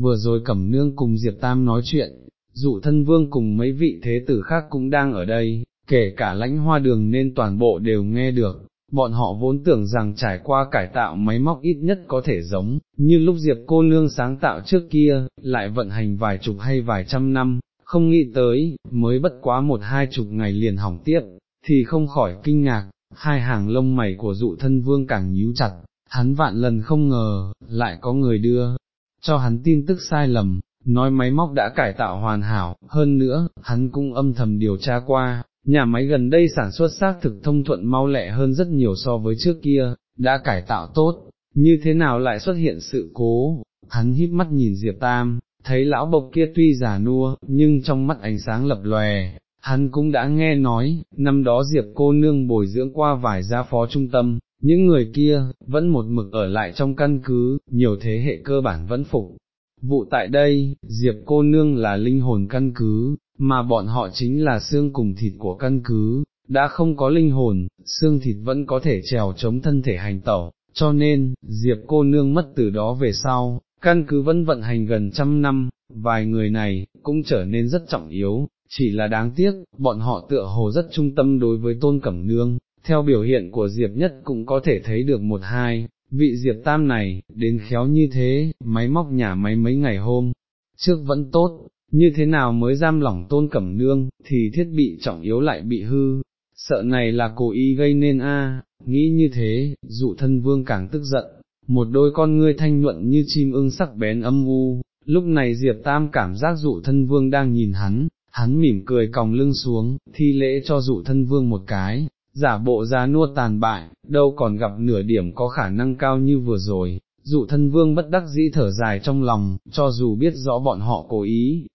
vừa rồi Cẩm Nương cùng Diệp Tam nói chuyện, dụ thân vương cùng mấy vị thế tử khác cũng đang ở đây, kể cả lãnh hoa đường nên toàn bộ đều nghe được, bọn họ vốn tưởng rằng trải qua cải tạo máy móc ít nhất có thể giống, như lúc Diệp cô nương sáng tạo trước kia, lại vận hành vài chục hay vài trăm năm, không nghĩ tới, mới bất quá một hai chục ngày liền hỏng tiếp, thì không khỏi kinh ngạc, hai hàng lông mày của dụ thân vương càng nhíu chặt, hắn vạn lần không ngờ, lại có người đưa, cho hắn tin tức sai lầm, nói máy móc đã cải tạo hoàn hảo, hơn nữa, hắn cũng âm thầm điều tra qua, nhà máy gần đây sản xuất xác thực thông thuận mau lẹ hơn rất nhiều so với trước kia, đã cải tạo tốt, như thế nào lại xuất hiện sự cố, hắn híp mắt nhìn Diệp Tam, thấy lão bộc kia tuy già nua, nhưng trong mắt ánh sáng lập lòe, hắn cũng đã nghe nói, năm đó Diệp cô nương bồi dưỡng qua vài gia phó trung tâm, những người kia, vẫn một mực ở lại trong căn cứ, nhiều thế hệ cơ bản vẫn phục. Vụ tại đây, Diệp cô nương là linh hồn căn cứ, mà bọn họ chính là xương cùng thịt của căn cứ, đã không có linh hồn, xương thịt vẫn có thể trèo chống thân thể hành tẩu, cho nên, Diệp cô nương mất từ đó về sau, căn cứ vẫn vận hành gần trăm năm, vài người này, cũng trở nên rất trọng yếu, chỉ là đáng tiếc, bọn họ tựa hồ rất trung tâm đối với tôn cẩm nương, theo biểu hiện của Diệp nhất cũng có thể thấy được một hai, vị Diệp tam này, đến khéo như thế, máy móc nhà máy mấy ngày hôm, trước vẫn tốt, như thế nào mới giam lỏng tôn cẩm nương, thì thiết bị trọng yếu lại bị hư, sợ này là cố ý gây nên a. nghĩ như thế, dụ thân vương càng tức giận, một đôi con ngươi thanh nhuận như chim ưng sắc bén âm u, lúc này Diệp Tam cảm giác dụ thân vương đang nhìn hắn, hắn mỉm cười còng lưng xuống, thi lễ cho dụ thân vương một cái, giả bộ giá nua tàn bại, đâu còn gặp nửa điểm có khả năng cao như vừa rồi, dụ thân vương bất đắc dĩ thở dài trong lòng, cho dù biết rõ bọn họ cố ý,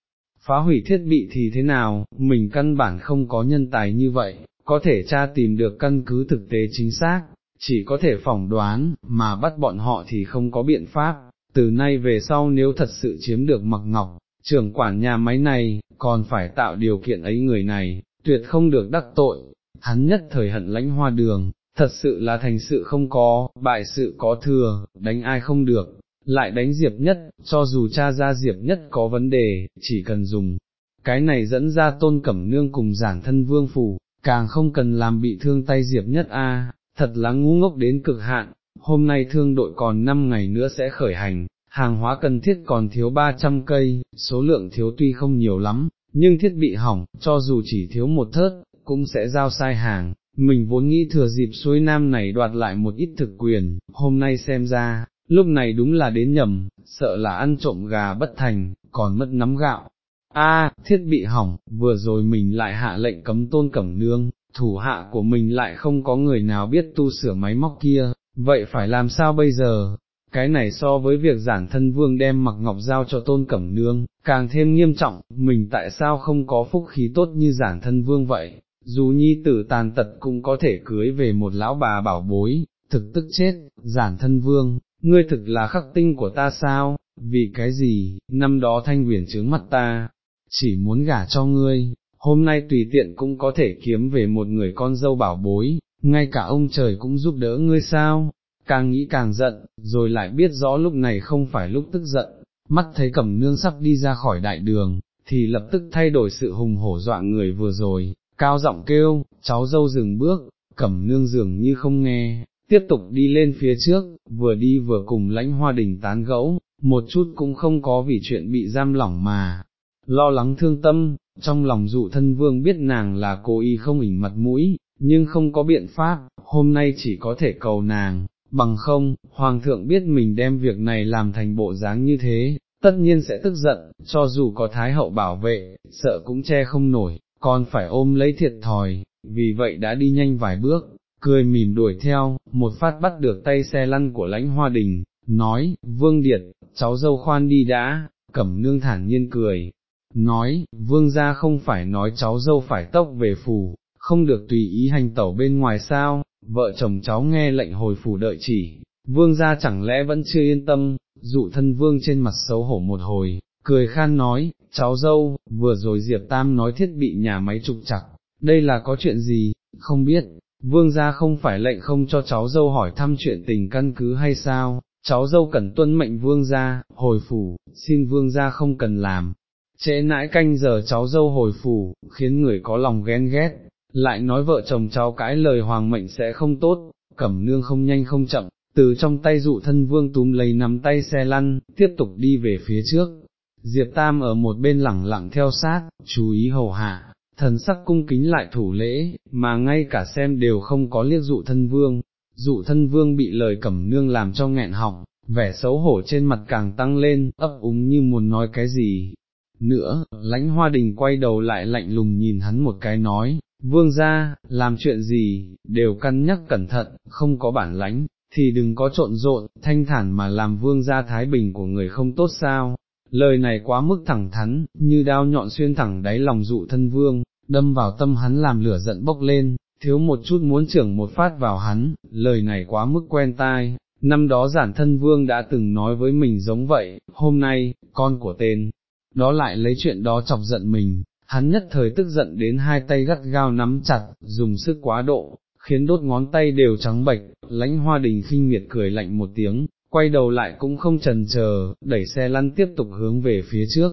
phá hủy thiết bị thì thế nào, mình căn bản không có nhân tài như vậy, có thể tra tìm được căn cứ thực tế chính xác, chỉ có thể phỏng đoán, mà bắt bọn họ thì không có biện pháp, từ nay về sau nếu thật sự chiếm được mặc ngọc, trưởng quản nhà máy này, còn phải tạo điều kiện ấy người này, tuyệt không được đắc tội, hắn nhất thời hận lãnh hoa đường, thật sự là thành sự không có, bại sự có thừa, đánh ai không được, lại đánh Diệp Nhất, cho dù cha ra Diệp Nhất có vấn đề, chỉ cần dùng, cái này dẫn ra tôn cẩm nương cùng giản thân vương phủ, càng không cần làm bị thương tay Diệp Nhất a, thật là ngu ngốc đến cực hạn, hôm nay thương đội còn 5 ngày nữa sẽ khởi hành, hàng hóa cần thiết còn thiếu 300 cây, số lượng thiếu tuy không nhiều lắm, nhưng thiết bị hỏng, cho dù chỉ thiếu một thớt, cũng sẽ giao sai hàng. Mình vốn nghĩ thừa dịp suối nam này đoạt lại một ít thực quyền, hôm nay xem ra, lúc này đúng là đến nhầm, sợ là ăn trộm gà bất thành, còn mất nắm gạo. A, thiết bị hỏng, vừa rồi mình lại hạ lệnh cấm tôn cẩm nương, thủ hạ của mình lại không có người nào biết tu sửa máy móc kia, vậy phải làm sao bây giờ? Cái này so với việc giản thân vương đem mặc ngọc giao cho tôn cẩm nương, càng thêm nghiêm trọng, mình tại sao không có phúc khí tốt như giản thân vương vậy, dù nhi tử tàn tật cũng có thể cưới về một lão bà bảo bối, thực tức chết, giản thân vương, ngươi thực là khắc tinh của ta sao, vì cái gì, năm đó thanh huyền trướng mặt ta, chỉ muốn gả cho ngươi, hôm nay tùy tiện cũng có thể kiếm về một người con dâu bảo bối, ngay cả ông trời cũng giúp đỡ ngươi sao, càng nghĩ càng giận, rồi lại biết rõ lúc này không phải lúc tức giận, mắt thấy cẩm nương sắp đi ra khỏi đại đường, thì lập tức thay đổi sự hùng hổ dọa người vừa rồi, cao giọng kêu, cháu dâu dừng bước, cẩm nương dường như không nghe, tiếp tục đi lên phía trước, vừa đi vừa cùng lãnh hoa đình tán gẫu, một chút cũng không có vì chuyện bị giam lỏng mà, lo lắng thương tâm, trong lòng dụ thân vương biết nàng là cố ý không ỉnh mặt mũi, nhưng không có biện pháp, hôm nay chỉ có thể cầu nàng, bằng không, hoàng thượng biết mình đem việc này làm thành bộ dáng như thế, tất nhiên sẽ tức giận, cho dù có thái hậu bảo vệ, sợ cũng che không nổi, còn phải ôm lấy thiệt thòi, vì vậy đã đi nhanh vài bước, cười mỉm đuổi theo, một phát bắt được tay xe lăn của lãnh hoa đình, nói, vương điệt, cháu dâu khoan đi đã, cẩm nương thản nhiên cười, nói, vương gia không phải nói cháu dâu phải tốc về phủ, không được tùy ý hành tẩu bên ngoài sao, vợ chồng cháu nghe lệnh hồi phủ đợi chỉ, vương gia chẳng lẽ vẫn chưa yên tâm, dụ thân vương trên mặt xấu hổ một hồi, cười khan nói, cháu dâu, vừa rồi Diệp Tam nói thiết bị nhà máy trục chặt, đây là có chuyện gì, không biết, vương gia không phải lệnh không cho cháu dâu hỏi thăm chuyện tình căn cứ hay sao, cháu dâu cần tuân mệnh vương gia, hồi phủ, xin vương gia không cần làm, trễ nãi canh giờ cháu dâu hồi phủ, khiến người có lòng ghen ghét, lại nói vợ chồng cháu cãi lời hoàng mệnh sẽ không tốt, cẩm nương không nhanh không chậm, từ trong tay dụ thân vương túm lấy nắm tay xe lăn, tiếp tục đi về phía trước. Diệp Tam ở một bên lẳng lặng theo sát, chú ý hầu hạ, thần sắc cung kính lại thủ lễ, mà ngay cả xem đều không có liếc dụ thân vương. Dụ thân vương bị lời cẩm nương làm cho nghẹn họng, vẻ xấu hổ trên mặt càng tăng lên, ấp úng như muốn nói cái gì. Nữa, lãnh hoa đình quay đầu lại lạnh lùng nhìn hắn một cái nói, vương ra, làm chuyện gì, đều cân nhắc cẩn thận, không có bản lãnh, thì đừng có trộn rộn, thanh thản mà làm vương gia thái bình của người không tốt sao. Lời này quá mức thẳng thắn, như đao nhọn xuyên thẳng đáy lòng dụ thân vương, đâm vào tâm hắn làm lửa giận bốc lên, thiếu một chút muốn trưởng một phát vào hắn, lời này quá mức quen tai. Năm đó giản thân vương đã từng nói với mình giống vậy, hôm nay, con của tên, đó lại lấy chuyện đó chọc giận mình, hắn nhất thời tức giận đến hai tay gắt gao nắm chặt, dùng sức quá độ, khiến đốt ngón tay đều trắng bệch, lãnh hoa đình khinh miệt cười lạnh một tiếng, quay đầu lại cũng không trần chờ, đẩy xe lăn tiếp tục hướng về phía trước.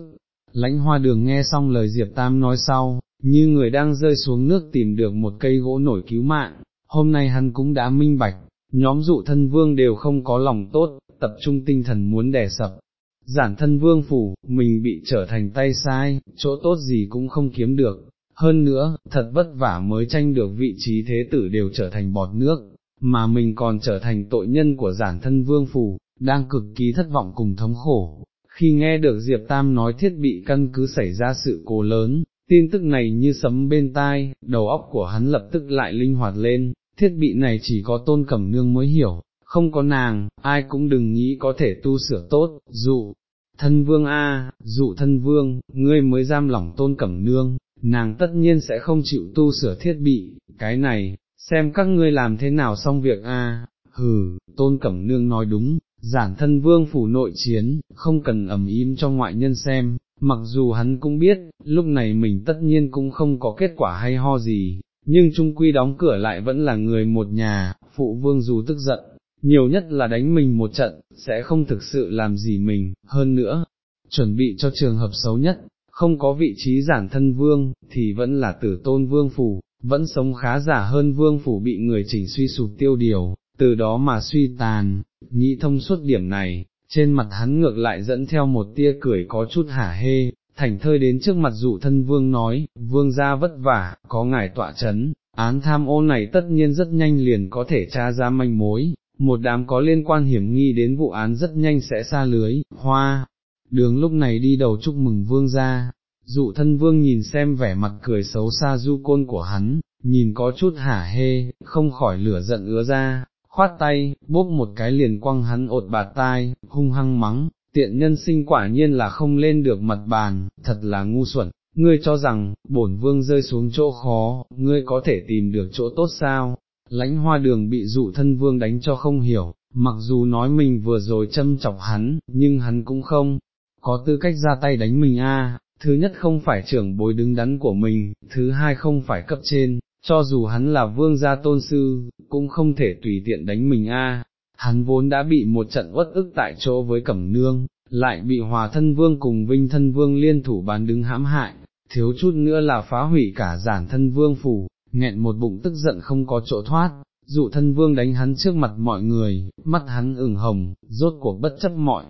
Lãnh hoa đường nghe xong lời Diệp Tam nói sau, như người đang rơi xuống nước tìm được một cây gỗ nổi cứu mạng, hôm nay hắn cũng đã minh bạch, nhóm dụ thân vương đều không có lòng tốt, tập trung tinh thần muốn đè sập. Giản thân vương phủ, mình bị trở thành tay sai, chỗ tốt gì cũng không kiếm được, hơn nữa, thật vất vả mới tranh được vị trí thế tử đều trở thành bọt nước, mà mình còn trở thành tội nhân của giản thân vương phủ, đang cực kỳ thất vọng cùng thống khổ. Khi nghe được Diệp Tam nói thiết bị căn cứ xảy ra sự cố lớn, tin tức này như sấm bên tai, đầu óc của hắn lập tức lại linh hoạt lên, thiết bị này chỉ có tôn cẩm nương mới hiểu, không có nàng, ai cũng đừng nghĩ có thể tu sửa tốt, dụ, thân vương a, dụ thân vương, ngươi mới giam lỏng tôn cẩm nương, nàng tất nhiên sẽ không chịu tu sửa thiết bị, cái này, xem các ngươi làm thế nào xong việc a. hừ, tôn cẩm nương nói đúng, giản thân vương phủ nội chiến, không cần ầm im cho ngoại nhân xem, mặc dù hắn cũng biết, lúc này mình tất nhiên cũng không có kết quả hay ho gì, nhưng trung quy đóng cửa lại vẫn là người một nhà, phụ vương dù tức giận, nhiều nhất là đánh mình một trận, sẽ không thực sự làm gì mình, hơn nữa, chuẩn bị cho trường hợp xấu nhất, không có vị trí giản thân vương, thì vẫn là tử tôn vương phủ, vẫn sống khá giả hơn vương phủ bị người chỉnh suy sụp tiêu điều, từ đó mà suy tàn, nghĩ thông suốt điểm này, trên mặt hắn ngược lại dẫn theo một tia cười có chút hả hê, thành thơi đến trước mặt dụ thân vương nói, vương gia vất vả, có ngài tọa chấn, án tham ô này tất nhiên rất nhanh liền có thể tra ra manh mối, một đám có liên quan hiểm nghi đến vụ án rất nhanh sẽ xa lưới, hoa, đường lúc này đi đầu chúc mừng vương gia, dụ thân vương nhìn xem vẻ mặt cười xấu xa du côn của hắn, nhìn có chút hả hê, không khỏi lửa giận ứa ra, khoát tay, bốp một cái liền quăng hắn ột bạt tai, hung hăng mắng, tiện nhân sinh quả nhiên là không lên được mặt bàn, thật là ngu xuẩn, ngươi cho rằng, bổn vương rơi xuống chỗ khó, ngươi có thể tìm được chỗ tốt sao, lãnh hoa đường bị dụ thân vương đánh cho không hiểu, mặc dù nói mình vừa rồi châm chọc hắn, nhưng hắn cũng không, có tư cách ra tay đánh mình a thứ nhất không phải trưởng bối đứng đắn của mình, thứ hai không phải cấp trên, cho dù hắn là vương gia tôn sư, cũng không thể tùy tiện đánh mình a. hắn vốn đã bị một trận uất ức tại chỗ với cẩm nương, lại bị hòa thân vương cùng vinh thân vương liên thủ bán đứng hãm hại, thiếu chút nữa là phá hủy cả giản thân vương phủ, nghẹn một bụng tức giận không có chỗ thoát, dụ thân vương đánh hắn trước mặt mọi người, mắt hắn ửng hồng, rốt cuộc bất chấp mọi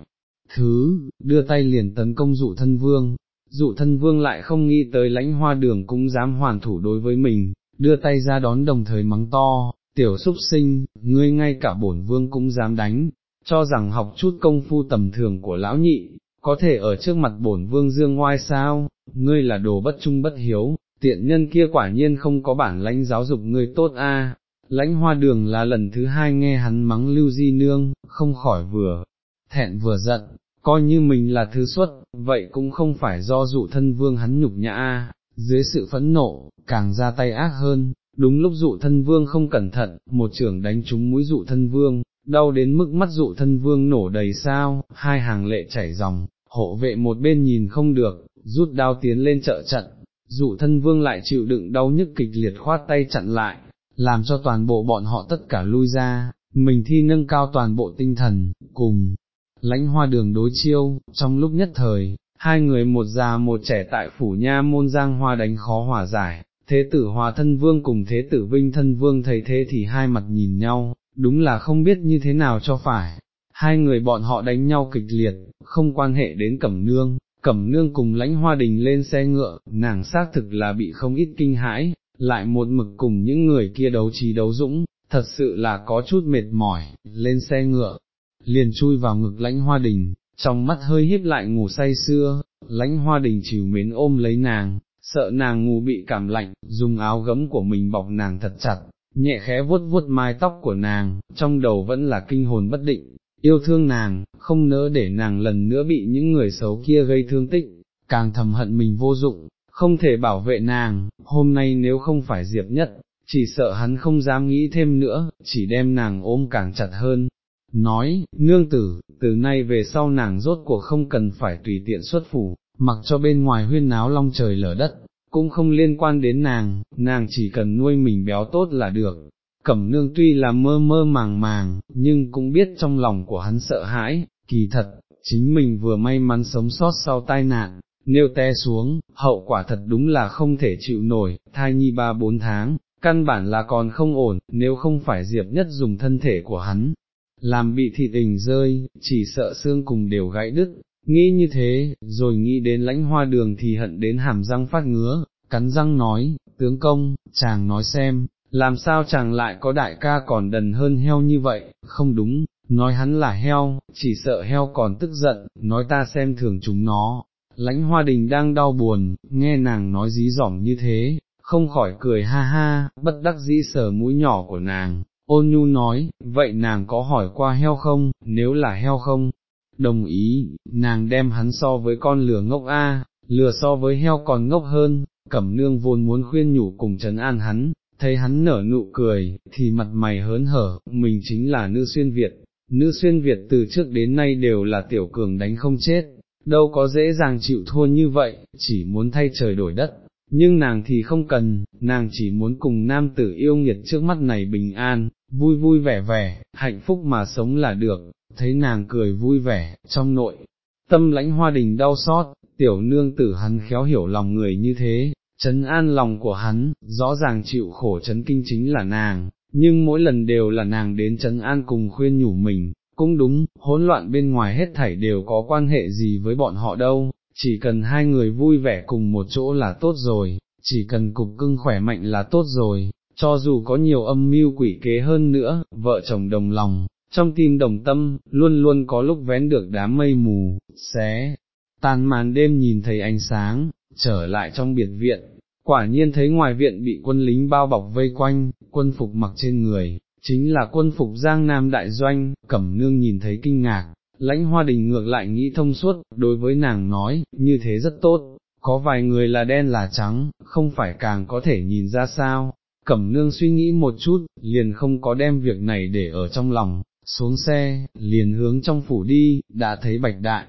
thứ, đưa tay liền tấn công dụ thân vương, dụ thân vương lại không nghĩ tới lãnh hoa đường cũng dám hoàn thủ đối với mình, đưa tay ra đón đồng thời mắng to, tiểu súc sinh, ngươi ngay cả bổn vương cũng dám đánh, cho rằng học chút công phu tầm thường của lão nhị, có thể ở trước mặt bổn vương dương ngoai sao, ngươi là đồ bất trung bất hiếu, tiện nhân kia quả nhiên không có bản lãnh giáo dục ngươi tốt a. Lãnh hoa đường là lần thứ hai nghe hắn mắng lưu di nương, không khỏi vừa, thẹn vừa giận, coi như mình là thứ xuất, vậy cũng không phải do dụ thân vương hắn nhục nhã. A. dưới sự phẫn nộ, càng ra tay ác hơn, đúng lúc dụ thân vương không cẩn thận, một trưởng đánh trúng mũi dụ thân vương, đau đến mức mắt dụ thân vương nổ đầy sao, hai hàng lệ chảy dòng, hộ vệ một bên nhìn không được, rút đao tiến lên trợ trận, dụ thân vương lại chịu đựng đau nhức kịch liệt khoát tay chặn lại, làm cho toàn bộ bọn họ tất cả lui ra, mình thi nâng cao toàn bộ tinh thần, cùng, lãnh hoa đường đối chiêu, trong lúc nhất thời, hai người một già một trẻ tại phủ nha môn giang hoa đánh khó hòa giải, thế tử hòa thân vương cùng thế tử vinh thân vương thấy thế thì hai mặt nhìn nhau, đúng là không biết như thế nào cho phải, hai người bọn họ đánh nhau kịch liệt, không quan hệ đến cẩm nương, cẩm nương cùng lãnh hoa đình lên xe ngựa, nàng xác thực là bị không ít kinh hãi, lại một mực cùng những người kia đấu trí đấu dũng, thật sự là có chút mệt mỏi, lên xe ngựa, liền chui vào ngực lãnh hoa đình, trong mắt hơi hiếp lại ngủ say xưa, lãnh hoa đình chịu mến ôm lấy nàng, sợ nàng ngủ bị cảm lạnh, dùng áo gấm của mình bọc nàng thật chặt, nhẹ khẽ vuốt vuốt mái tóc của nàng, trong đầu vẫn là kinh hồn bất định, yêu thương nàng, không nỡ để nàng lần nữa bị những người xấu kia gây thương tích, càng thầm hận mình vô dụng, không thể bảo vệ nàng, hôm nay nếu không phải Diệp nhất, chỉ sợ hắn không dám nghĩ thêm nữa, chỉ đem nàng ôm càng chặt hơn. Nói, nương tử, từ nay về sau nàng rốt cuộc không cần phải tùy tiện xuất phủ, mặc cho bên ngoài huyên náo long trời lở đất, cũng không liên quan đến nàng, nàng chỉ cần nuôi mình béo tốt là được. Cẩm nương tuy là mơ mơ màng màng, nhưng cũng biết trong lòng của hắn sợ hãi, kỳ thật, chính mình vừa may mắn sống sót sau tai nạn, nếu té xuống, hậu quả thật đúng là không thể chịu nổi, thai nhi ba bốn tháng, căn bản là còn không ổn, nếu không phải Diệp Nhất dùng thân thể của hắn, làm bị thị tình rơi, chỉ sợ xương cùng đều gãy đứt, nghĩ như thế, rồi nghĩ đến lãnh hoa đường thì hận đến hàm răng phát ngứa, cắn răng nói, tướng công, chàng nói xem, làm sao chàng lại có đại ca còn đần hơn heo như vậy, không đúng, nói hắn là heo, chỉ sợ heo còn tức giận, nói ta xem thường chúng nó. Lãnh hoa đình đang đau buồn, nghe nàng nói dí dỏm như thế, không khỏi cười ha ha, bất đắc dĩ sờ mũi nhỏ của nàng, ôn nhu nói, vậy nàng có hỏi qua heo không, nếu là heo không, đồng ý, nàng đem hắn so với con lừa ngốc A, lừa so với heo còn ngốc hơn, cẩm nương vốn muốn khuyên nhủ cùng trấn an hắn, thấy hắn nở nụ cười, thì mặt mày hớn hở, mình chính là nữ xuyên Việt, nữ xuyên Việt từ trước đến nay đều là tiểu cường đánh không chết, đâu có dễ dàng chịu thua như vậy, chỉ muốn thay trời đổi đất, nhưng nàng thì không cần, nàng chỉ muốn cùng nam tử yêu nghiệt trước mắt này bình an, vui vui vẻ vẻ, hạnh phúc mà sống là được, thấy nàng cười vui vẻ, trong nội, tâm lãnh hoa đình đau xót, tiểu nương tử hắn khéo hiểu lòng người như thế, chấn an lòng của hắn, rõ ràng chịu khổ chấn kinh chính là nàng, nhưng mỗi lần đều là nàng đến chấn an cùng khuyên nhủ mình, cũng đúng, hỗn loạn bên ngoài hết thảy đều có quan hệ gì với bọn họ đâu, chỉ cần hai người vui vẻ cùng một chỗ là tốt rồi, chỉ cần cục cưng khỏe mạnh là tốt rồi, cho dù có nhiều âm mưu quỷ kế hơn nữa, vợ chồng đồng lòng, trong tim đồng tâm, luôn luôn có lúc vén được đám mây mù, xé, tan màn đêm nhìn thấy ánh sáng, trở lại trong biệt viện, quả nhiên thấy ngoài viện bị quân lính bao bọc vây quanh, quân phục mặc trên người, chính là quân phục Giang Nam Đại Doanh, Cẩm Nương nhìn thấy kinh ngạc, lãnh hoa đình ngược lại nghĩ thông suốt, đối với nàng nói, như thế rất tốt, có vài người là đen là trắng, không phải càng có thể nhìn ra sao, cẩm nương suy nghĩ một chút, liền không có đem việc này để ở trong lòng, xuống xe, liền hướng trong phủ đi, đã thấy bạch đại.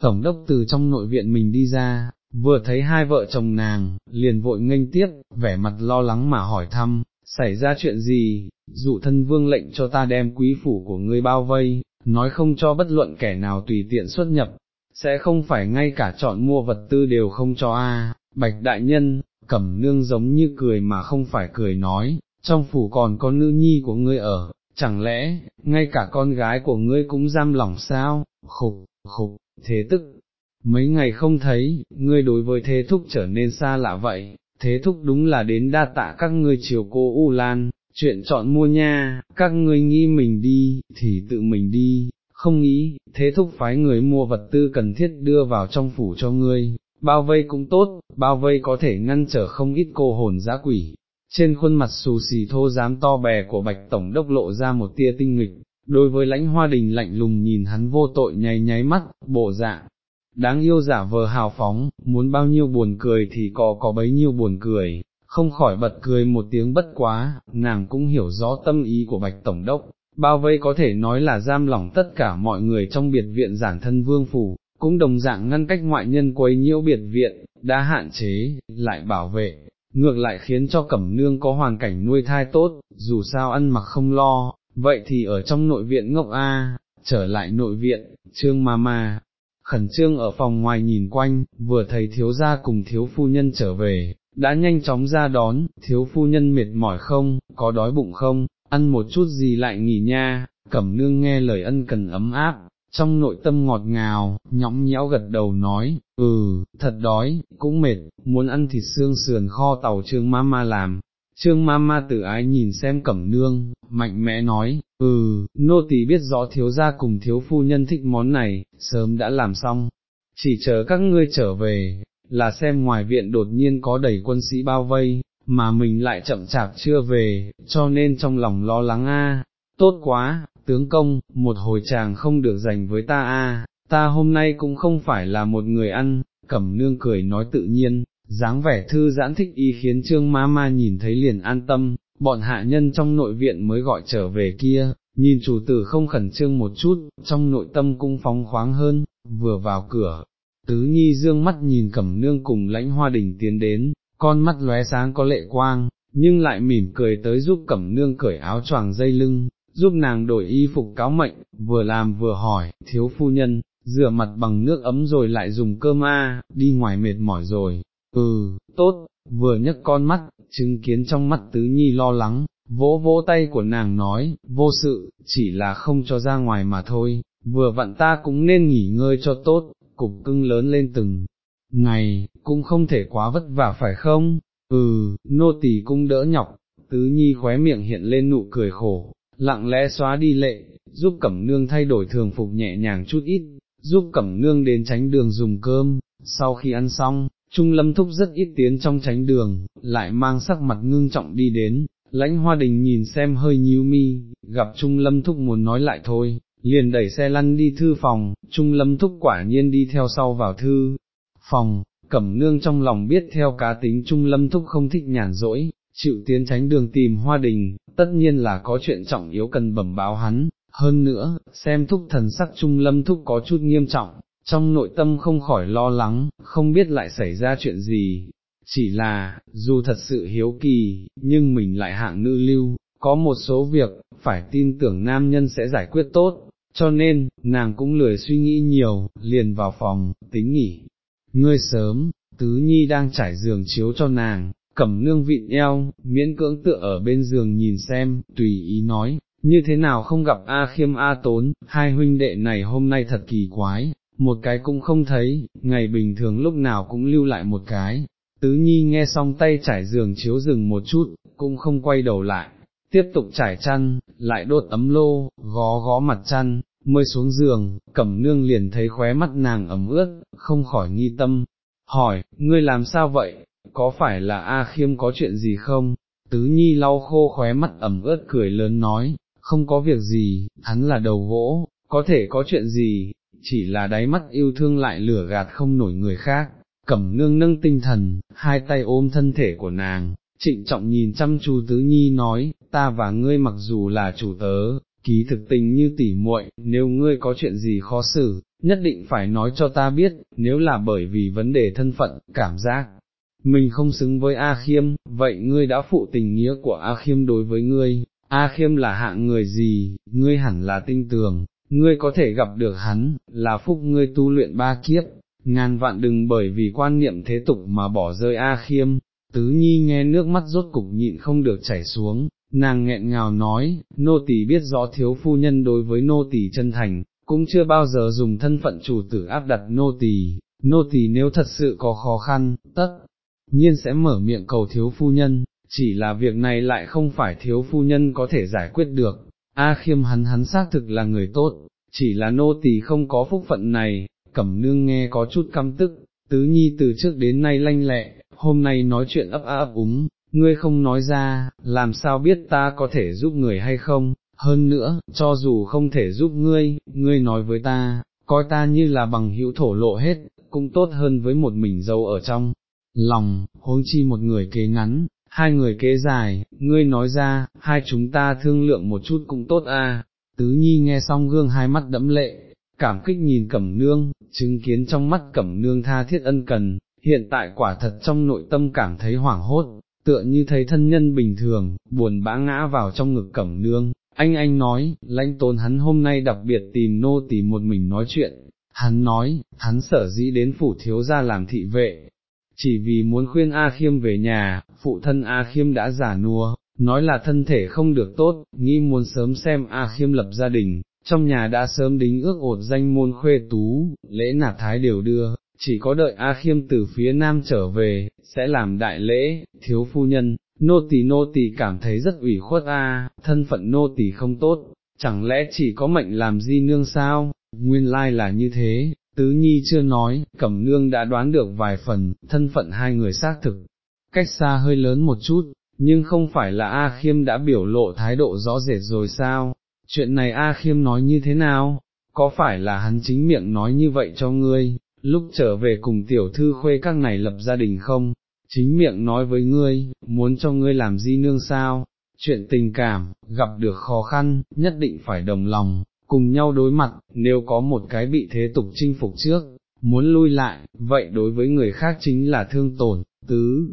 Tổng đốc từ trong nội viện mình đi ra, vừa thấy hai vợ chồng nàng, liền vội nghênh tiếp, vẻ mặt lo lắng mà hỏi thăm, xảy ra chuyện gì, dụ thân vương lệnh cho ta đem quý phủ của ngươi bao vây, nói không cho bất luận kẻ nào tùy tiện xuất nhập, sẽ không phải ngay cả chọn mua vật tư đều không cho a. bạch đại nhân, cẩm nương giống như cười mà không phải cười nói, trong phủ còn có nữ nhi của ngươi ở, chẳng lẽ, ngay cả con gái của ngươi cũng giam lỏng sao, khục, khục, thế tức, mấy ngày không thấy, ngươi đối với thế thúc trở nên xa lạ vậy, thế thúc đúng là đến đa tạ các ngươi chiều cô U Lan, chuyện chọn mua nha, các ngươi nghĩ mình đi, thì tự mình đi, không nghĩ, thế thúc phái người mua vật tư cần thiết đưa vào trong phủ cho ngươi, bao vây cũng tốt, bao vây có thể ngăn trở không ít cô hồn giã quỷ. Trên khuôn mặt xù xì thô dám to bè của bạch tổng đốc lộ ra một tia tinh nghịch, đối với lãnh hoa đình lạnh lùng nhìn hắn vô tội nháy nháy mắt, bộ dạng, đáng yêu giả vờ hào phóng, muốn bao nhiêu buồn cười thì có có bấy nhiêu buồn cười, không khỏi bật cười một tiếng bất quá, nàng cũng hiểu rõ tâm ý của bạch tổng đốc, bao vây có thể nói là giam lỏng tất cả mọi người trong biệt viện giản thân vương phủ, cũng đồng dạng ngăn cách ngoại nhân quấy nhiễu biệt viện, đã hạn chế, lại bảo vệ, ngược lại khiến cho cẩm nương có hoàn cảnh nuôi thai tốt, dù sao ăn mặc không lo, vậy thì ở trong nội viện ngốc A, trở lại nội viện, trương ma ma, khẩn trương ở phòng ngoài nhìn quanh, vừa thấy thiếu gia cùng thiếu phu nhân trở về, đã nhanh chóng ra đón, thiếu phu nhân mệt mỏi không, có đói bụng không, ăn một chút gì lại nghỉ nha, cẩm nương nghe lời ân cần ấm áp, trong nội tâm ngọt ngào, nhõng nhẽo gật đầu nói, ừ, thật đói, cũng mệt, muốn ăn thịt xương sườn kho tàu trương mama làm. Trương Mama tự ái nhìn xem cẩm nương, mạnh mẽ nói, ừ, nô tỳ biết rõ thiếu gia cùng thiếu phu nhân thích món này, sớm đã làm xong, chỉ chờ các ngươi trở về, là xem ngoài viện đột nhiên có đầy quân sĩ bao vây, mà mình lại chậm chạp chưa về, cho nên trong lòng lo lắng a. tốt quá, tướng công, một hồi chàng không được dành với ta a, ta hôm nay cũng không phải là một người ăn, cẩm nương cười nói tự nhiên, dáng vẻ thư giãn thích y khiến trương ma ma nhìn thấy liền an tâm, bọn hạ nhân trong nội viện mới gọi trở về kia, nhìn chủ tử không khẩn trương một chút, trong nội tâm cũng phóng khoáng hơn, vừa vào cửa. Tứ Nhi dương mắt nhìn cẩm nương cùng lãnh hoa đình tiến đến, con mắt lóe sáng có lệ quang, nhưng lại mỉm cười tới giúp cẩm nương cởi áo choàng dây lưng, giúp nàng đổi y phục cáo mệnh, vừa làm vừa hỏi, thiếu phu nhân, rửa mặt bằng nước ấm rồi lại dùng cơm a, đi ngoài mệt mỏi rồi, ừ, tốt, vừa nhấc con mắt, chứng kiến trong mắt tứ nhi lo lắng, vỗ vỗ tay của nàng nói, vô sự, chỉ là không cho ra ngoài mà thôi, vừa vặn ta cũng nên nghỉ ngơi cho tốt, cục cưng lớn lên từng ngày, cũng không thể quá vất vả phải không, ừ, nô tỳ cũng đỡ nhọc, tứ nhi khóe miệng hiện lên nụ cười khổ, lặng lẽ xóa đi lệ, giúp cẩm nương thay đổi thường phục nhẹ nhàng chút ít, giúp cẩm nương đến tránh đường dùng cơm, sau khi ăn xong, Trung Lâm Thúc rất ít tiến trong tránh đường, lại mang sắc mặt ngưng trọng đi đến, lãnh hoa đình nhìn xem hơi nhíu mi, gặp Trung Lâm Thúc muốn nói lại thôi, liền đẩy xe lăn đi thư phòng, Trung Lâm Thúc quả nhiên đi theo sau vào thư phòng, cẩm nương trong lòng biết theo cá tính Trung Lâm Thúc không thích nhàn rỗi, chịu tiến tránh đường tìm hoa đình, tất nhiên là có chuyện trọng yếu cần bẩm báo hắn, hơn nữa, xem thúc thần sắc Trung Lâm Thúc có chút nghiêm trọng, trong nội tâm không khỏi lo lắng, không biết lại xảy ra chuyện gì, chỉ là, dù thật sự hiếu kỳ, nhưng mình lại hạng nữ lưu, có một số việc, phải tin tưởng nam nhân sẽ giải quyết tốt, cho nên, nàng cũng lười suy nghĩ nhiều, liền vào phòng, tính nghỉ. Ngươi sớm, tứ nhi đang trải giường chiếu cho nàng, cẩm nương vịn eo, miễn cưỡng tựa ở bên giường nhìn xem, tùy ý nói, như thế nào không gặp A khiêm A tốn, hai huynh đệ này hôm nay thật kỳ quái, một cái cũng không thấy, ngày bình thường lúc nào cũng lưu lại một cái. Tứ Nhi nghe xong tay trải giường chiếu rừng một chút, cũng không quay đầu lại, tiếp tục trải chăn, lại đốt ấm lô, gó gó mặt chăn, mới xuống giường, cẩm nương liền thấy khóe mắt nàng ẩm ướt, không khỏi nghi tâm, hỏi, ngươi làm sao vậy, có phải là A khiêm có chuyện gì không? Tứ Nhi lau khô khóe mắt ẩm ướt cười lớn nói, không có việc gì, hắn là đầu gỗ, có thể có chuyện gì, chỉ là đáy mắt yêu thương lại lửa gạt không nổi người khác, cẩm nương nâng tinh thần, hai tay ôm thân thể của nàng, trịnh trọng nhìn chăm chú tứ nhi nói, ta và ngươi mặc dù là chủ tớ, ký thực tình như tỉ muội, nếu ngươi có chuyện gì khó xử, nhất định phải nói cho ta biết, nếu là bởi vì vấn đề thân phận, cảm giác, mình không xứng với A Khiêm, vậy ngươi đã phụ tình nghĩa của A Khiêm đối với ngươi, A Khiêm là hạng người gì, ngươi hẳn là tinh tường, ngươi có thể gặp được hắn, là phúc ngươi tu luyện ba kiếp, ngàn vạn đừng bởi vì quan niệm thế tục mà bỏ rơi A Khiêm, tứ nhi nghe nước mắt rốt cục nhịn không được chảy xuống, nàng nghẹn ngào nói, nô tỳ biết rõ thiếu phu nhân đối với nô tỳ chân thành, cũng chưa bao giờ dùng thân phận chủ tử áp đặt nô tỳ, nô tỳ nếu thật sự có khó khăn, tất nhiên sẽ mở miệng cầu thiếu phu nhân, chỉ là việc này lại không phải thiếu phu nhân có thể giải quyết được, A khiêm hắn hắn xác thực là người tốt, chỉ là nô tỳ không có phúc phận này, cẩm nương nghe có chút căm tức, tứ nhi từ trước đến nay lanh lẹ, hôm nay nói chuyện ấp á ấp úng, ngươi không nói ra, làm sao biết ta có thể giúp người hay không, hơn nữa, cho dù không thể giúp ngươi, ngươi nói với ta, coi ta như là bằng hữu thổ lộ hết, cũng tốt hơn với một mình dâu ở trong lòng, huống chi một người kế ngắn, hai người kế dài, ngươi nói ra, hai chúng ta thương lượng một chút cũng tốt a. Tứ Nhi nghe xong gương hai mắt đẫm lệ, cảm kích nhìn Cẩm Nương, chứng kiến trong mắt Cẩm Nương tha thiết ân cần, hiện tại quả thật trong nội tâm cảm thấy hoảng hốt, tựa như thấy thân nhân bình thường, buồn bã ngã vào trong ngực Cẩm Nương, Anh anh nói, lãnh tôn hắn hôm nay đặc biệt tìm nô tỳ một mình nói chuyện, hắn nói, hắn sở dĩ đến phủ thiếu gia làm thị vệ, chỉ vì muốn khuyên A Khiêm về nhà, phụ thân A Khiêm đã giả nua, nói là thân thể không được tốt, nghĩ muốn sớm xem A Khiêm lập gia đình, trong nhà đã sớm đính ước ột danh môn khuê tú, lễ nạp thái đều đưa, chỉ có đợi A Khiêm từ phía nam trở về, sẽ làm đại lễ, thiếu phu nhân, nô tỳ nô tỳ cảm thấy rất ủy khuất A, thân phận nô tỳ không tốt, chẳng lẽ chỉ có mệnh làm di nương sao, nguyên lai là như thế, tứ nhi chưa nói, cẩm nương đã đoán được vài phần, thân phận hai người xác thực, cách xa hơi lớn một chút, nhưng không phải là A Khiêm đã biểu lộ thái độ rõ rệt rồi sao, chuyện này A Khiêm nói như thế nào, có phải là hắn chính miệng nói như vậy cho ngươi, lúc trở về cùng tiểu thư khuê các này lập gia đình không, chính miệng nói với ngươi, muốn cho ngươi làm di nương sao, chuyện tình cảm, gặp được khó khăn, nhất định phải đồng lòng, cùng nhau đối mặt, nếu có một cái bị thế tục chinh phục trước, muốn lui lại, vậy đối với người khác chính là thương tổn, tứ,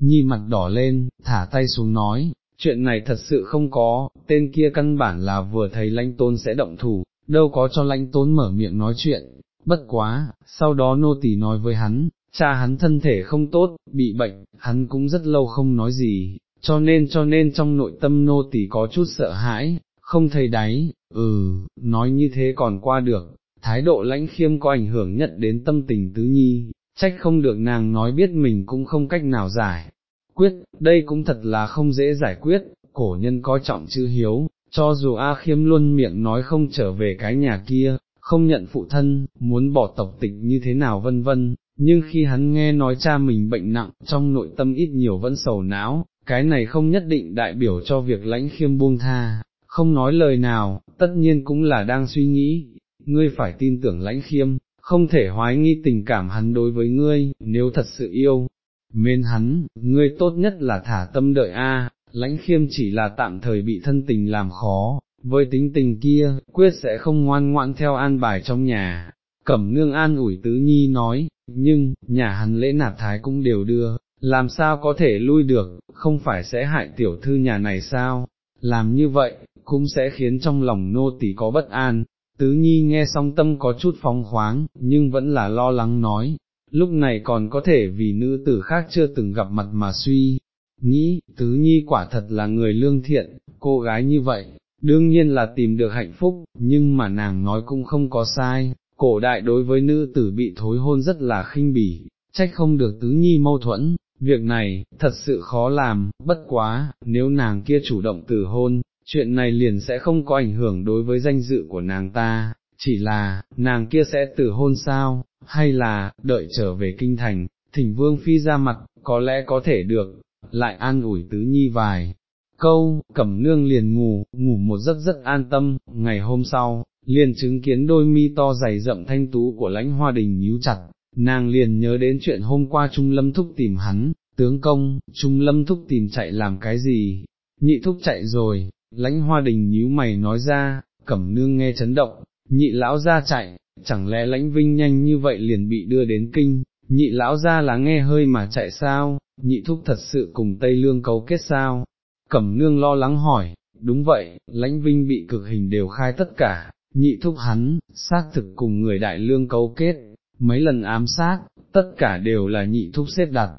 nhi mặt đỏ lên, thả tay xuống nói, chuyện này thật sự không có, tên kia căn bản là vừa thấy lãnh tôn sẽ động thủ, đâu có cho lãnh tôn mở miệng nói chuyện, bất quá, sau đó nô tỳ nói với hắn, cha hắn thân thể không tốt, bị bệnh, hắn cũng rất lâu không nói gì, cho nên cho nên trong nội tâm nô tỳ có chút sợ hãi, không thấy đáy, ừ, nói như thế còn qua được, thái độ lãnh khiêm có ảnh hưởng nhất đến tâm tình tứ nhi, trách không được nàng nói biết mình cũng không cách nào giải. Quyết, đây cũng thật là không dễ giải quyết, cổ nhân coi trọng chữ hiếu, cho dù A khiêm luôn miệng nói không trở về cái nhà kia, không nhận phụ thân, muốn bỏ tộc tịch như thế nào vân vân, nhưng khi hắn nghe nói cha mình bệnh nặng, trong nội tâm ít nhiều vẫn sầu não, cái này không nhất định đại biểu cho việc lãnh khiêm buông tha, không nói lời nào, tất nhiên cũng là đang suy nghĩ, ngươi phải tin tưởng lãnh khiêm, không thể hoái nghi tình cảm hắn đối với ngươi, nếu thật sự yêu, mến hắn, ngươi tốt nhất là thả tâm đợi a. lãnh khiêm chỉ là tạm thời bị thân tình làm khó, với tính tình kia, quyết sẽ không ngoan ngoãn theo an bài trong nhà. Cẩm nương an ủi tứ nhi nói, nhưng, nhà hắn lễ nạp thái cũng đều đưa, làm sao có thể lui được, không phải sẽ hại tiểu thư nhà này sao, làm như vậy, cũng sẽ khiến trong lòng nô tỳ có bất an. Tứ Nhi nghe xong tâm có chút phóng khoáng, nhưng vẫn là lo lắng nói, lúc này còn có thể vì nữ tử khác chưa từng gặp mặt mà suy, nghĩ, Tứ Nhi quả thật là người lương thiện, cô gái như vậy, đương nhiên là tìm được hạnh phúc, nhưng mà nàng nói cũng không có sai, cổ đại đối với nữ tử bị thối hôn rất là khinh bỉ, trách không được Tứ Nhi mâu thuẫn, việc này, thật sự khó làm, bất quá, nếu nàng kia chủ động từ hôn, chuyện này liền sẽ không có ảnh hưởng đối với danh dự của nàng ta, chỉ là, nàng kia sẽ từ hôn sao, hay là, đợi trở về kinh thành, thỉnh vương phi ra mặt, có lẽ có thể được, lại an ủi tứ nhi vài. Câu, cẩm nương liền ngủ, ngủ một giấc rất an tâm, ngày hôm sau, liền chứng kiến đôi mi to dày rậm thanh tú của lãnh hoa đình nhíu chặt, nàng liền nhớ đến chuyện hôm qua Trung Lâm Thúc tìm hắn, tướng công, Trung Lâm Thúc tìm chạy làm cái gì, nhị thúc chạy rồi, lãnh hoa đình nhíu mày nói ra, cẩm nương nghe chấn động, nhị lão ra chạy, chẳng lẽ lãnh vinh nhanh như vậy liền bị đưa đến kinh, nhị lão ra là nghe hơi mà chạy sao, nhị thúc thật sự cùng Tây Lương cấu kết sao, cẩm nương lo lắng hỏi, đúng vậy, lãnh vinh bị cực hình đều khai tất cả, nhị thúc hắn, xác thực cùng người đại lương cấu kết, mấy lần ám sát, tất cả đều là nhị thúc xếp đặt.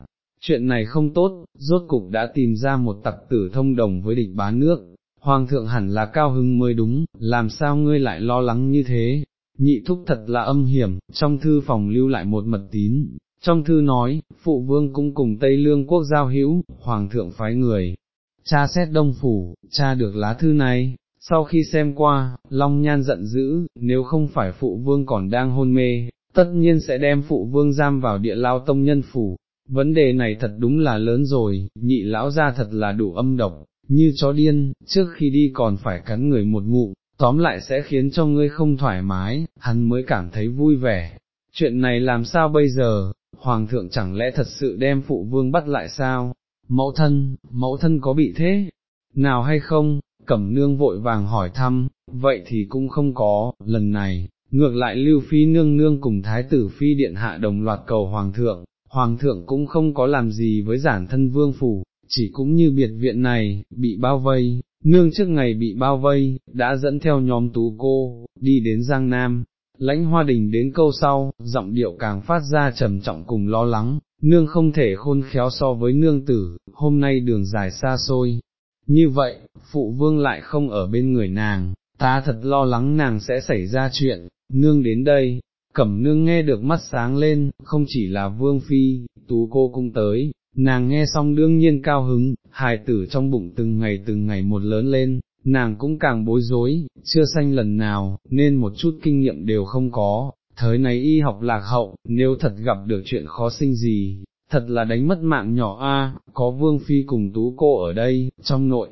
Chuyện này không tốt, rốt cục đã tìm ra một tặc tử thông đồng với địch bá nước, Hoàng thượng hẳn là cao hứng mới đúng, làm sao ngươi lại lo lắng như thế, nhị thúc thật là âm hiểm, trong thư phòng lưu lại một mật tín, trong thư nói, phụ vương cũng cùng Tây Lương quốc giao hữu, Hoàng thượng phái người, cha xét đông phủ, cha được lá thư này, sau khi xem qua, Long Nhan giận dữ, nếu không phải phụ vương còn đang hôn mê, tất nhiên sẽ đem phụ vương giam vào địa lao tông nhân phủ, vấn đề này thật đúng là lớn rồi, nhị lão ra thật là đủ âm độc, như chó điên, trước khi đi còn phải cắn người một ngụ, tóm lại sẽ khiến cho ngươi không thoải mái, hắn mới cảm thấy vui vẻ. Chuyện này làm sao bây giờ, hoàng thượng chẳng lẽ thật sự đem phụ vương bắt lại sao? Mẫu thân, mẫu thân có bị thế? Nào hay không? Cẩm nương vội vàng hỏi thăm, vậy thì cũng không có, lần này, ngược lại lưu phi nương nương cùng thái tử phi điện hạ đồng loạt cầu hoàng thượng, hoàng thượng cũng không có làm gì với giản thân vương phủ, chỉ cũng như biệt viện này, bị bao vây, nương trước ngày bị bao vây, đã dẫn theo nhóm tú cô, đi đến Giang Nam, lãnh hoa đình đến câu sau, giọng điệu càng phát ra trầm trọng cùng lo lắng, nương không thể khôn khéo so với nương tử, hôm nay đường dài xa xôi. Như vậy, phụ vương lại không ở bên người nàng, ta thật lo lắng nàng sẽ xảy ra chuyện, nương đến đây, cẩm nương nghe được mắt sáng lên, không chỉ là vương phi, tú cô cũng tới, nàng nghe xong đương nhiên cao hứng, hài tử trong bụng từng ngày từng ngày một lớn lên, nàng cũng càng bối rối, chưa sanh lần nào, nên một chút kinh nghiệm đều không có, thời này y học lạc hậu, nếu thật gặp được chuyện khó sinh gì, thật là đánh mất mạng nhỏ a. có vương phi cùng tú cô ở đây, trong nội,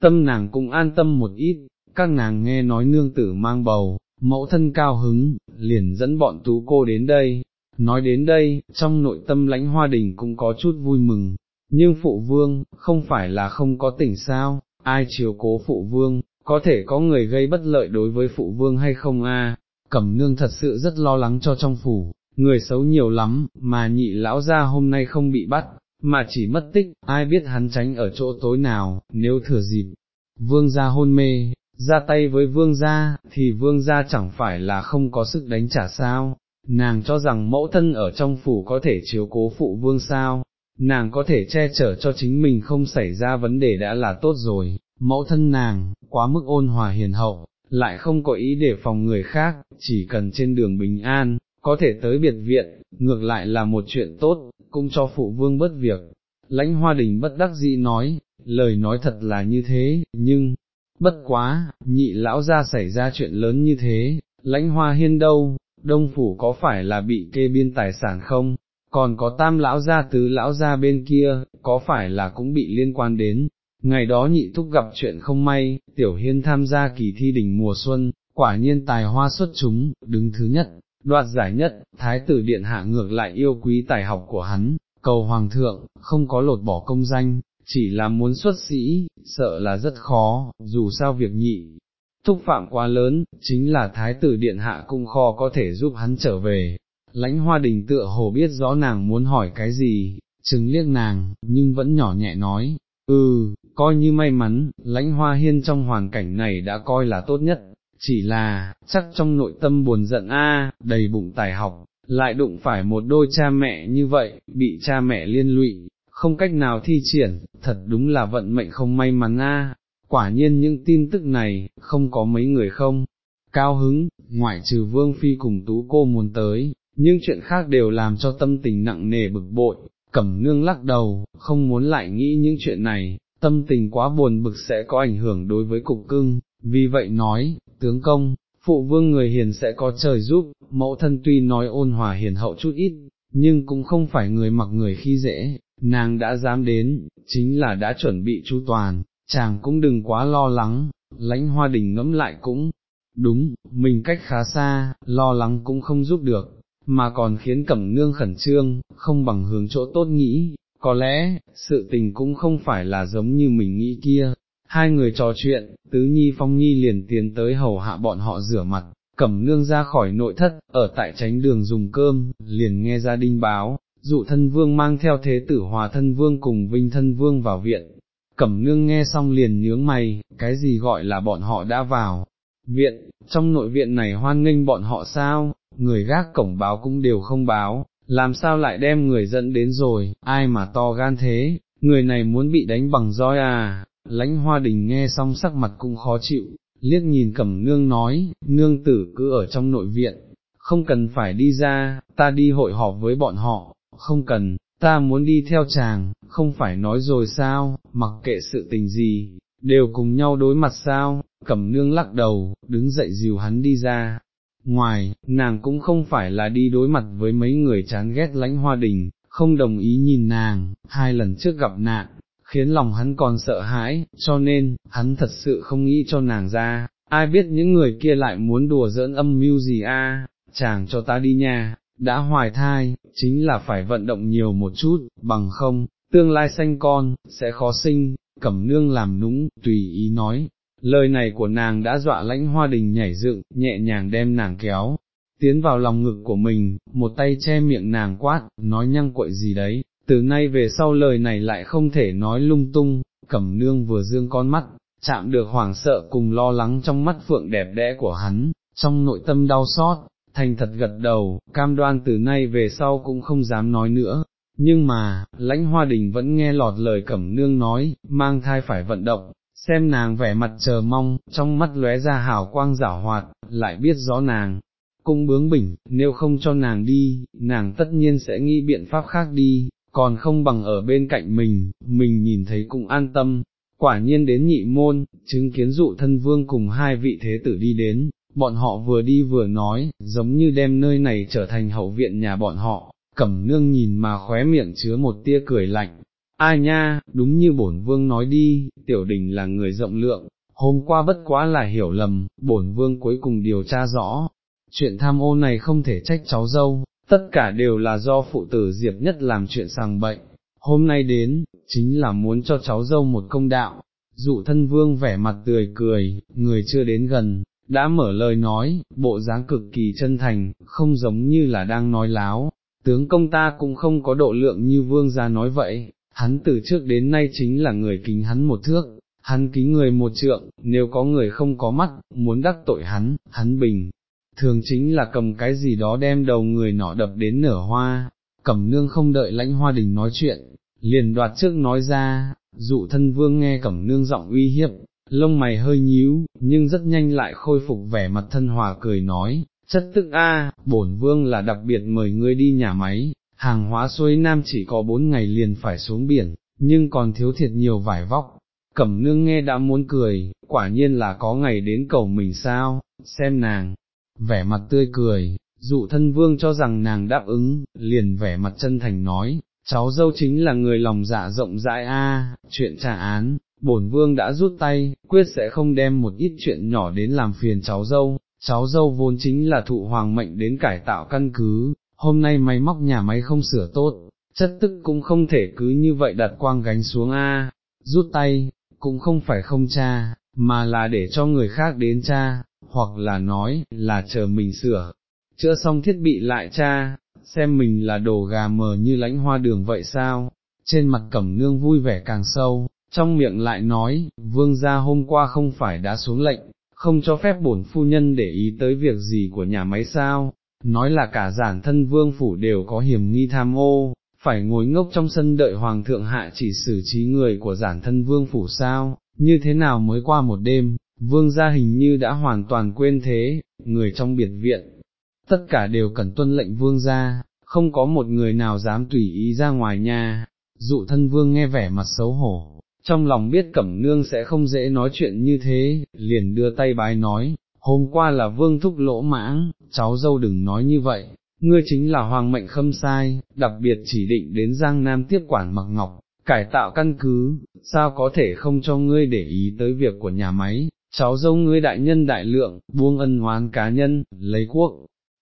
tâm nàng cũng an tâm một ít, các nàng nghe nói nương tử mang bầu, mẫu thân cao hứng, liền dẫn bọn tú cô đến đây, nói đến đây, trong nội tâm lãnh hoa đình cũng có chút vui mừng, nhưng phụ vương, không phải là không có tỉnh sao, ai chiều cố phụ vương, có thể có người gây bất lợi đối với phụ vương hay không a? cẩm nương thật sự rất lo lắng cho trong phủ, người xấu nhiều lắm, mà nhị lão gia hôm nay không bị bắt, mà chỉ mất tích, ai biết hắn tránh ở chỗ tối nào, nếu thừa dịp, vương gia hôn mê, ra tay với vương gia, thì vương gia chẳng phải là không có sức đánh trả sao, nàng cho rằng mẫu thân ở trong phủ có thể chiếu cố phụ vương sao, nàng có thể che chở cho chính mình không xảy ra vấn đề đã là tốt rồi, mẫu thân nàng, quá mức ôn hòa hiền hậu, lại không có ý để phòng người khác, chỉ cần trên đường bình an, có thể tới biệt viện, ngược lại là một chuyện tốt, cũng cho phụ vương bớt việc. Lãnh hoa đình bất đắc dĩ nói, lời nói thật là như thế, nhưng, bất quá, nhị lão ra xảy ra chuyện lớn như thế, lãnh hoa hiên đâu, đông phủ có phải là bị kê biên tài sản không, còn có tam lão gia tứ lão gia bên kia, có phải là cũng bị liên quan đến, ngày đó nhị thúc gặp chuyện không may, tiểu hiên tham gia kỳ thi đỉnh mùa xuân, quả nhiên tài hoa xuất chúng, đứng thứ nhất, đoạt giải nhất, thái tử điện hạ ngược lại yêu quý tài học của hắn, cầu hoàng thượng, không có lột bỏ công danh, chỉ là muốn xuất sĩ, sợ là rất khó, dù sao việc nhị. Thúc phạm quá lớn, chính là thái tử điện hạ cung kho có thể giúp hắn trở về, lãnh hoa đình tựa hồ biết rõ nàng muốn hỏi cái gì, chứng liếc nàng, nhưng vẫn nhỏ nhẹ nói, ừ, coi như may mắn, lãnh hoa hiên trong hoàn cảnh này đã coi là tốt nhất, chỉ là, chắc trong nội tâm buồn giận a, đầy bụng tài học, lại đụng phải một đôi cha mẹ như vậy, bị cha mẹ liên lụy, không cách nào thi triển, thật đúng là vận mệnh không may mắn a quả nhiên những tin tức này, không có mấy người không, cao hứng, ngoại trừ vương phi cùng tú cô muốn tới, nhưng chuyện khác đều làm cho tâm tình nặng nề bực bội, cẩm nương lắc đầu, không muốn lại nghĩ những chuyện này, tâm tình quá buồn bực sẽ có ảnh hưởng đối với cục cưng, vì vậy nói, tướng công, phụ vương người hiền sẽ có trời giúp, mẫu thân tuy nói ôn hòa hiền hậu chút ít, nhưng cũng không phải người mặc người khi dễ, nàng đã dám đến, chính là đã chuẩn bị chu toàn, chàng cũng đừng quá lo lắng, lãnh hoa đình ngẫm lại cũng, đúng, mình cách khá xa, lo lắng cũng không giúp được, mà còn khiến cẩm nương khẩn trương, không bằng hướng chỗ tốt nghĩ, có lẽ, sự tình cũng không phải là giống như mình nghĩ kia. Hai người trò chuyện, tứ nhi phong nhi liền tiến tới hầu hạ bọn họ rửa mặt, cẩm nương ra khỏi nội thất, ở tại tránh đường dùng cơm, liền nghe gia đình báo, dụ thân vương mang theo thế tử hòa thân vương cùng vinh thân vương vào viện. Cẩm nương nghe xong liền nhướng mày, cái gì gọi là bọn họ đã vào, viện, trong nội viện này hoan nghênh bọn họ sao, người gác cổng báo cũng đều không báo, làm sao lại đem người dẫn đến rồi, ai mà to gan thế, người này muốn bị đánh bằng roi à, lãnh hoa đình nghe xong sắc mặt cũng khó chịu, liếc nhìn cẩm nương nói, nương tử cứ ở trong nội viện, không cần phải đi ra, ta đi hội họp với bọn họ, không cần, ta muốn đi theo chàng, không phải nói rồi sao, mặc kệ sự tình gì, đều cùng nhau đối mặt sao, cẩm nương lắc đầu, đứng dậy dìu hắn đi ra, Ngoài, nàng cũng không phải là đi đối mặt với mấy người chán ghét lãnh hoa đình, không đồng ý nhìn nàng, hai lần trước gặp nạn, khiến lòng hắn còn sợ hãi, cho nên, hắn thật sự không nghĩ cho nàng ra, ai biết những người kia lại muốn đùa giỡn âm mưu gì a? chàng cho ta đi nha, đã hoài thai, chính là phải vận động nhiều một chút, bằng không, tương lai sanh con, sẽ khó sinh, cẩm nương làm nũng, tùy ý nói, lời này của nàng đã dọa lãnh hoa đình nhảy dựng, nhẹ nhàng đem nàng kéo, tiến vào lòng ngực của mình, một tay che miệng nàng quát, nói nhăng quậy gì đấy, từ nay về sau lời này lại không thể nói lung tung, cẩm nương vừa dương con mắt, chạm được hoảng sợ cùng lo lắng trong mắt phượng đẹp đẽ của hắn, trong nội tâm đau xót, thành thật gật đầu, cam đoan từ nay về sau cũng không dám nói nữa. Nhưng mà, lãnh hoa đình vẫn nghe lọt lời cẩm nương nói, mang thai phải vận động, xem nàng vẻ mặt chờ mong, trong mắt lóe ra hào quang giả hoạt, lại biết rõ nàng, cung bướng bỉnh, nếu không cho nàng đi, nàng tất nhiên sẽ nghĩ biện pháp khác đi, còn không bằng ở bên cạnh mình, mình nhìn thấy cũng an tâm. Quả nhiên đến nhị môn, chứng kiến dụ thân vương cùng hai vị thế tử đi đến, bọn họ vừa đi vừa nói, giống như đem nơi này trở thành hậu viện nhà bọn họ, cẩm nương nhìn mà khóe miệng chứa một tia cười lạnh. Ai nha, đúng như bổn vương nói đi, tiểu đình là người rộng lượng, hôm qua bất quá là hiểu lầm, bổn vương cuối cùng điều tra rõ, chuyện tham ô này không thể trách cháu dâu, tất cả đều là do phụ tử Diệp nhất làm chuyện sàng bệnh, hôm nay đến, chính là muốn cho cháu dâu một công đạo, dụ thân vương vẻ mặt tươi cười, người chưa đến gần, đã mở lời nói, bộ dáng cực kỳ chân thành, không giống như là đang nói láo, tướng công ta cũng không có độ lượng như vương gia nói vậy, hắn từ trước đến nay chính là người kính hắn một thước, hắn kính người một trượng, nếu có người không có mắt, muốn đắc tội hắn, hắn bình, thường chính là cầm cái gì đó đem đầu người nọ đập đến nở hoa, cẩm nương không đợi lãnh hoa đình nói chuyện, liền đoạt trước nói ra, dụ thân vương nghe cẩm nương giọng uy hiếp, lông mày hơi nhíu, nhưng rất nhanh lại khôi phục vẻ mặt thân hòa cười nói, chất tức a, bổn vương là đặc biệt mời ngươi đi nhà máy, hàng hóa xuôi nam chỉ có bốn ngày liền phải xuống biển, nhưng còn thiếu thiệt nhiều vải vóc. Cẩm nương nghe đã muốn cười, quả nhiên là có ngày đến cầu mình sao, xem nàng, vẻ mặt tươi cười, dụ thân vương cho rằng nàng đáp ứng, liền vẻ mặt chân thành nói, cháu dâu chính là người lòng dạ rộng rãi a, chuyện trả án, bổn vương đã rút tay, quyết sẽ không đem một ít chuyện nhỏ đến làm phiền cháu dâu, cháu dâu vốn chính là thụ hoàng mệnh đến cải tạo căn cứ, hôm nay máy móc nhà máy không sửa tốt, chất tức cũng không thể cứ như vậy đặt quang gánh xuống a, rút tay, cũng không phải không cha, mà là để cho người khác đến cha, hoặc là nói, là chờ mình sửa, chữa xong thiết bị lại cha, xem mình là đồ gà mờ như lãnh hoa đường vậy sao, trên mặt cẩm nương vui vẻ càng sâu, trong miệng lại nói, vương gia hôm qua không phải đã xuống lệnh, không cho phép bổn phu nhân để ý tới việc gì của nhà máy sao, nói là cả giản thân vương phủ đều có hiểm nghi tham ô, phải ngồi ngốc trong sân đợi hoàng thượng hạ chỉ xử trí người của giản thân vương phủ sao, như thế nào mới qua một đêm, vương gia hình như đã hoàn toàn quên thế, người trong biệt viện, tất cả đều cần tuân lệnh vương gia, không có một người nào dám tùy ý ra ngoài nhà, dụ thân vương nghe vẻ mặt xấu hổ, trong lòng biết cẩm nương sẽ không dễ nói chuyện như thế, liền đưa tay bái nói, hôm qua là vương thúc lỗ mãng, cháu dâu đừng nói như vậy, ngươi chính là hoàng mệnh khâm sai, đặc biệt chỉ định đến Giang Nam tiếp quản mặc ngọc, cải tạo căn cứ, sao có thể không cho ngươi để ý tới việc của nhà máy, cháu dâu ngươi đại nhân đại lượng, buông ân oán cá nhân, lấy quốc.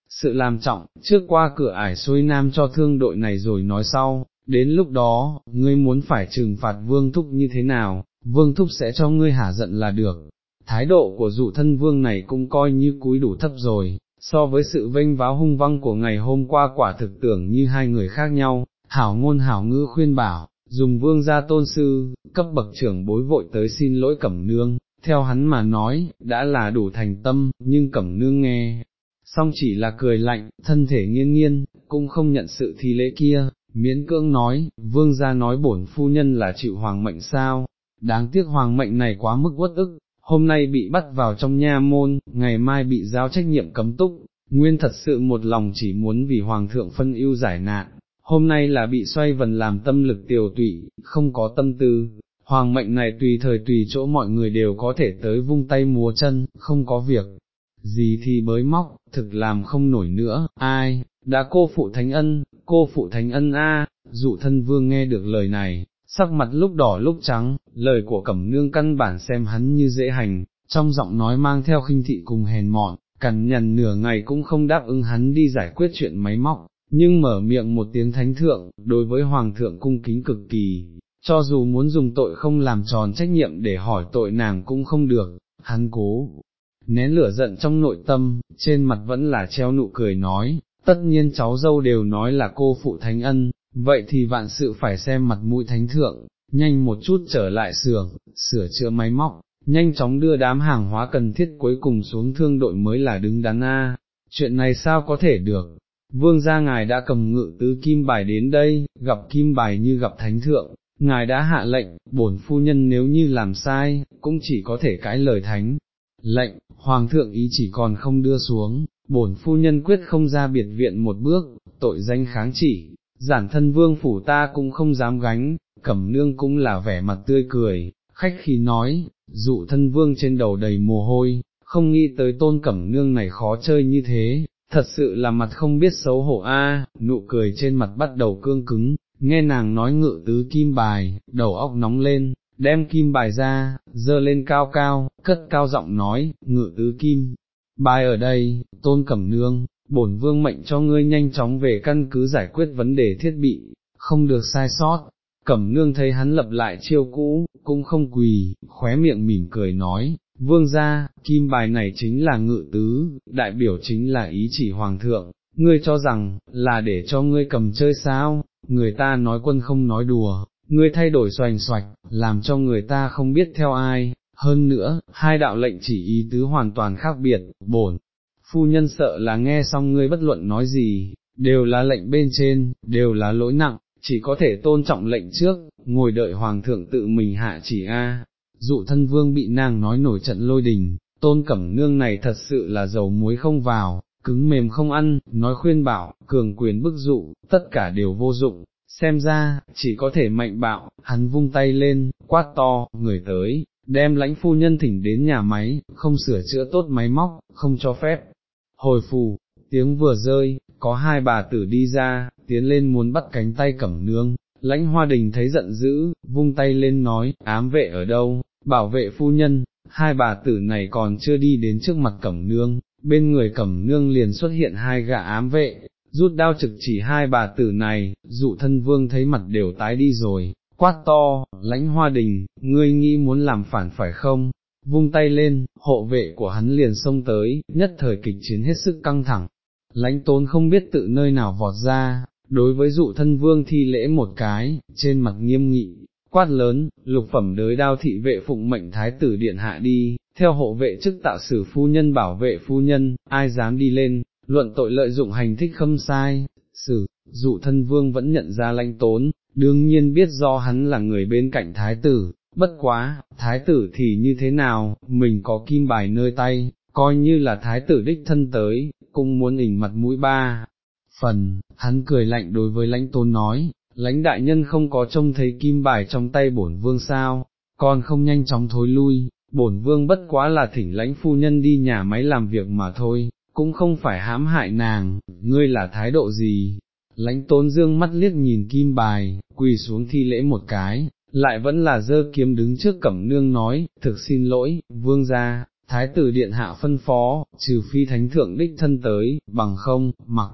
Sự làm trọng, trước qua cửa ải xuôi nam cho thương đội này rồi nói sau, đến lúc đó, ngươi muốn phải trừng phạt vương thúc như thế nào, vương thúc sẽ cho ngươi hả giận là được. Thái độ của dụ thân vương này cũng coi như cúi đủ thấp rồi, so với sự vênh váo hung văng của ngày hôm qua quả thực tưởng như hai người khác nhau, hảo ngôn hảo ngữ khuyên bảo, dùng vương gia tôn sư, cấp bậc trưởng bối vội tới xin lỗi cẩm nương, theo hắn mà nói, đã là đủ thành tâm, nhưng cẩm nương nghe, song chỉ là cười lạnh, thân thể nghiêng nghiêng, cũng không nhận sự thi lễ kia, miễn cưỡng nói, vương gia nói bổn phu nhân là chịu hoàng mệnh sao, đáng tiếc hoàng mệnh này quá mức uất ức, hôm nay bị bắt vào trong nha môn, ngày mai bị giao trách nhiệm cấm túc, nguyên thật sự một lòng chỉ muốn vì hoàng thượng phân ưu giải nạn, hôm nay là bị xoay vần làm tâm lực tiều tụy, không có tâm tư, hoàng mệnh này tùy thời tùy chỗ mọi người đều có thể tới vung tay múa chân, không có việc. Gì thì bới móc, thực làm không nổi nữa, ai, đã cô phụ thánh ân, cô phụ thánh ân a, dụ thân vương nghe được lời này, sắc mặt lúc đỏ lúc trắng, lời của cẩm nương căn bản xem hắn như dễ hành, trong giọng nói mang theo khinh thị cùng hèn mọn, cằn nhằn nửa ngày cũng không đáp ứng hắn đi giải quyết chuyện máy móc, nhưng mở miệng một tiếng thánh thượng, đối với hoàng thượng cung kính cực kỳ, cho dù muốn dùng tội không làm tròn trách nhiệm để hỏi tội nàng cũng không được, hắn cố, nén lửa giận trong nội tâm, trên mặt vẫn là treo nụ cười nói, tất nhiên cháu dâu đều nói là cô phụ thánh ân, vậy thì vạn sự phải xem mặt mũi thánh thượng, nhanh một chút trở lại xưởng, sửa chữa máy móc, nhanh chóng đưa đám hàng hóa cần thiết cuối cùng xuống thương đội mới là đứng đắn a. chuyện này sao có thể được, vương gia ngài đã cầm ngự tứ kim bài đến đây, gặp kim bài như gặp thánh thượng, ngài đã hạ lệnh, bổn phu nhân nếu như làm sai, cũng chỉ có thể cãi lời thánh. Lệnh, hoàng thượng ý chỉ còn không đưa xuống, bổn phu nhân quyết không ra biệt viện một bước, tội danh kháng chỉ, giản thân vương phủ ta cũng không dám gánh, cẩm nương cũng là vẻ mặt tươi cười, khách khi nói, dụ thân vương trên đầu đầy mồ hôi, không nghĩ tới tôn cẩm nương này khó chơi như thế, thật sự là mặt không biết xấu hổ a, nụ cười trên mặt bắt đầu cương cứng, nghe nàng nói ngự tứ kim bài, đầu óc nóng lên, đem kim bài ra, dơ lên cao cao, cất cao giọng nói, ngự tứ kim, bài ở đây, tôn cẩm nương, bổn vương mệnh cho ngươi nhanh chóng về căn cứ giải quyết vấn đề thiết bị, không được sai sót. Cẩm nương thấy hắn lập lại chiêu cũ, cũng không quỳ, khóe miệng mỉm cười nói, vương gia, kim bài này chính là ngự tứ, đại biểu chính là ý chỉ hoàng thượng, ngươi cho rằng, là để cho ngươi cầm chơi sao, người ta nói quân không nói đùa, ngươi thay đổi xoành xoạch, làm cho người ta không biết theo ai, hơn nữa, hai đạo lệnh chỉ ý tứ hoàn toàn khác biệt, bổn, phu nhân sợ là nghe xong ngươi bất luận nói gì, đều là lệnh bên trên, đều là lỗi nặng, chỉ có thể tôn trọng lệnh trước, ngồi đợi hoàng thượng tự mình hạ chỉ a. Dụ thân vương bị nàng nói nổi trận lôi đình, tôn cẩm nương này thật sự là dầu muối không vào, cứng mềm không ăn, nói khuyên bảo, cường quyền bức dụ, tất cả đều vô dụng, xem ra, chỉ có thể mạnh bạo, hắn vung tay lên, quát to, người tới, đem lãnh phu nhân thỉnh đến nhà máy, không sửa chữa tốt máy móc, không cho phép. Hồi phù, tiếng vừa rơi, có hai bà tử đi ra, tiến lên muốn bắt cánh tay cẩm nương, lãnh hoa đình thấy giận dữ, vung tay lên nói, ám vệ ở đâu, bảo vệ phu nhân, hai bà tử này còn chưa đi đến trước mặt cẩm nương, bên người cẩm nương liền xuất hiện hai gã ám vệ, rút đao trực chỉ hai bà tử này, dụ thân vương thấy mặt đều tái đi rồi, quát to, lãnh hoa đình, ngươi nghĩ muốn làm phản phải không? Vung tay lên, hộ vệ của hắn liền xông tới, nhất thời kịch chiến hết sức căng thẳng. Lãnh tốn không biết tự nơi nào vọt ra, đối với dụ thân vương thi lễ một cái, trên mặt nghiêm nghị, quát lớn, lục phẩm đới đao thị vệ phụng mệnh thái tử điện hạ đi, theo hộ vệ chức tạo sử phu nhân bảo vệ phu nhân, ai dám đi lên, luận tội lợi dụng hành thích khâm sai, xử dụ thân vương vẫn nhận ra lãnh tốn, đương nhiên biết do hắn là người bên cạnh thái tử, bất quá, thái tử thì như thế nào, mình có kim bài nơi tay, coi như là thái tử đích thân tới, cũng muốn ỉnh mặt mũi ba. Phần, hắn cười lạnh đối với lãnh tôn nói, lãnh đại nhân không có trông thấy kim bài trong tay bổn vương sao, còn không nhanh chóng thối lui, bổn vương bất quá là thỉnh lãnh phu nhân đi nhà máy làm việc mà thôi, cũng không phải hãm hại nàng, ngươi là thái độ gì. Lãnh tôn dương mắt liếc nhìn kim bài, quỳ xuống thi lễ một cái, lại vẫn là dơ kiếm đứng trước cẩm nương nói, thực xin lỗi, vương gia, thái tử điện hạ phân phó, trừ phi thánh thượng đích thân tới, bằng không, mặc,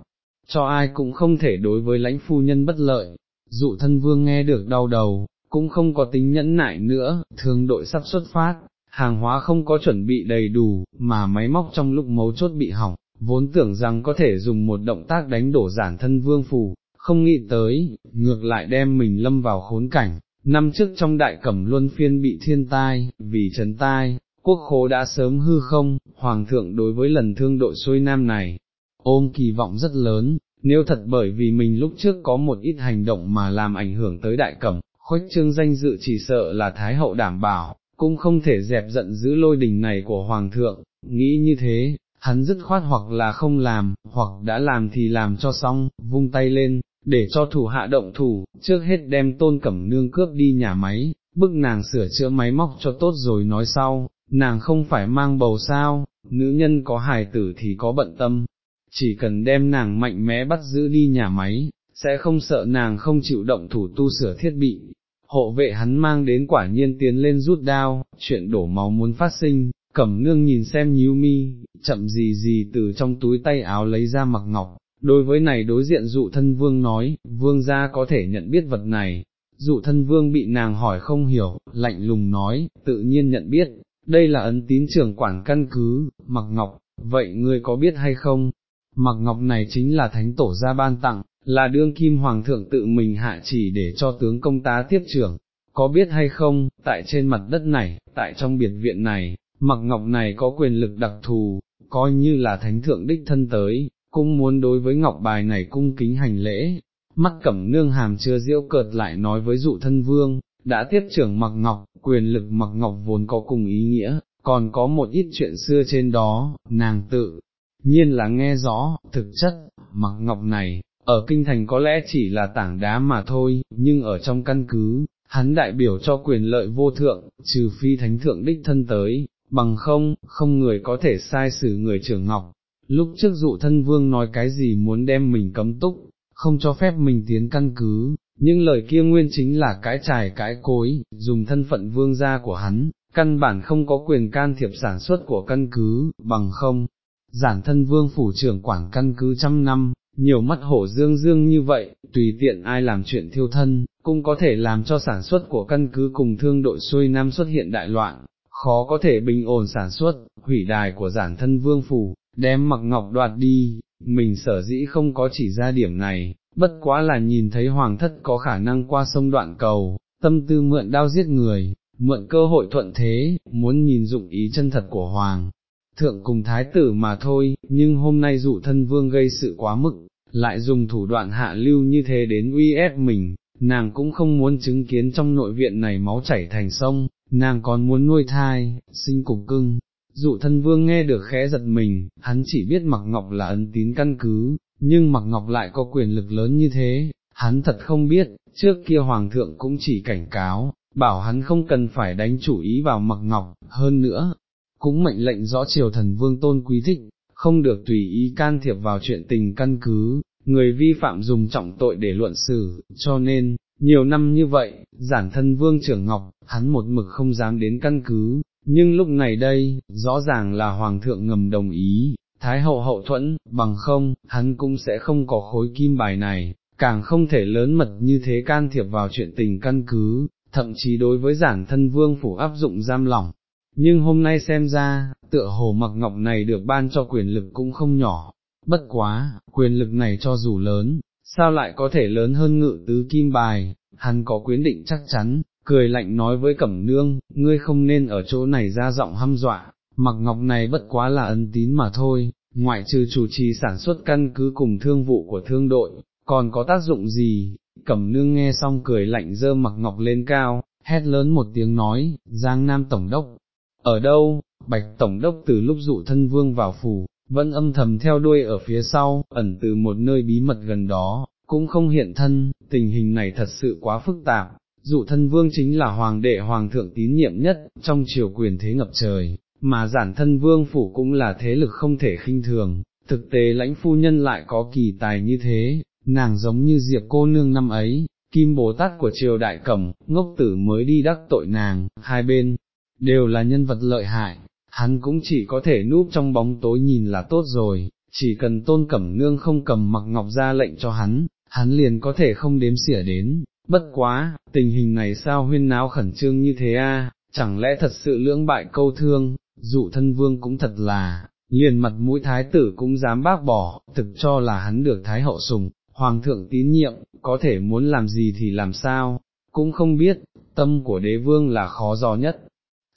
cho ai cũng không thể đối với lãnh phu nhân bất lợi, dụ thân vương nghe được đau đầu, cũng không có tính nhẫn nại nữa, thương đội sắp xuất phát, hàng hóa không có chuẩn bị đầy đủ, mà máy móc trong lúc mấu chốt bị hỏng, vốn tưởng rằng có thể dùng một động tác đánh đổ giản thân vương phù, không nghĩ tới, ngược lại đem mình lâm vào khốn cảnh. Năm trước trong đại cẩm luân phiên bị thiên tai, vì trấn tai, quốc khố đã sớm hư không, hoàng thượng đối với lần thương đội xuôi nam này, ôm kỳ vọng rất lớn, nếu thật bởi vì mình lúc trước có một ít hành động mà làm ảnh hưởng tới đại cẩm, khuếch trương danh dự chỉ sợ là Thái hậu đảm bảo, cũng không thể dẹp giận giữ lôi đình này của Hoàng thượng, nghĩ như thế, hắn dứt khoát hoặc là không làm, hoặc đã làm thì làm cho xong, vung tay lên, để cho thủ hạ động thủ, trước hết đem tôn cẩm nương cướp đi nhà máy, bức nàng sửa chữa máy móc cho tốt rồi nói sau, nàng không phải mang bầu sao, nữ nhân có hài tử thì có bận tâm, chỉ cần đem nàng mạnh mẽ bắt giữ đi nhà máy, sẽ không sợ nàng không chịu động thủ tu sửa thiết bị. Hộ vệ hắn mang đến quả nhiên tiến lên rút đao, chuyện đổ máu muốn phát sinh, cẩm nương nhìn xem nhíu mi, chậm gì gì từ trong túi tay áo lấy ra mặc ngọc, đối với này đối diện dụ thân vương nói, vương gia có thể nhận biết vật này, dụ thân vương bị nàng hỏi không hiểu, lạnh lùng nói, tự nhiên nhận biết, đây là ấn tín trưởng quản căn cứ, mặc ngọc, vậy ngươi có biết hay không, mặc ngọc này chính là thánh tổ gia ban tặng, là đương kim hoàng thượng tự mình hạ chỉ để cho tướng công tá tiếp trưởng, có biết hay không, tại trên mặt đất này, tại trong biệt viện này, mặc ngọc này có quyền lực đặc thù, coi như là thánh thượng đích thân tới, cũng muốn đối với ngọc bài này cung kính hành lễ. Mắt cẩm nương hàm chưa diễu cợt lại nói với dụ thân vương, đã tiếp trưởng mặc ngọc, quyền lực mặc ngọc vốn có cùng ý nghĩa, còn có một ít chuyện xưa trên đó, nàng tự nhiên là nghe rõ, thực chất, mặc ngọc này, ở kinh thành có lẽ chỉ là tảng đá mà thôi, nhưng ở trong căn cứ, hắn đại biểu cho quyền lợi vô thượng, trừ phi thánh thượng đích thân tới, bằng không, không người có thể sai xử người trưởng ngọc. Lúc trước dụ thân vương nói cái gì muốn đem mình cấm túc, không cho phép mình tiến căn cứ, nhưng lời kia nguyên chính là cái trải cái cối, dùng thân phận vương gia của hắn, căn bản không có quyền can thiệp sản xuất của căn cứ, bằng không, giản thân vương phủ trưởng quản căn cứ trăm năm, nhiều mắt hổ dương dương như vậy, tùy tiện ai làm chuyện thiêu thân, cũng có thể làm cho sản xuất của căn cứ cùng thương đội xuôi nam xuất hiện đại loạn, khó có thể bình ổn sản xuất, hủy đài của giản thân vương phủ, đem mặc ngọc đoạt đi, mình sở dĩ không có chỉ ra điểm này, bất quá là nhìn thấy hoàng thất có khả năng qua sông đoạn cầu, tâm tư mượn đao giết người, mượn cơ hội thuận thế, muốn nhìn dụng ý chân thật của hoàng. Thượng cùng thái tử mà thôi, nhưng hôm nay dụ thân vương gây sự quá mức, lại dùng thủ đoạn hạ lưu như thế đến uy ép mình, nàng cũng không muốn chứng kiến trong nội viện này máu chảy thành sông, nàng còn muốn nuôi thai, sinh cục cưng. Dụ thân vương nghe được khẽ giật mình, hắn chỉ biết mặc ngọc là ấn tín căn cứ, nhưng mặc ngọc lại có quyền lực lớn như thế, hắn thật không biết, trước kia hoàng thượng cũng chỉ cảnh cáo, bảo hắn không cần phải đánh chủ ý vào mặc ngọc, hơn nữa, cũng mệnh lệnh rõ triều thần vương tôn quý thích, không được tùy ý can thiệp vào chuyện tình căn cứ, người vi phạm dùng trọng tội để luận xử, cho nên, nhiều năm như vậy, giản thân vương trưởng ngọc, hắn một mực không dám đến căn cứ, nhưng lúc này đây, rõ ràng là hoàng thượng ngầm đồng ý, thái hậu hậu thuẫn, bằng không, hắn cũng sẽ không có khối kim bài này, càng không thể lớn mật như thế can thiệp vào chuyện tình căn cứ, thậm chí đối với giản thân vương phủ áp dụng giam lỏng. Nhưng hôm nay xem ra, tựa hồ mặc ngọc này được ban cho quyền lực cũng không nhỏ, bất quá, quyền lực này cho dù lớn, sao lại có thể lớn hơn ngự tứ kim bài, hắn có quyến định chắc chắn, cười lạnh nói với Cẩm Nương, ngươi không nên ở chỗ này ra giọng hăm dọa, mặc ngọc này bất quá là ân tín mà thôi, ngoại trừ chủ trì sản xuất căn cứ cùng thương vụ của thương đội, còn có tác dụng gì, Cẩm Nương nghe xong cười lạnh dơ mặc ngọc lên cao, hét lớn một tiếng nói, Giang Nam Tổng đốc, ở đâu, Bạch Tổng đốc từ lúc dụ thân vương vào phủ, vẫn âm thầm theo đuôi ở phía sau, ẩn từ một nơi bí mật gần đó, cũng không hiện thân, tình hình này thật sự quá phức tạp, dụ thân vương chính là hoàng đệ hoàng thượng tín nhiệm nhất, trong triều quyền thế ngập trời, mà giản thân vương phủ cũng là thế lực không thể khinh thường, thực tế lãnh phu nhân lại có kỳ tài như thế, nàng giống như diệp cô nương năm ấy, kim bồ tát của triều đại cẩm, ngốc tử mới đi đắc tội nàng, hai bên, đều là nhân vật lợi hại, hắn cũng chỉ có thể núp trong bóng tối nhìn là tốt rồi, chỉ cần tôn cẩm nương không cầm mặc ngọc ra lệnh cho hắn, hắn liền có thể không đếm xỉa đến, bất quá, tình hình này sao huyên náo khẩn trương như thế a? chẳng lẽ thật sự lưỡng bại câu thương, dụ thân vương cũng thật là, liền mặt mũi thái tử cũng dám bác bỏ, thực cho là hắn được thái hậu sùng, hoàng thượng tín nhiệm, có thể muốn làm gì thì làm sao, cũng không biết, tâm của đế vương là khó dò nhất,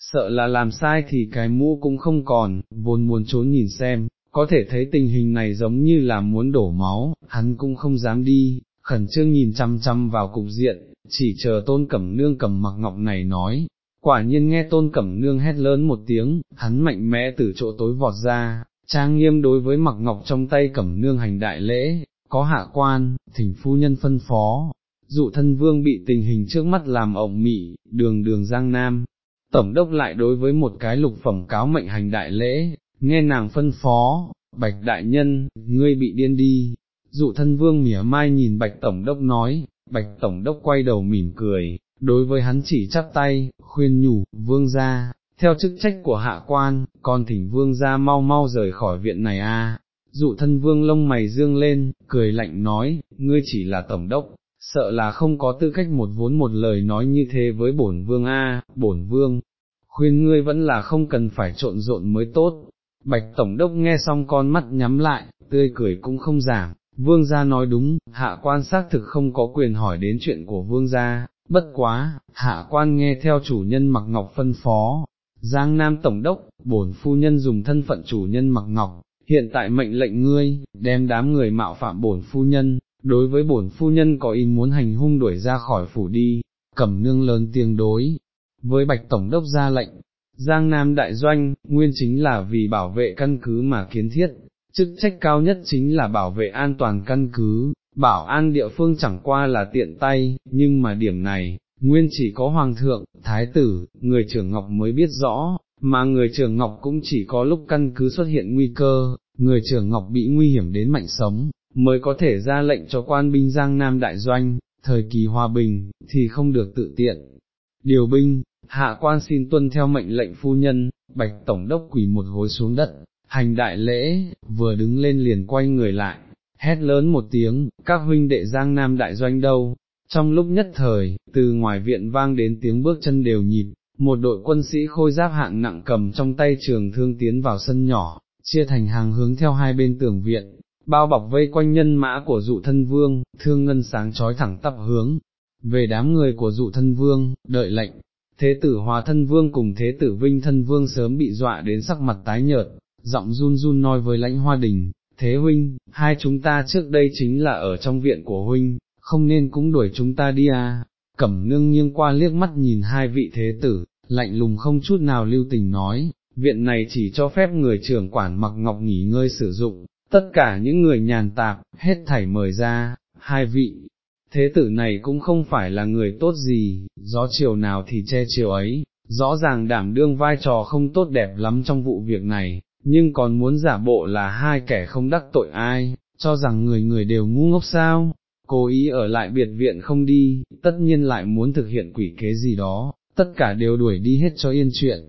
sợ là làm sai thì cái mũ cũng không còn, vốn muốn trốn nhìn xem, có thể thấy tình hình này giống như là muốn đổ máu, hắn cũng không dám đi, khẩn trương nhìn chăm chăm vào cục diện, chỉ chờ tôn cẩm nương cầm mặc ngọc này nói. Quả nhiên nghe tôn cẩm nương hét lớn một tiếng, hắn mạnh mẽ từ chỗ tối vọt ra, trang nghiêm đối với mặc ngọc trong tay cẩm nương hành đại lễ, có hạ quan, thỉnh phu nhân phân phó, dụ thân vương bị tình hình trước mắt làm ổng mị, đường đường giang nam, tổng đốc lại đối với một cái lục phẩm cáo mệnh hành đại lễ, nghe nàng phân phó, bạch đại nhân, ngươi bị điên đi, dụ thân vương mỉa mai nhìn bạch tổng đốc nói, bạch tổng đốc quay đầu mỉm cười, đối với hắn chỉ chắp tay, khuyên nhủ, vương gia, theo chức trách của hạ quan, con thỉnh vương gia mau mau rời khỏi viện này a. Dụ thân vương lông mày dương lên, cười lạnh nói, ngươi chỉ là tổng đốc, sợ là không có tư cách một vốn một lời nói như thế với bổn vương a, bổn vương, khuyên ngươi vẫn là không cần phải trộn rộn mới tốt. Bạch Tổng đốc nghe xong con mắt nhắm lại, tươi cười cũng không giảm, vương gia nói đúng, hạ quan xác thực không có quyền hỏi đến chuyện của vương gia, bất quá, hạ quan nghe theo chủ nhân mặc ngọc phân phó, Giang Nam Tổng đốc, bổn phu nhân dùng thân phận chủ nhân mặc ngọc, hiện tại mệnh lệnh ngươi, đem đám người mạo phạm bổn phu nhân, đối với bổn phu nhân có ý muốn hành hung đuổi ra khỏi phủ đi, cẩm nương lớn tiếng đối, với bạch tổng đốc ra lệnh, Giang Nam đại doanh, nguyên chính là vì bảo vệ căn cứ mà kiến thiết, chức trách cao nhất chính là bảo vệ an toàn căn cứ, bảo an địa phương chẳng qua là tiện tay, nhưng mà điểm này, nguyên chỉ có hoàng thượng, thái tử, người trưởng ngọc mới biết rõ, mà người trưởng ngọc cũng chỉ có lúc căn cứ xuất hiện nguy cơ, người trưởng ngọc bị nguy hiểm đến mạnh sống, mới có thể ra lệnh cho quan binh Giang Nam đại doanh, thời kỳ hòa bình, thì không được tự tiện. Điều binh, hạ quan xin tuân theo mệnh lệnh phu nhân, bạch tổng đốc quỳ một gối xuống đất, hành đại lễ, vừa đứng lên liền quay người lại, hét lớn một tiếng, các huynh đệ giang nam đại doanh đâu, trong lúc nhất thời, từ ngoài viện vang đến tiếng bước chân đều nhịp, một đội quân sĩ khôi giáp hạng nặng cầm trong tay trường thương tiến vào sân nhỏ, chia thành hàng hướng theo hai bên tường viện, bao bọc vây quanh nhân mã của dụ thân vương, thương ngân sáng trói thẳng tắp hướng, về đám người của dụ thân vương, đợi lệnh, thế tử hòa thân vương cùng thế tử vinh thân vương sớm bị dọa đến sắc mặt tái nhợt, giọng run run nói với lãnh hoa đình, thế huynh, hai chúng ta trước đây chính là ở trong viện của huynh, không nên cũng đuổi chúng ta đi à, cẩm nương nghiêng qua liếc mắt nhìn hai vị thế tử, lạnh lùng không chút nào lưu tình nói, viện này chỉ cho phép người trưởng quản mặc ngọc nghỉ ngơi sử dụng, tất cả những người nhàn tạp, hết thảy mời ra, hai vị. Thế tử này cũng không phải là người tốt gì, gió chiều nào thì che chiều ấy, rõ ràng đảm đương vai trò không tốt đẹp lắm trong vụ việc này, nhưng còn muốn giả bộ là hai kẻ không đắc tội ai, cho rằng người người đều ngu ngốc sao, cố ý ở lại biệt viện không đi, tất nhiên lại muốn thực hiện quỷ kế gì đó, tất cả đều đuổi đi hết cho yên chuyện.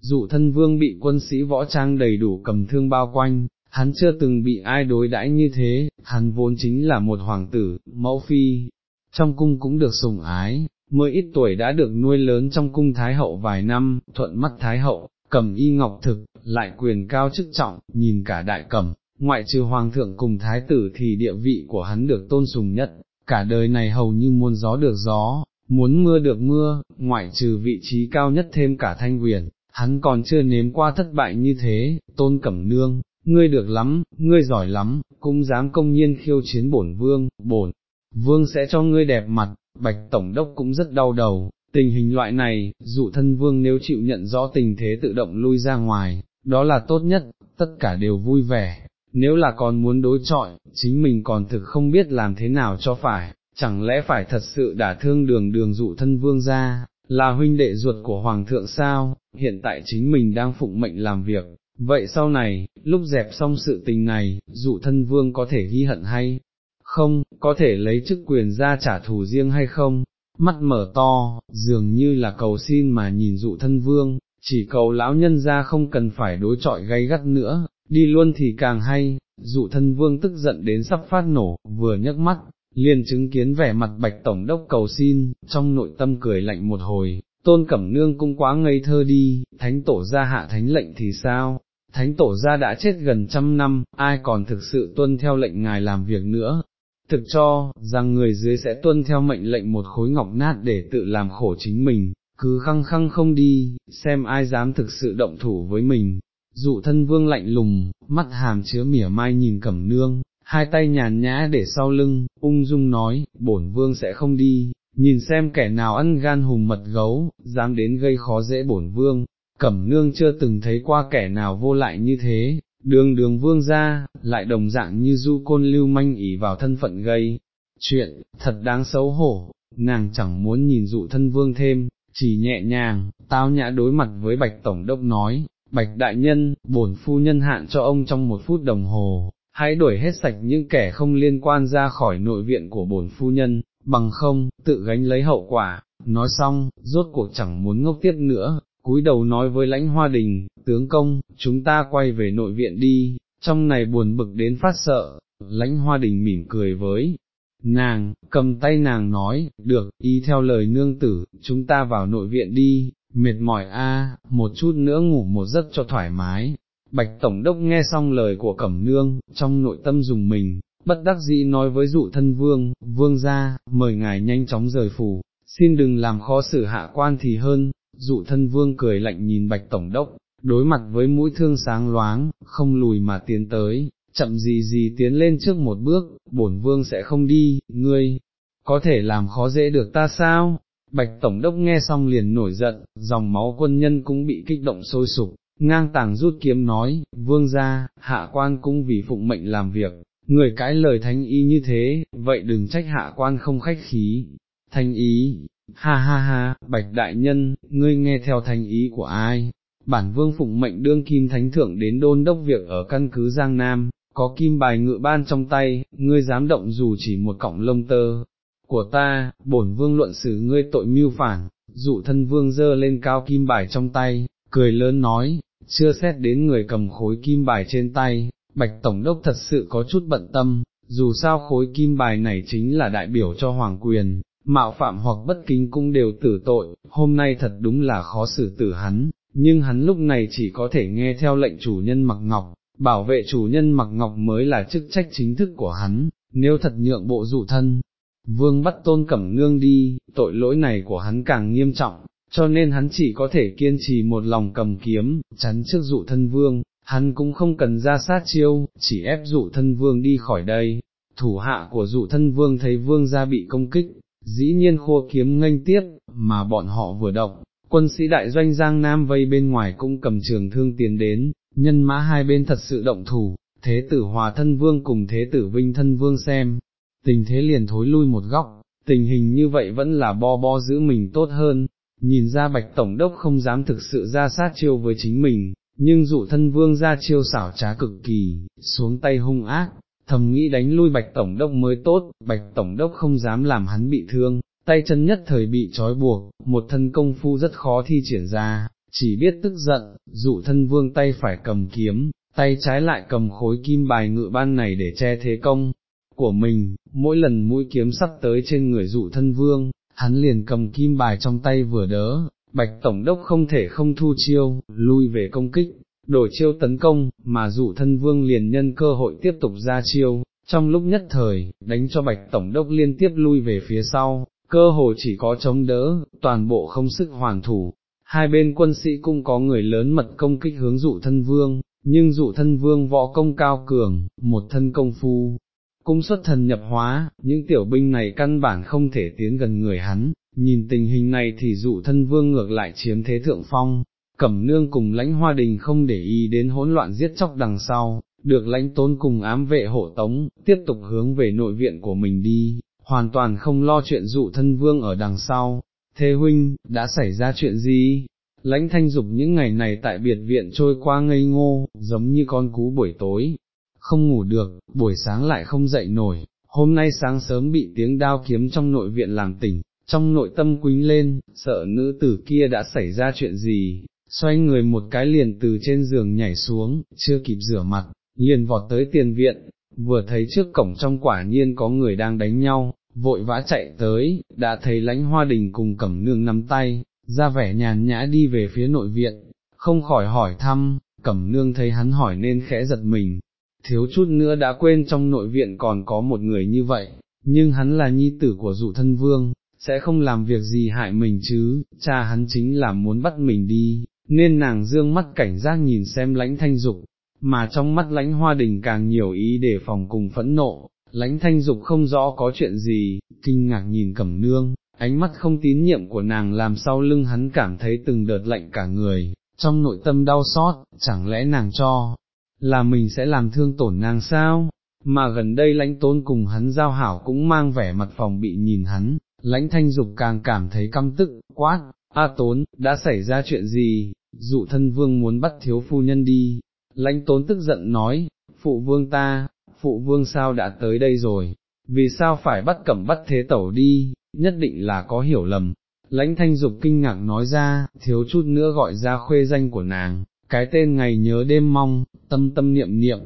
Dụ thân vương bị quân sĩ võ trang đầy đủ cầm thương bao quanh, hắn chưa từng bị ai đối đãi như thế, hắn vốn chính là một hoàng tử, mẫu phi, trong cung cũng được sủng ái, mới ít tuổi đã được nuôi lớn trong cung Thái Hậu vài năm, thuận mắt Thái Hậu, cầm y ngọc thực, lại quyền cao chức trọng, nhìn cả đại cẩm, ngoại trừ hoàng thượng cùng thái tử thì địa vị của hắn được tôn sùng nhất, cả đời này hầu như muốn gió được gió, muốn mưa được mưa, ngoại trừ vị trí cao nhất thêm cả thanh quyền, hắn còn chưa nếm qua thất bại như thế, tôn cẩm nương, ngươi được lắm, ngươi giỏi lắm, cũng dám công nhiên khiêu chiến bổn vương, bổn, vương sẽ cho ngươi đẹp mặt, bạch tổng đốc cũng rất đau đầu, tình hình loại này, dụ thân vương nếu chịu nhận rõ tình thế tự động lui ra ngoài, đó là tốt nhất, tất cả đều vui vẻ, nếu là còn muốn đối chọi, chính mình còn thực không biết làm thế nào cho phải, chẳng lẽ phải thật sự đả thương đường đường dụ thân vương ra, là huynh đệ ruột của hoàng thượng sao, hiện tại chính mình đang phụng mệnh làm việc, vậy sau này, lúc dẹp xong sự tình này, dụ thân vương có thể ghi hận hay không, có thể lấy chức quyền ra trả thù riêng hay không, mắt mở to, dường như là cầu xin mà nhìn dụ thân vương, chỉ cầu lão nhân ra không cần phải đối chọi gay gắt nữa, đi luôn thì càng hay, dụ thân vương tức giận đến sắp phát nổ, vừa nhấc mắt, liền chứng kiến vẻ mặt bạch tổng đốc cầu xin, trong nội tâm cười lạnh một hồi, tôn cẩm nương cũng quá ngây thơ đi, thánh tổ ra hạ thánh lệnh thì sao, thánh tổ gia đã chết gần trăm năm, ai còn thực sự tuân theo lệnh ngài làm việc nữa. Thực cho, rằng người dưới sẽ tuân theo mệnh lệnh một khối ngọc nát để tự làm khổ chính mình, cứ khăng khăng không đi, xem ai dám thực sự động thủ với mình, dụ thân vương lạnh lùng, mắt hàm chứa mỉa mai nhìn cẩm nương, hai tay nhàn nhã để sau lưng, ung dung nói, bổn vương sẽ không đi, nhìn xem kẻ nào ăn gan hùng mật gấu, dám đến gây khó dễ bổn vương, cẩm nương chưa từng thấy qua kẻ nào vô lại như thế, đường đường vương ra, lại đồng dạng như du côn lưu manh ỉ vào thân phận gây, chuyện, thật đáng xấu hổ, nàng chẳng muốn nhìn dụ thân vương thêm, chỉ nhẹ nhàng, tao nhã đối mặt với bạch tổng đốc nói, Bạch đại nhân, bổn phu nhân hạn cho ông trong một phút đồng hồ, hãy đuổi hết sạch những kẻ không liên quan ra khỏi nội viện của bổn phu nhân, bằng không, tự gánh lấy hậu quả, nói xong, rốt cuộc chẳng muốn ngốc tiếp nữa, cúi đầu nói với lãnh hoa đình, tướng công, chúng ta quay về nội viện đi, trong này buồn bực đến phát sợ, lãnh hoa đình mỉm cười với. Nàng, cầm tay nàng nói, được, y theo lời nương tử, chúng ta vào nội viện đi, mệt mỏi a, một chút nữa ngủ một giấc cho thoải mái. Bạch Tổng đốc nghe xong lời của Cẩm Nương, trong nội tâm dùng mình, bất đắc dĩ nói với dụ thân vương, vương ra, mời ngài nhanh chóng rời phủ, xin đừng làm khó xử hạ quan thì hơn, dụ thân vương cười lạnh nhìn bạch tổng đốc, đối mặt với mũi thương sáng loáng, không lùi mà tiến tới, chậm gì gì tiến lên trước một bước, bổn vương sẽ không đi, ngươi, có thể làm khó dễ được ta sao? Bạch Tổng đốc nghe xong liền nổi giận, dòng máu quân nhân cũng bị kích động sôi sục, ngang tàng rút kiếm nói, vương ra, hạ quan cũng vì phụng mệnh làm việc, người cãi lời thánh ý như thế, vậy đừng trách hạ quan không khách khí. Thánh ý, ha ha ha, bạch đại nhân, ngươi nghe theo thành ý của ai? Bản vương phụng mệnh đương kim thánh thượng đến đôn đốc việc ở căn cứ Giang Nam, có kim bài ngự ban trong tay, ngươi dám động dù chỉ một cọng lông tơ, của ta, bổn vương luận xử ngươi tội mưu phản, dụ thân vương dơ lên cao kim bài trong tay, cười lớn nói, chưa xét đến người cầm khối kim bài trên tay, bạch tổng đốc thật sự có chút bận tâm, dù sao khối kim bài này chính là đại biểu cho hoàng quyền, mạo phạm hoặc bất kính cũng đều tử tội, hôm nay thật đúng là khó xử tử hắn, nhưng hắn lúc này chỉ có thể nghe theo lệnh chủ nhân mặc ngọc, bảo vệ chủ nhân mặc ngọc mới là chức trách chính thức của hắn, nếu thật nhượng bộ dụ thân, vương bắt tôn cẩm nương đi, tội lỗi này của hắn càng nghiêm trọng, cho nên hắn chỉ có thể kiên trì một lòng cầm kiếm, chắn trước dụ thân vương, hắn cũng không cần ra sát chiêu, chỉ ép dụ thân vương đi khỏi đây. Thủ hạ của dụ thân vương thấy vương gia bị công kích, dĩ nhiên khua kiếm nghênh tiếp, mà bọn họ vừa động, quân sĩ đại doanh Giang Nam vây bên ngoài cũng cầm trường thương tiến đến, nhân mã hai bên thật sự động thủ, thế tử hòa thân vương cùng thế tử vinh thân vương xem, tình thế liền thối lui một góc, tình hình như vậy vẫn là bo bo giữ mình tốt hơn, nhìn ra bạch tổng đốc không dám thực sự ra sát chiêu với chính mình, nhưng dụ thân vương ra chiêu xảo trá cực kỳ, xuống tay hung ác, thầm nghĩ đánh lui bạch tổng đốc mới tốt, bạch tổng đốc không dám làm hắn bị thương, tay chân nhất thời bị trói buộc, một thân công phu rất khó thi triển ra, chỉ biết tức giận, dụ thân vương tay phải cầm kiếm, tay trái lại cầm khối kim bài ngự ban này để che thế công của mình, mỗi lần mũi kiếm sắp tới trên người dụ thân vương, hắn liền cầm kim bài trong tay vừa đỡ, bạch tổng đốc không thể không thu chiêu, lui về công kích, đổi chiêu tấn công, mà dụ thân vương liền nhân cơ hội tiếp tục ra chiêu, trong lúc nhất thời, đánh cho bạch tổng đốc liên tiếp lui về phía sau, cơ hồ chỉ có chống đỡ, toàn bộ không sức hoàn thủ. Hai bên quân sĩ cũng có người lớn mật công kích hướng dụ thân vương, nhưng dụ thân vương võ công cao cường, một thân công phu, cung xuất thần nhập hóa, những tiểu binh này căn bản không thể tiến gần người hắn, nhìn tình hình này thì dụ thân vương ngược lại chiếm thế thượng phong, cẩm nương cùng lãnh hoa đình không để ý đến hỗn loạn giết chóc đằng sau, được lãnh tốn cùng ám vệ hộ tống, tiếp tục hướng về nội viện của mình đi, hoàn toàn không lo chuyện dụ thân vương ở đằng sau. Thế huynh, đã xảy ra chuyện gì? Lãnh thanh dục những ngày này tại biệt viện trôi qua ngây ngô, giống như con cú buổi tối, không ngủ được, buổi sáng lại không dậy nổi, hôm nay sáng sớm bị tiếng đao kiếm trong nội viện làm tỉnh, trong nội tâm quính lên, sợ nữ tử kia đã xảy ra chuyện gì, xoay người một cái liền từ trên giường nhảy xuống, chưa kịp rửa mặt, liền vọt tới tiền viện, vừa thấy trước cổng trong quả nhiên có người đang đánh nhau, vội vã chạy tới, đã thấy lãnh hoa đình cùng cẩm nương nắm tay, ra vẻ nhàn nhã đi về phía nội viện, không khỏi hỏi thăm, cẩm nương thấy hắn hỏi nên khẽ giật mình, thiếu chút nữa đã quên trong nội viện còn có một người như vậy, nhưng hắn là nhi tử của dụ thân vương, sẽ không làm việc gì hại mình chứ, cha hắn chính là muốn bắt mình đi, nên nàng dương mắt cảnh giác nhìn xem lãnh thanh dục, mà trong mắt lãnh hoa đình càng nhiều ý để phòng cùng phẫn nộ, lãnh thanh dục không rõ có chuyện gì, kinh ngạc nhìn cẩm nương, ánh mắt không tín nhiệm của nàng làm sau lưng hắn cảm thấy từng đợt lạnh cả người, trong nội tâm đau xót, chẳng lẽ nàng cho, là mình sẽ làm thương tổn nàng sao, mà gần đây lãnh tốn cùng hắn giao hảo cũng mang vẻ mặt phòng bị nhìn hắn, lãnh thanh dục càng cảm thấy căm tức, quát, A tốn, đã xảy ra chuyện gì, dụ thân vương muốn bắt thiếu phu nhân đi, lãnh tốn tức giận nói, phụ vương ta, phụ vương sao đã tới đây rồi, vì sao phải bắt cẩm bắt thế tẩu đi, nhất định là có hiểu lầm. Lãnh thanh dục kinh ngạc nói ra, thiếu chút nữa gọi ra khuê danh của nàng, cái tên ngày nhớ đêm mong, tâm tâm niệm niệm,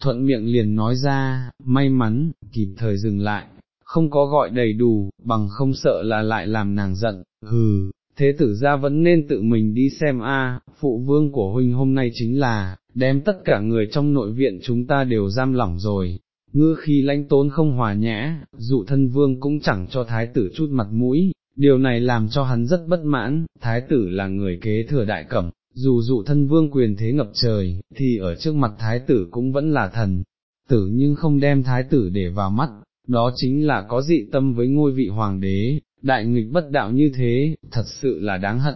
thuận miệng liền nói ra, may mắn, kịp thời dừng lại, không có gọi đầy đủ, bằng không sợ là lại làm nàng giận, hừ, thế tử ra vẫn nên tự mình đi xem a. phụ vương của huynh hôm nay chính là, đem tất cả người trong nội viện chúng ta đều giam lỏng rồi. Ngư khi lãnh tốn không hòa nhã, dụ thân vương cũng chẳng cho thái tử chút mặt mũi, điều này làm cho hắn rất bất mãn, thái tử là người kế thừa đại cẩm, dù dụ thân vương quyền thế ngập trời, thì ở trước mặt thái tử cũng vẫn là thần, tử nhưng không đem thái tử để vào mắt, đó chính là có dị tâm với ngôi vị hoàng đế, đại nghịch bất đạo như thế, thật sự là đáng hận.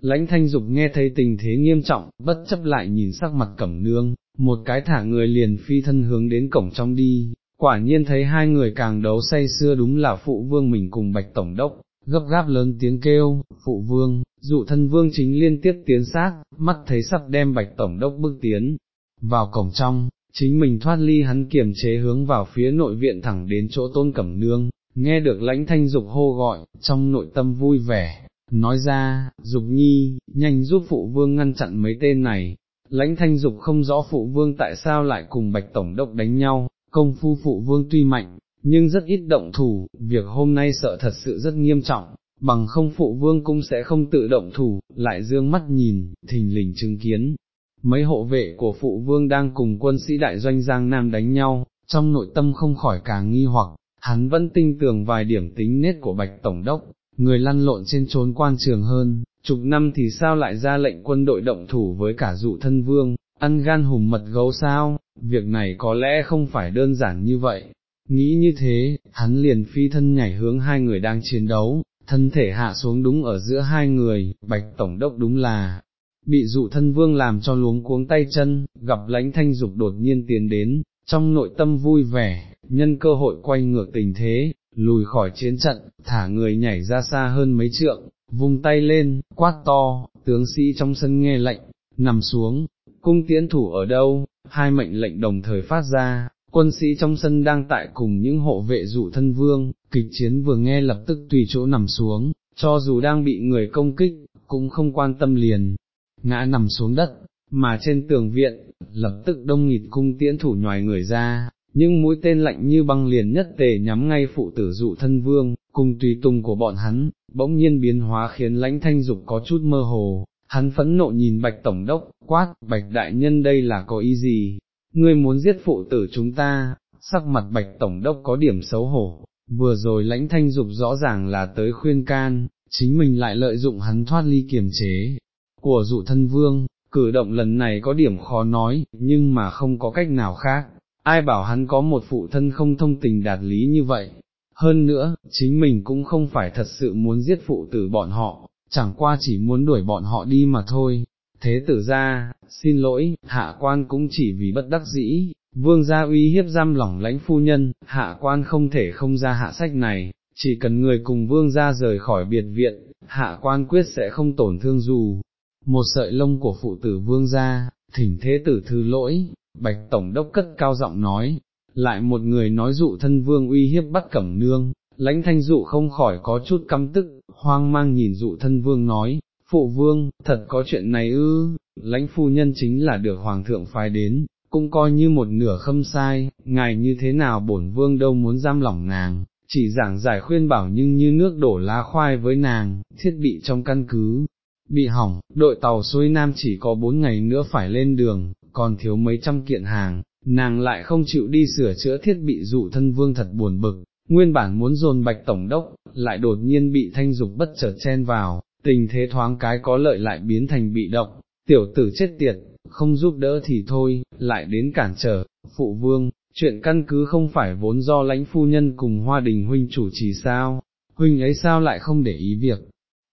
Lãnh thanh dục nghe thấy tình thế nghiêm trọng, bất chấp lại nhìn sắc mặt cẩm nương, một cái thả người liền phi thân hướng đến cổng trong đi, quả nhiên thấy hai người càng đấu say xưa đúng là phụ vương mình cùng bạch tổng đốc, gấp gáp lớn tiếng kêu, phụ vương, dụ thân vương chính liên tiếp tiến sát, mắt thấy sắp đem bạch tổng đốc bước tiến, vào cổng trong, chính mình thoát ly hắn kiềm chế hướng vào phía nội viện thẳng đến chỗ tôn cẩm nương, nghe được lãnh thanh dục hô gọi, trong nội tâm vui vẻ, nói ra, dục nhi, nhanh giúp phụ vương ngăn chặn mấy tên này, lãnh thanh dục không rõ phụ vương tại sao lại cùng bạch tổng đốc đánh nhau, công phu phụ vương tuy mạnh, nhưng rất ít động thủ, việc hôm nay sợ thật sự rất nghiêm trọng, bằng không phụ vương cũng sẽ không tự động thủ, lại dương mắt nhìn, thình lình chứng kiến. Mấy hộ vệ của phụ vương đang cùng quân sĩ đại doanh Giang Nam đánh nhau, trong nội tâm không khỏi càng nghi hoặc, hắn vẫn tinh tường vài điểm tính nết của Bạch Tổng đốc, người lăn lộn trên trốn quan trường hơn, chục năm thì sao lại ra lệnh quân đội động thủ với cả dụ thân vương, ăn gan hùm mật gấu sao, việc này có lẽ không phải đơn giản như vậy. Nghĩ như thế, hắn liền phi thân nhảy hướng hai người đang chiến đấu, thân thể hạ xuống đúng ở giữa hai người, bạch tổng đốc đúng là, bị dụ thân vương làm cho luống cuống tay chân, gặp lãnh thanh dục đột nhiên tiến đến, trong nội tâm vui vẻ, nhân cơ hội quay ngược tình thế, lùi khỏi chiến trận, thả người nhảy ra xa hơn mấy trượng, vung tay lên, quát to, tướng sĩ trong sân nghe lệnh, nằm xuống, cung tiễn thủ ở đâu, hai mệnh lệnh đồng thời phát ra, quân sĩ trong sân đang tại cùng những hộ vệ dụ thân vương, kịch chiến vừa nghe lập tức tùy chỗ nằm xuống, cho dù đang bị người công kích, cũng không quan tâm liền, ngã nằm xuống đất, mà trên tường viện, lập tức đông nghịt cung tiễn thủ nhòi người ra, nhưng mũi tên lạnh như băng liền nhất tề nhắm ngay phụ tử dụ thân vương, cùng tùy tùng của bọn hắn, bỗng nhiên biến hóa khiến lãnh thanh dục có chút mơ hồ, hắn phẫn nộ nhìn bạch tổng đốc, quát, bạch đại nhân đây là có ý gì, ngươi muốn giết phụ tử chúng ta, sắc mặt bạch tổng đốc có điểm xấu hổ, vừa rồi lãnh thanh dục rõ ràng là tới khuyên can, chính mình lại lợi dụng hắn thoát ly kiềm chế, của dụ thân vương, cử động lần này có điểm khó nói, nhưng mà không có cách nào khác, ai bảo hắn có một phụ thân không thông tình đạt lý như vậy, hơn nữa, chính mình cũng không phải thật sự muốn giết phụ tử bọn họ, chẳng qua chỉ muốn đuổi bọn họ đi mà thôi. Thế tử ra, xin lỗi, hạ quan cũng chỉ vì bất đắc dĩ, vương gia uy hiếp giam lỏng lãnh phu nhân, hạ quan không thể không ra hạ sách này, chỉ cần người cùng vương gia rời khỏi biệt viện, hạ quan quyết sẽ không tổn thương dù, một sợi lông của phụ tử vương gia, thỉnh thế tử thứ lỗi, bạch tổng đốc cất cao giọng nói, lại một người nói dụ thân vương uy hiếp bắt cẩm nương, lãnh thanh dụ không khỏi có chút căm tức, hoang mang nhìn dụ thân vương nói, phụ vương, thật có chuyện này ư, lãnh phu nhân chính là được hoàng thượng phái đến, cũng coi như một nửa khâm sai, ngài như thế nào bổn vương đâu muốn giam lỏng nàng, chỉ giảng giải khuyên bảo nhưng như nước đổ lá khoai với nàng, thiết bị trong căn cứ, bị hỏng, đội tàu xuôi nam chỉ có bốn ngày nữa phải lên đường, còn thiếu mấy trăm kiện hàng, nàng lại không chịu đi sửa chữa thiết bị dụ thân vương thật buồn bực, nguyên bản muốn dồn bạch tổng đốc, lại đột nhiên bị thanh dục bất chợt chen vào, tình thế thoáng cái có lợi lại biến thành bị động, tiểu tử chết tiệt, không giúp đỡ thì thôi, lại đến cản trở, phụ vương, chuyện căn cứ không phải vốn do lãnh phu nhân cùng hoa đình huynh chủ trì sao, huynh ấy sao lại không để ý việc.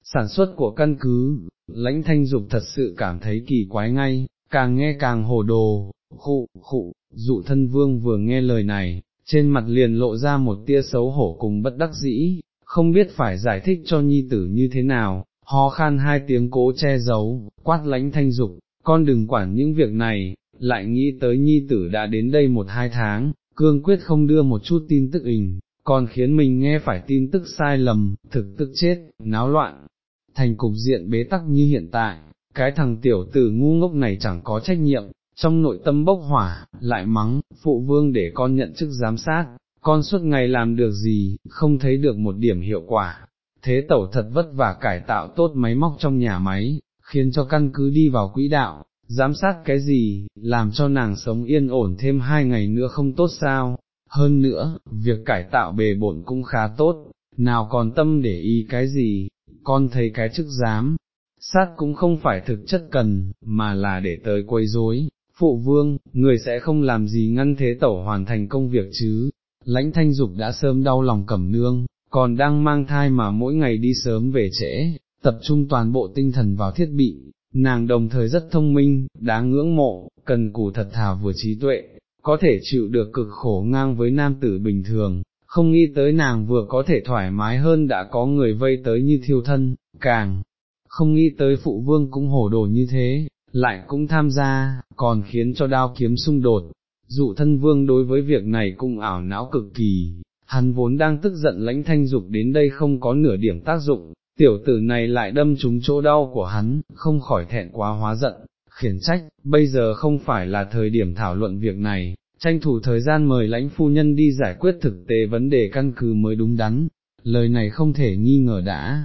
Sản xuất của căn cứ, lãnh thanh dục thật sự cảm thấy kỳ quái ngay, càng nghe càng hồ đồ, khụ, khụ, dụ thân vương vừa nghe lời này, trên mặt liền lộ ra một tia xấu hổ cùng bất đắc dĩ, không biết phải giải thích cho nhi tử như thế nào, ho khan hai tiếng cố che giấu, quát lánh thanh dục, con đừng quản những việc này, lại nghĩ tới nhi tử đã đến đây một hai tháng, cương quyết không đưa một chút tin tức ình, còn khiến mình nghe phải tin tức sai lầm, thực tức chết, náo loạn, thành cục diện bế tắc như hiện tại, cái thằng tiểu tử ngu ngốc này chẳng có trách nhiệm, trong nội tâm bốc hỏa, lại mắng, phụ vương để con nhận chức giám sát, con suốt ngày làm được gì, không thấy được một điểm hiệu quả. Thế tẩu thật vất vả cải tạo tốt máy móc trong nhà máy, khiến cho căn cứ đi vào quỹ đạo, giám sát cái gì, làm cho nàng sống yên ổn thêm hai ngày nữa không tốt sao. Hơn nữa, việc cải tạo bề bổn cũng khá tốt, nào còn tâm để ý cái gì, con thấy cái chức giám, sát cũng không phải thực chất cần, mà là để tới quấy rối. Phụ vương, người sẽ không làm gì ngăn thế tẩu hoàn thành công việc chứ, lãnh thanh dục đã sớm đau lòng cẩm nương, còn đang mang thai mà mỗi ngày đi sớm về trễ, tập trung toàn bộ tinh thần vào thiết bị, nàng đồng thời rất thông minh, đáng ngưỡng mộ, cần cù thật thà vừa trí tuệ, có thể chịu được cực khổ ngang với nam tử bình thường, không nghĩ tới nàng vừa có thể thoải mái hơn đã có người vây tới như thiêu thân, càng không nghĩ tới phụ vương cũng hổ đồ như thế, lại cũng tham gia, còn khiến cho đao kiếm xung đột. Dụ thân vương đối với việc này cũng ảo não cực kỳ, hắn vốn đang tức giận lãnh thanh dục đến đây không có nửa điểm tác dụng, tiểu tử này lại đâm trúng chỗ đau của hắn, không khỏi thẹn quá hóa giận, khiển trách, bây giờ không phải là thời điểm thảo luận việc này, tranh thủ thời gian mời lãnh phu nhân đi giải quyết thực tế vấn đề căn cứ mới đúng đắn, lời này không thể nghi ngờ đã,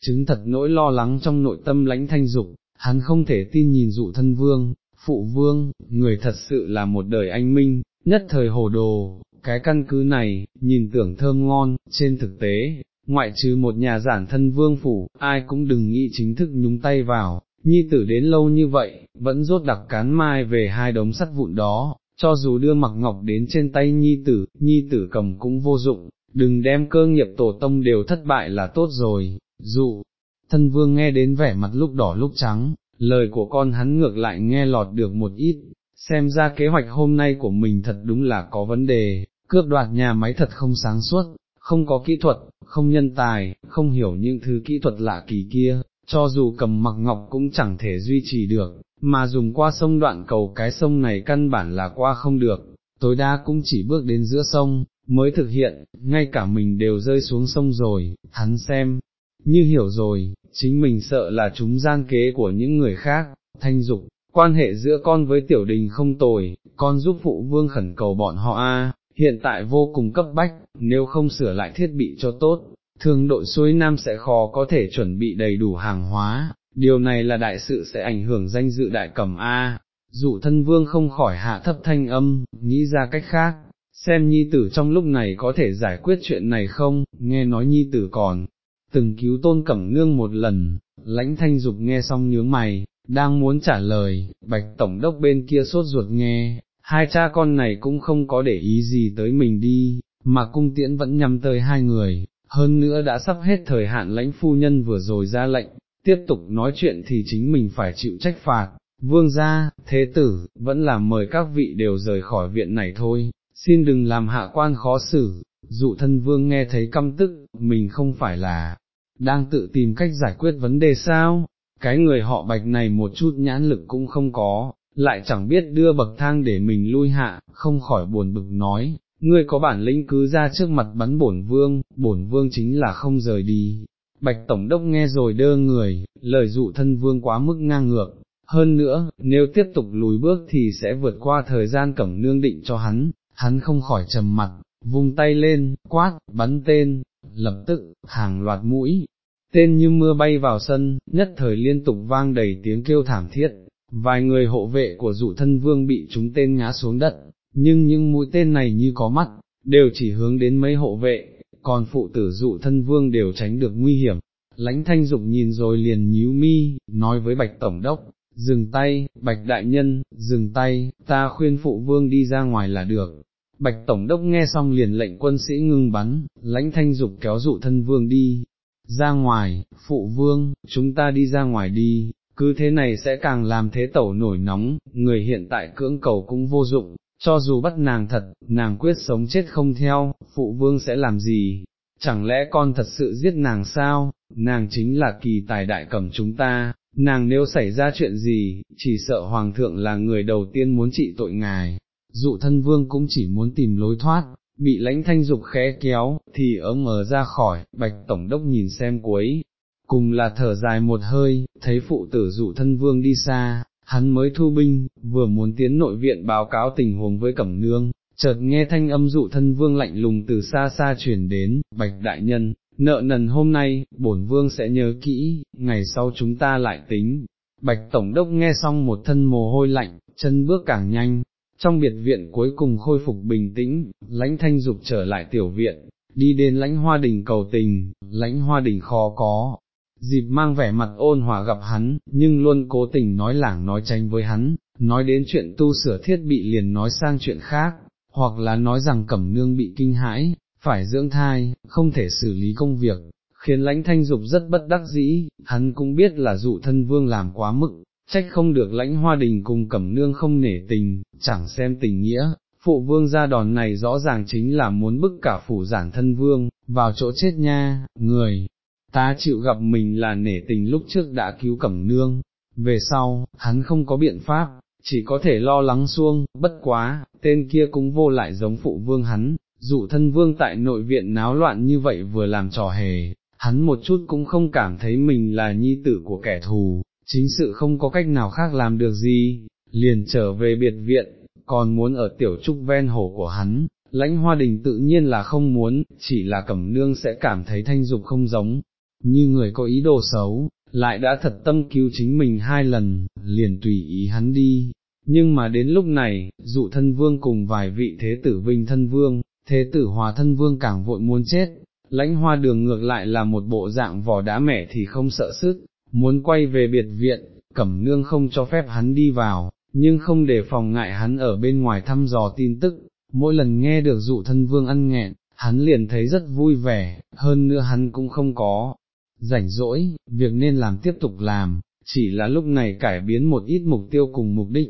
chứng thật nỗi lo lắng trong nội tâm lãnh thanh dục, hắn không thể tin nhìn dụ thân vương, phụ vương, người thật sự là một đời anh minh, nhất thời hồ đồ, cái căn cứ này, nhìn tưởng thơm ngon, trên thực tế, ngoại trừ một nhà giản thân vương phủ, ai cũng đừng nghĩ chính thức nhúng tay vào, nhi tử đến lâu như vậy, vẫn rốt đặc cán mai về hai đống sắt vụn đó, cho dù đưa mặc ngọc đến trên tay nhi tử, nhi tử cầm cũng vô dụng, đừng đem cơ nghiệp tổ tông đều thất bại là tốt rồi, dụ, thân vương nghe đến vẻ mặt lúc đỏ lúc trắng, lời của con hắn ngược lại nghe lọt được một ít, xem ra kế hoạch hôm nay của mình thật đúng là có vấn đề, cướp đoạt nhà máy thật không sáng suốt, không có kỹ thuật, không nhân tài, không hiểu những thứ kỹ thuật lạ kỳ kia, cho dù cầm mặc ngọc cũng chẳng thể duy trì được, mà dùng qua sông đoạn cầu cái sông này căn bản là qua không được, tối đa cũng chỉ bước đến giữa sông, mới thực hiện, ngay cả mình đều rơi xuống sông rồi, hắn xem, như hiểu rồi, chính mình sợ là chúng gian kế của những người khác, thanh dục, quan hệ giữa con với tiểu đình không tồi, con giúp phụ vương khẩn cầu bọn họ a, hiện tại vô cùng cấp bách, nếu không sửa lại thiết bị cho tốt, thương đội suối nam sẽ khó có thể chuẩn bị đầy đủ hàng hóa, điều này là đại sự sẽ ảnh hưởng danh dự đại cẩm A, dụ thân vương không khỏi hạ thấp thanh âm, nghĩ ra cách khác, xem nhi tử trong lúc này có thể giải quyết chuyện này không, nghe nói nhi tử còn, từng cứu tôn cẩm nương một lần, lãnh thanh dục nghe xong nhướng mày, đang muốn trả lời, bạch tổng đốc bên kia sốt ruột nghe, hai cha con này cũng không có để ý gì tới mình đi, mà cung tiễn vẫn nhắm tới hai người, hơn nữa đã sắp hết thời hạn lãnh phu nhân vừa rồi ra lệnh, tiếp tục nói chuyện thì chính mình phải chịu trách phạt, vương gia, thế tử, vẫn là mời các vị đều rời khỏi viện này thôi, xin đừng làm hạ quan khó xử, dụ thân vương nghe thấy căm tức, mình không phải là, đang tự tìm cách giải quyết vấn đề sao, cái người họ bạch này một chút nhãn lực cũng không có, lại chẳng biết đưa bậc thang để mình lui hạ, không khỏi buồn bực nói, ngươi có bản lĩnh cứ ra trước mặt bắn bổn vương, bổn vương chính là không rời đi. Bạch Tổng đốc nghe rồi đơ người, lời dụ thân vương quá mức ngang ngược, hơn nữa, nếu tiếp tục lùi bước thì sẽ vượt qua thời gian cẩm nương định cho hắn, hắn không khỏi trầm mặt, vung tay lên, quát, bắn tên, lập tức, hàng loạt mũi, tên như mưa bay vào sân, nhất thời liên tục vang đầy tiếng kêu thảm thiết, vài người hộ vệ của dụ thân vương bị chúng tên ngã xuống đất, nhưng những mũi tên này như có mắt, đều chỉ hướng đến mấy hộ vệ, còn phụ tử dụ thân vương đều tránh được nguy hiểm. Lãnh thanh dục nhìn rồi liền nhíu mi, nói với bạch tổng đốc, dừng tay, bạch đại nhân, dừng tay, ta khuyên phụ vương đi ra ngoài là được. Bạch tổng đốc nghe xong liền lệnh quân sĩ ngưng bắn, lãnh thanh dục kéo dụ thân vương đi, ra ngoài, phụ vương, chúng ta đi ra ngoài đi, cứ thế này sẽ càng làm thế tẩu nổi nóng, người hiện tại cưỡng cầu cũng vô dụng, cho dù bắt nàng thật, nàng quyết sống chết không theo, phụ vương sẽ làm gì, chẳng lẽ con thật sự giết nàng sao, nàng chính là kỳ tài đại cầm chúng ta, nàng nếu xảy ra chuyện gì, chỉ sợ hoàng thượng là người đầu tiên muốn trị tội ngài, dụ thân vương cũng chỉ muốn tìm lối thoát, bị lãnh thanh dục khẽ kéo, thì ớ mờ ra khỏi, bạch tổng đốc nhìn xem cuối, cùng là thở dài một hơi, thấy phụ tử dụ thân vương đi xa, hắn mới thu binh, vừa muốn tiến nội viện báo cáo tình huống với Cẩm Nương, chợt nghe thanh âm dụ thân vương lạnh lùng từ xa xa truyền đến, bạch đại nhân, nợ nần hôm nay, bổn vương sẽ nhớ kỹ, ngày sau chúng ta lại tính. Bạch Tổng đốc nghe xong một thân mồ hôi lạnh, chân bước càng nhanh, trong biệt viện cuối cùng khôi phục bình tĩnh, lãnh thanh dục trở lại tiểu viện, đi đến lãnh hoa đình cầu tình, lãnh hoa đình khó có, dịp mang vẻ mặt ôn hòa gặp hắn, nhưng luôn cố tình nói lảng nói tránh với hắn, nói đến chuyện tu sửa thiết bị liền nói sang chuyện khác, hoặc là nói rằng cẩm nương bị kinh hãi, phải dưỡng thai, không thể xử lý công việc, khiến lãnh thanh dục rất bất đắc dĩ, hắn cũng biết là dụ thân vương làm quá mức, trách không được lãnh hoa đình cùng cẩm nương không nể tình, chẳng xem tình nghĩa, phụ vương ra đòn này rõ ràng chính là muốn bức cả phủ giản thân vương, vào chỗ chết nha, người, ta chịu gặp mình là nể tình lúc trước đã cứu cẩm nương, về sau, hắn không có biện pháp, chỉ có thể lo lắng xuông, bất quá, tên kia cũng vô lại giống phụ vương hắn, dụ thân vương tại nội viện náo loạn như vậy vừa làm trò hề, hắn một chút cũng không cảm thấy mình là nhi tử của kẻ thù, chính sự không có cách nào khác làm được gì, liền trở về biệt viện, còn muốn ở tiểu trúc ven hồ của hắn, lãnh hoa đình tự nhiên là không muốn, chỉ là cẩm nương sẽ cảm thấy thanh dục không giống, như người có ý đồ xấu, lại đã thật tâm cứu chính mình hai lần, liền tùy ý hắn đi. Nhưng mà đến lúc này, dụ thân vương cùng vài vị thế tử vinh thân vương, thế tử hòa thân vương càng vội muốn chết, lãnh hoa đường ngược lại là một bộ dạng vỏ đá mẻ thì không sợ sức, muốn quay về biệt viện, cẩm nương không cho phép hắn đi vào, nhưng không để phòng ngại hắn ở bên ngoài thăm dò tin tức, mỗi lần nghe được dụ thân vương ăn nghẹn, hắn liền thấy rất vui vẻ, hơn nữa hắn cũng không có rảnh rỗi, việc nên làm tiếp tục làm, chỉ là lúc này cải biến một ít mục tiêu cùng mục đích.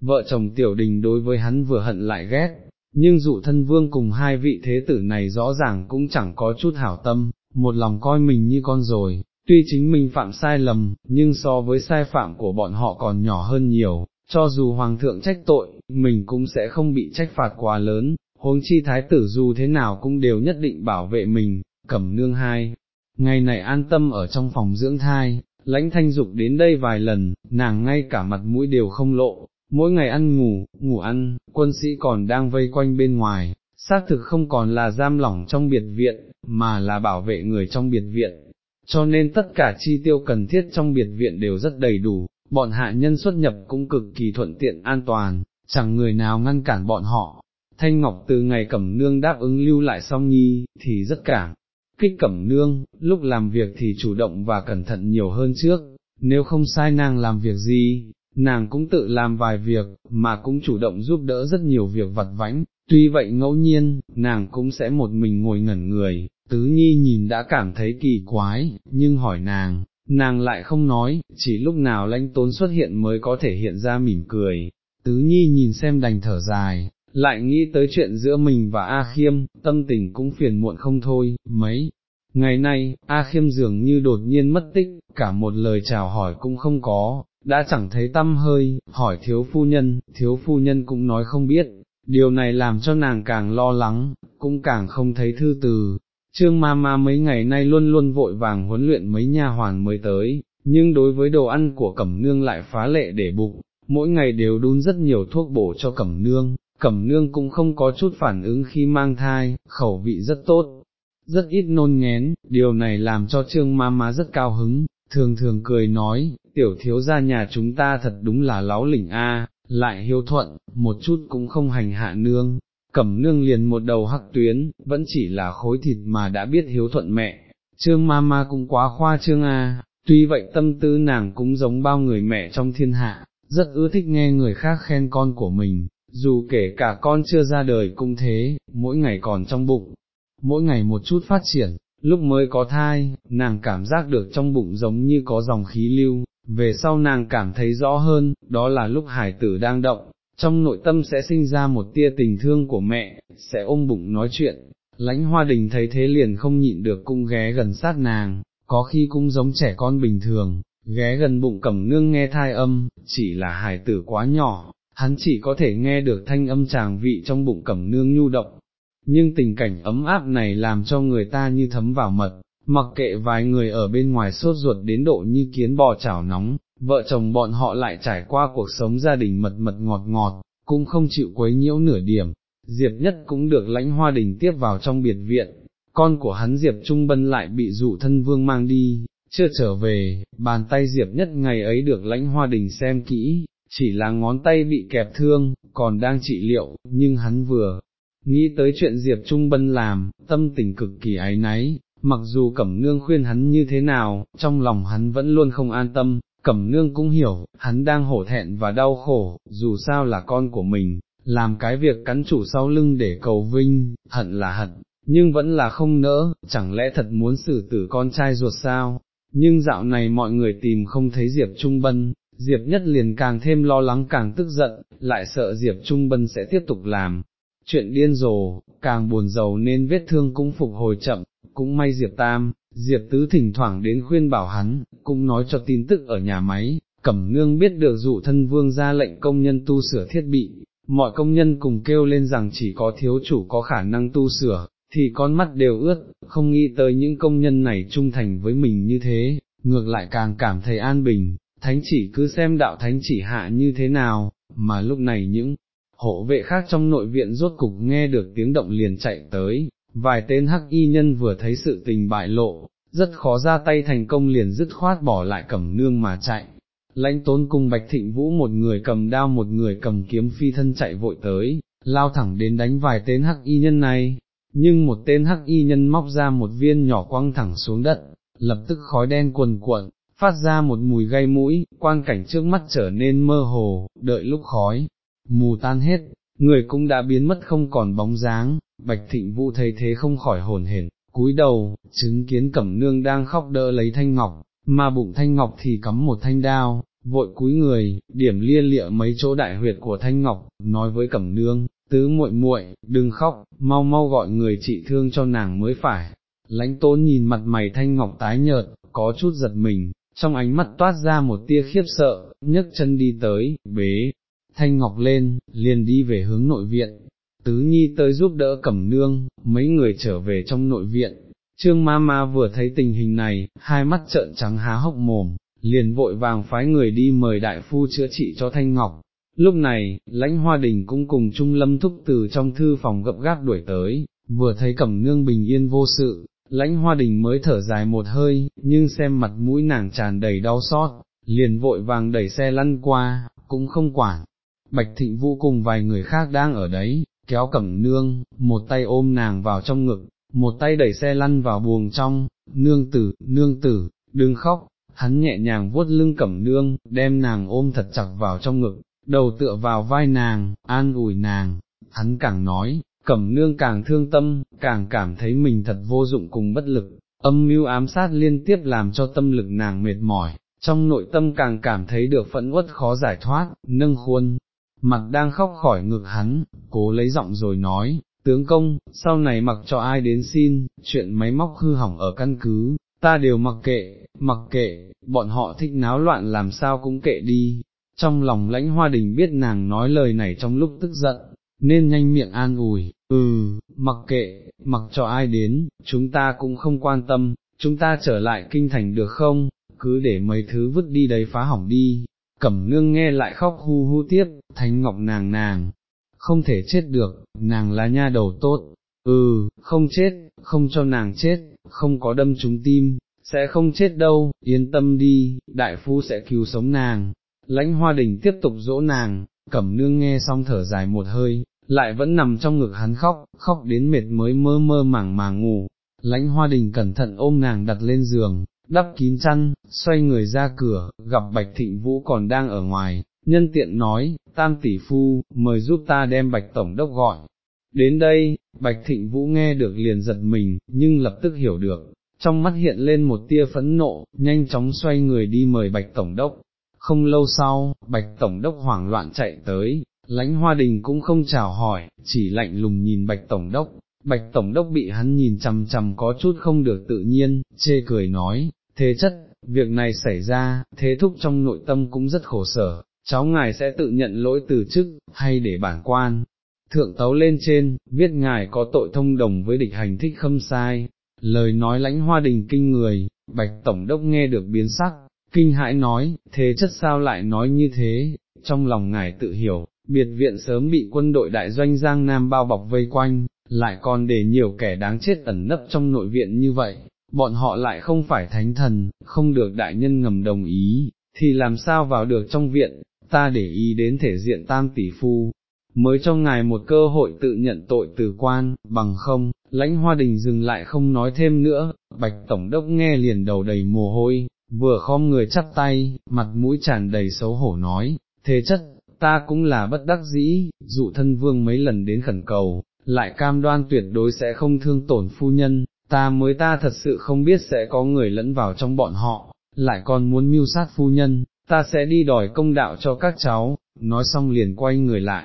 Vợ chồng tiểu đình đối với hắn vừa hận lại ghét, nhưng dụ thân vương cùng hai vị thế tử này rõ ràng cũng chẳng có chút hảo tâm, một lòng coi mình như con rồi, tuy chính mình phạm sai lầm, nhưng so với sai phạm của bọn họ còn nhỏ hơn nhiều, cho dù hoàng thượng trách tội, mình cũng sẽ không bị trách phạt quá lớn, huống chi thái tử dù thế nào cũng đều nhất định bảo vệ mình, cẩm nương hai. Ngày này an tâm ở trong phòng dưỡng thai, lãnh thanh dục đến đây vài lần, nàng ngay cả mặt mũi đều không lộ, mỗi ngày ăn ngủ, ngủ ăn, quân sĩ còn đang vây quanh bên ngoài, xác thực không còn là giam lỏng trong biệt viện, mà là bảo vệ người trong biệt viện, cho nên tất cả chi tiêu cần thiết trong biệt viện đều rất đầy đủ, bọn hạ nhân xuất nhập cũng cực kỳ thuận tiện an toàn, chẳng người nào ngăn cản bọn họ. Thanh Ngọc từ ngày Cẩm Nương đáp ứng lưu lại song nhi, thì rất cảm, kích Cẩm Nương, lúc làm việc thì chủ động và cẩn thận nhiều hơn trước, nếu không sai nàng làm việc gì, nàng cũng tự làm vài việc, mà cũng chủ động giúp đỡ rất nhiều việc vặt vãnh, tuy vậy ngẫu nhiên, nàng cũng sẽ một mình ngồi ngẩn người, tứ nhi nhìn đã cảm thấy kỳ quái, nhưng hỏi nàng, nàng lại không nói, chỉ lúc nào lãnh tốn xuất hiện mới có thể hiện ra mỉm cười, tứ nhi nhìn xem đành thở dài, lại nghĩ tới chuyện giữa mình và A Khiêm, tâm tình cũng phiền muộn không thôi, mấy. Ngày nay, A Khiêm dường như đột nhiên mất tích, cả một lời chào hỏi cũng không có, đã chẳng thấy tâm hơi, hỏi thiếu phu nhân, thiếu phu nhân cũng nói không biết, điều này làm cho nàng càng lo lắng, cũng càng không thấy thư từ. Trương ma ma mấy ngày nay luôn luôn vội vàng huấn luyện mấy nha hoàn mới tới, nhưng đối với đồ ăn của Cẩm Nương lại phá lệ để bụng, mỗi ngày đều đun rất nhiều thuốc bổ cho Cẩm Nương, Cẩm Nương cũng không có chút phản ứng khi mang thai, khẩu vị rất tốt, rất ít nôn ngén, điều này làm cho Trương ma ma rất cao hứng, thường thường cười nói, tiểu thiếu gia nhà chúng ta thật đúng là láo lỉnh a, lại hiếu thuận, một chút cũng không hành hạ nương, cẩm nương liền một đầu hắc tuyến, vẫn chỉ là khối thịt mà đã biết hiếu thuận mẹ, trương ma ma cũng quá khoa trương a, tuy vậy tâm tư nàng cũng giống bao người mẹ trong thiên hạ, rất ưa thích nghe người khác khen con của mình, dù kể cả con chưa ra đời cũng thế, mỗi ngày còn trong bụng, mỗi ngày một chút phát triển, lúc mới có thai, nàng cảm giác được trong bụng giống như có dòng khí lưu, về sau nàng cảm thấy rõ hơn, đó là lúc hải tử đang động, trong nội tâm sẽ sinh ra một tia tình thương của mẹ, sẽ ôm bụng nói chuyện, lãnh hoa đình thấy thế liền không nhịn được cung ghé gần sát nàng, có khi cũng giống trẻ con bình thường, ghé gần bụng cẩm nương nghe thai âm, chỉ là hải tử quá nhỏ, hắn chỉ có thể nghe được thanh âm tràng vị trong bụng cẩm nương nhu động, nhưng tình cảnh ấm áp này làm cho người ta như thấm vào mật, mặc kệ vài người ở bên ngoài sốt ruột đến độ như kiến bò chảo nóng, vợ chồng bọn họ lại trải qua cuộc sống gia đình mật mật ngọt ngọt, cũng không chịu quấy nhiễu nửa điểm, Diệp Nhất cũng được lãnh hoa đình tiếp vào trong biệt viện, con của hắn Diệp Trung Bân lại bị dụ thân vương mang đi, chưa trở về, bàn tay Diệp Nhất ngày ấy được lãnh hoa đình xem kỹ, chỉ là ngón tay bị kẹp thương, còn đang trị liệu, nhưng hắn vừa nghĩ tới chuyện Diệp Trung Bân làm, tâm tình cực kỳ áy náy, mặc dù Cẩm Nương khuyên hắn như thế nào, trong lòng hắn vẫn luôn không an tâm, Cẩm Nương cũng hiểu, hắn đang hổ thẹn và đau khổ, dù sao là con của mình, làm cái việc cắn chủ sau lưng để cầu vinh, hận là hận, nhưng vẫn là không nỡ, chẳng lẽ thật muốn xử tử con trai ruột sao, nhưng dạo này mọi người tìm không thấy Diệp Trung Bân, Diệp Nhất liền càng thêm lo lắng càng tức giận, lại sợ Diệp Trung Bân sẽ tiếp tục làm. Chuyện điên rồ, càng buồn giàu nên vết thương cũng phục hồi chậm, cũng may Diệp Tam, Diệp Tứ thỉnh thoảng đến khuyên bảo hắn, cũng nói cho tin tức ở nhà máy, Cẩm Nương biết được dụ thân vương ra lệnh công nhân tu sửa thiết bị, mọi công nhân cùng kêu lên rằng chỉ có thiếu chủ có khả năng tu sửa, thì con mắt đều ướt, không nghĩ tới những công nhân này trung thành với mình như thế, ngược lại càng cảm thấy an bình, thánh chỉ cứ xem đạo thánh chỉ hạ như thế nào, mà lúc này những hộ vệ khác trong nội viện rốt cục nghe được tiếng động liền chạy tới, vài tên hắc y nhân vừa thấy sự tình bại lộ, rất khó ra tay thành công liền dứt khoát bỏ lại cẩm nương mà chạy. Lãnh tốn cùng Bạch Thịnh Vũ một người cầm đao một người cầm kiếm phi thân chạy vội tới, lao thẳng đến đánh vài tên hắc y nhân này, nhưng một tên hắc y nhân móc ra một viên nhỏ quăng thẳng xuống đất, lập tức khói đen cuồn cuộn, phát ra một mùi gây mũi, quang cảnh trước mắt trở nên mơ hồ, đợi lúc khói, mù tan hết, người cũng đã biến mất không còn bóng dáng, bạch thịnh vũ thấy thế không khỏi hồn hển, cúi đầu, chứng kiến cẩm nương đang khóc đỡ lấy thanh ngọc, mà bụng thanh ngọc thì cắm một thanh đao, vội cúi người, điểm lia lịa mấy chỗ đại huyệt của thanh ngọc, nói với cẩm nương, tứ muội muội, đừng khóc, mau mau gọi người trị thương cho nàng mới phải. Lãnh tốn nhìn mặt mày thanh ngọc tái nhợt, có chút giật mình, trong ánh mắt toát ra một tia khiếp sợ, nhấc chân đi tới, bế, thanh ngọc lên, liền đi về hướng nội viện. Tứ nhi tới giúp đỡ cẩm nương, mấy người trở về trong nội viện. Trương ma ma vừa thấy tình hình này, hai mắt trợn trắng há hốc mồm, liền vội vàng phái người đi mời đại phu chữa trị cho Thanh Ngọc, Lúc này, lãnh hoa đình cũng cùng Trung Lâm Thúc từ trong thư phòng gập gáp đuổi tới, vừa thấy cẩm nương bình yên vô sự, lãnh hoa đình mới thở dài một hơi, nhưng xem mặt mũi nàng tràn đầy đau xót, liền vội vàng đẩy xe lăn qua, cũng không quản. Bạch Thịnh Vũ cùng vài người khác đang ở đấy, kéo cẩm nương, một tay ôm nàng vào trong ngực, một tay đẩy xe lăn vào buồng trong, nương tử, nương tử, đừng khóc, hắn nhẹ nhàng vuốt lưng cẩm nương, đem nàng ôm thật chặt vào trong ngực, đầu tựa vào vai nàng, an ủi nàng, hắn càng nói, cẩm nương càng thương tâm, càng cảm thấy mình thật vô dụng cùng bất lực, âm mưu ám sát liên tiếp làm cho tâm lực nàng mệt mỏi, trong nội tâm càng cảm thấy được phẫn uất khó giải thoát, nâng khuôn, mặc đang khóc khỏi ngực hắn, cố lấy giọng rồi nói, tướng công, sau này mặc cho ai đến xin, chuyện máy móc hư hỏng ở căn cứ, ta đều mặc kệ, mặc kệ, bọn họ thích náo loạn làm sao cũng kệ đi, trong lòng lãnh hoa đình biết nàng nói lời này trong lúc tức giận, nên nhanh miệng an ủi, ừ, mặc kệ, mặc cho ai đến, chúng ta cũng không quan tâm, chúng ta trở lại kinh thành được không, cứ để mấy thứ vứt đi đấy phá hỏng đi, cẩm nương nghe lại khóc hu hu tiếp, thánh ngọc nàng nàng, không thể chết được, nàng là nha đầu tốt, ừ, không chết, không cho nàng chết, không có đâm trúng tim, sẽ không chết đâu, yên tâm đi, đại phu sẽ cứu sống nàng, lãnh hoa đình tiếp tục dỗ nàng, cẩm nương nghe xong thở dài một hơi, lại vẫn nằm trong ngực hắn khóc, khóc đến mệt mới mơ mơ màng màng ngủ, lãnh hoa đình cẩn thận ôm nàng đặt lên giường, đắp kín chăn, xoay người ra cửa, gặp bạch thịnh vũ còn đang ở ngoài, nhân tiện nói, tam tỷ phu, mời giúp ta đem bạch tổng đốc gọi. Đến đây, bạch thịnh vũ nghe được liền giật mình, nhưng lập tức hiểu được, trong mắt hiện lên một tia phẫn nộ, nhanh chóng xoay người đi mời bạch tổng đốc, không lâu sau, bạch tổng đốc hoảng loạn chạy tới, lãnh hoa đình cũng không chào hỏi, chỉ lạnh lùng nhìn bạch tổng đốc, bạch tổng đốc bị hắn nhìn chằm chằm có chút không được tự nhiên, chê cười nói, thế chất, việc này xảy ra, thế thúc trong nội tâm cũng rất khổ sở, cháu ngài sẽ tự nhận lỗi từ chức, hay để bản quan. Thượng tấu lên trên, viết ngài có tội thông đồng với địch hành thích khâm sai, lời nói lãnh hoa đình kinh người, bạch tổng đốc nghe được biến sắc, kinh hãi nói, thế chất sao lại nói như thế, trong lòng ngài tự hiểu, biệt viện sớm bị quân đội đại doanh Giang Nam bao bọc vây quanh, lại còn để nhiều kẻ đáng chết ẩn nấp trong nội viện như vậy, bọn họ lại không phải thánh thần, không được đại nhân ngầm đồng ý, thì làm sao vào được trong viện, ta để ý đến thể diện tam tỷ phu. mới cho ngài một cơ hội tự nhận tội từ quan, bằng không, lãnh hoa đình dừng lại không nói thêm nữa, bạch tổng đốc nghe liền đầu đầy mồ hôi, vừa khom người chắp tay, mặt mũi tràn đầy xấu hổ nói, thế chất, ta cũng là bất đắc dĩ, dụ thân vương mấy lần đến khẩn cầu, lại cam đoan tuyệt đối sẽ không thương tổn phu nhân, ta mới ta thật sự không biết sẽ có người lẫn vào trong bọn họ, lại còn muốn mưu sát phu nhân, ta sẽ đi đòi công đạo cho các cháu, nói xong liền quay người lại.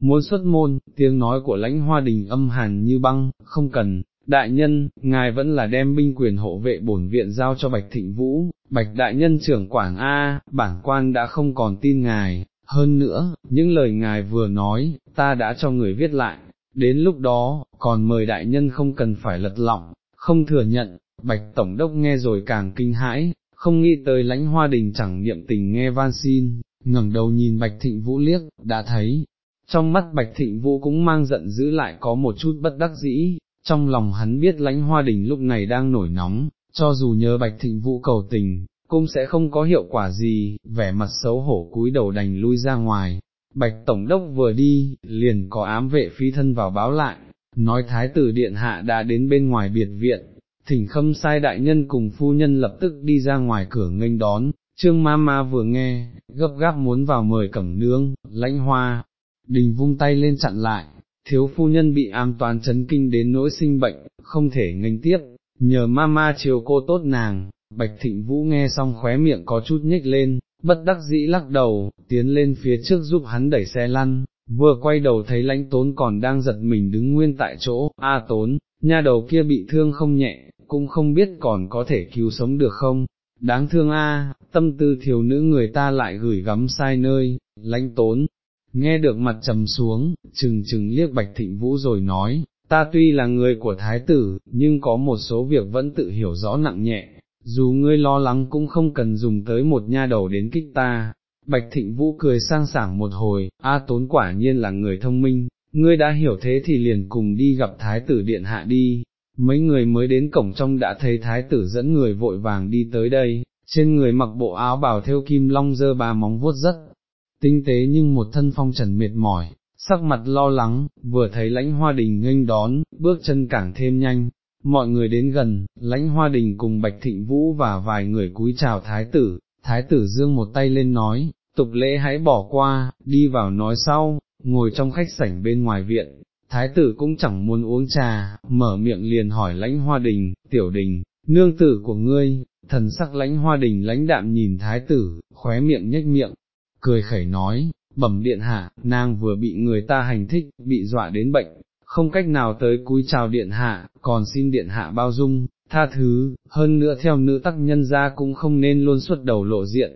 Muốn xuất môn, tiếng nói của lãnh hoa đình âm hàn như băng, không cần, đại nhân, ngài vẫn là đem binh quyền hộ vệ bổn viện giao cho Bạch Thịnh Vũ, Bạch đại nhân trưởng quảng A, bản quan đã không còn tin ngài, hơn nữa, những lời ngài vừa nói, ta đã cho người viết lại, đến lúc đó, còn mời đại nhân không cần phải lật lọng, không thừa nhận, Bạch Tổng đốc nghe rồi càng kinh hãi, không nghĩ tới lãnh hoa đình chẳng niệm tình nghe van xin, ngẩng đầu nhìn Bạch Thịnh Vũ liếc, đã thấy, trong mắt Bạch Thịnh Vũ cũng mang giận giữ lại có một chút bất đắc dĩ, trong lòng hắn biết lãnh hoa đình lúc này đang nổi nóng, cho dù nhớ Bạch Thịnh Vũ cầu tình, cũng sẽ không có hiệu quả gì, vẻ mặt xấu hổ cúi đầu đành lui ra ngoài. Bạch Tổng đốc vừa đi, liền có ám vệ phi thân vào báo lại, nói Thái tử Điện Hạ đã đến bên ngoài biệt viện, thỉnh khâm sai đại nhân cùng phu nhân lập tức đi ra ngoài cửa nghênh đón, trương ma ma vừa nghe, gấp gáp muốn vào mời cẩm nương, lãnh hoa, đình vung tay lên chặn lại, thiếu phu nhân bị am toàn chấn kinh đến nỗi sinh bệnh, không thể nghênh tiếp, nhờ ma ma chiều cô tốt nàng, bạch thịnh vũ nghe xong khóe miệng có chút nhếch lên, bất đắc dĩ lắc đầu, tiến lên phía trước giúp hắn đẩy xe lăn, vừa quay đầu thấy lãnh tốn còn đang giật mình đứng nguyên tại chỗ, a tốn, nha đầu kia bị thương không nhẹ, cũng không biết còn có thể cứu sống được không, đáng thương a, tâm tư thiếu nữ người ta lại gửi gắm sai nơi, lãnh tốn, nghe được mặt trầm xuống, chừng chừng liếc bạch thịnh vũ rồi nói, ta tuy là người của thái tử, nhưng có một số việc vẫn tự hiểu rõ nặng nhẹ, dù ngươi lo lắng cũng không cần dùng tới một nha đầu đến kích ta. Bạch Thịnh Vũ cười sang sảng một hồi, A Tốn quả nhiên là người thông minh, ngươi đã hiểu thế thì liền cùng đi gặp Thái tử Điện Hạ đi, mấy người mới đến cổng trong đã thấy Thái tử dẫn người vội vàng đi tới đây, trên người mặc bộ áo bào theo kim long dơ ba móng vuốt rất tinh tế nhưng một thân phong trần mệt mỏi, sắc mặt lo lắng, vừa thấy lãnh hoa đình nghênh đón, bước chân càng thêm nhanh, mọi người đến gần, lãnh hoa đình cùng Bạch Thịnh Vũ và vài người cúi chào thái tử, thái tử dương một tay lên nói, tục lễ hãy bỏ qua, đi vào nói sau, ngồi trong khách sảnh bên ngoài viện, thái tử cũng chẳng muốn uống trà, mở miệng liền hỏi lãnh hoa đình, tiểu đình, nương tử của ngươi, thần sắc lãnh hoa đình lãnh đạm nhìn thái tử, khóe miệng nhếch miệng, cười khẩy nói, bẩm điện hạ, nàng vừa bị người ta hành thích, bị dọa đến bệnh, không cách nào tới cúi chào điện hạ, còn xin điện hạ bao dung, tha thứ, hơn nữa theo nữ tắc nhân ra cũng không nên luôn xuất đầu lộ diện.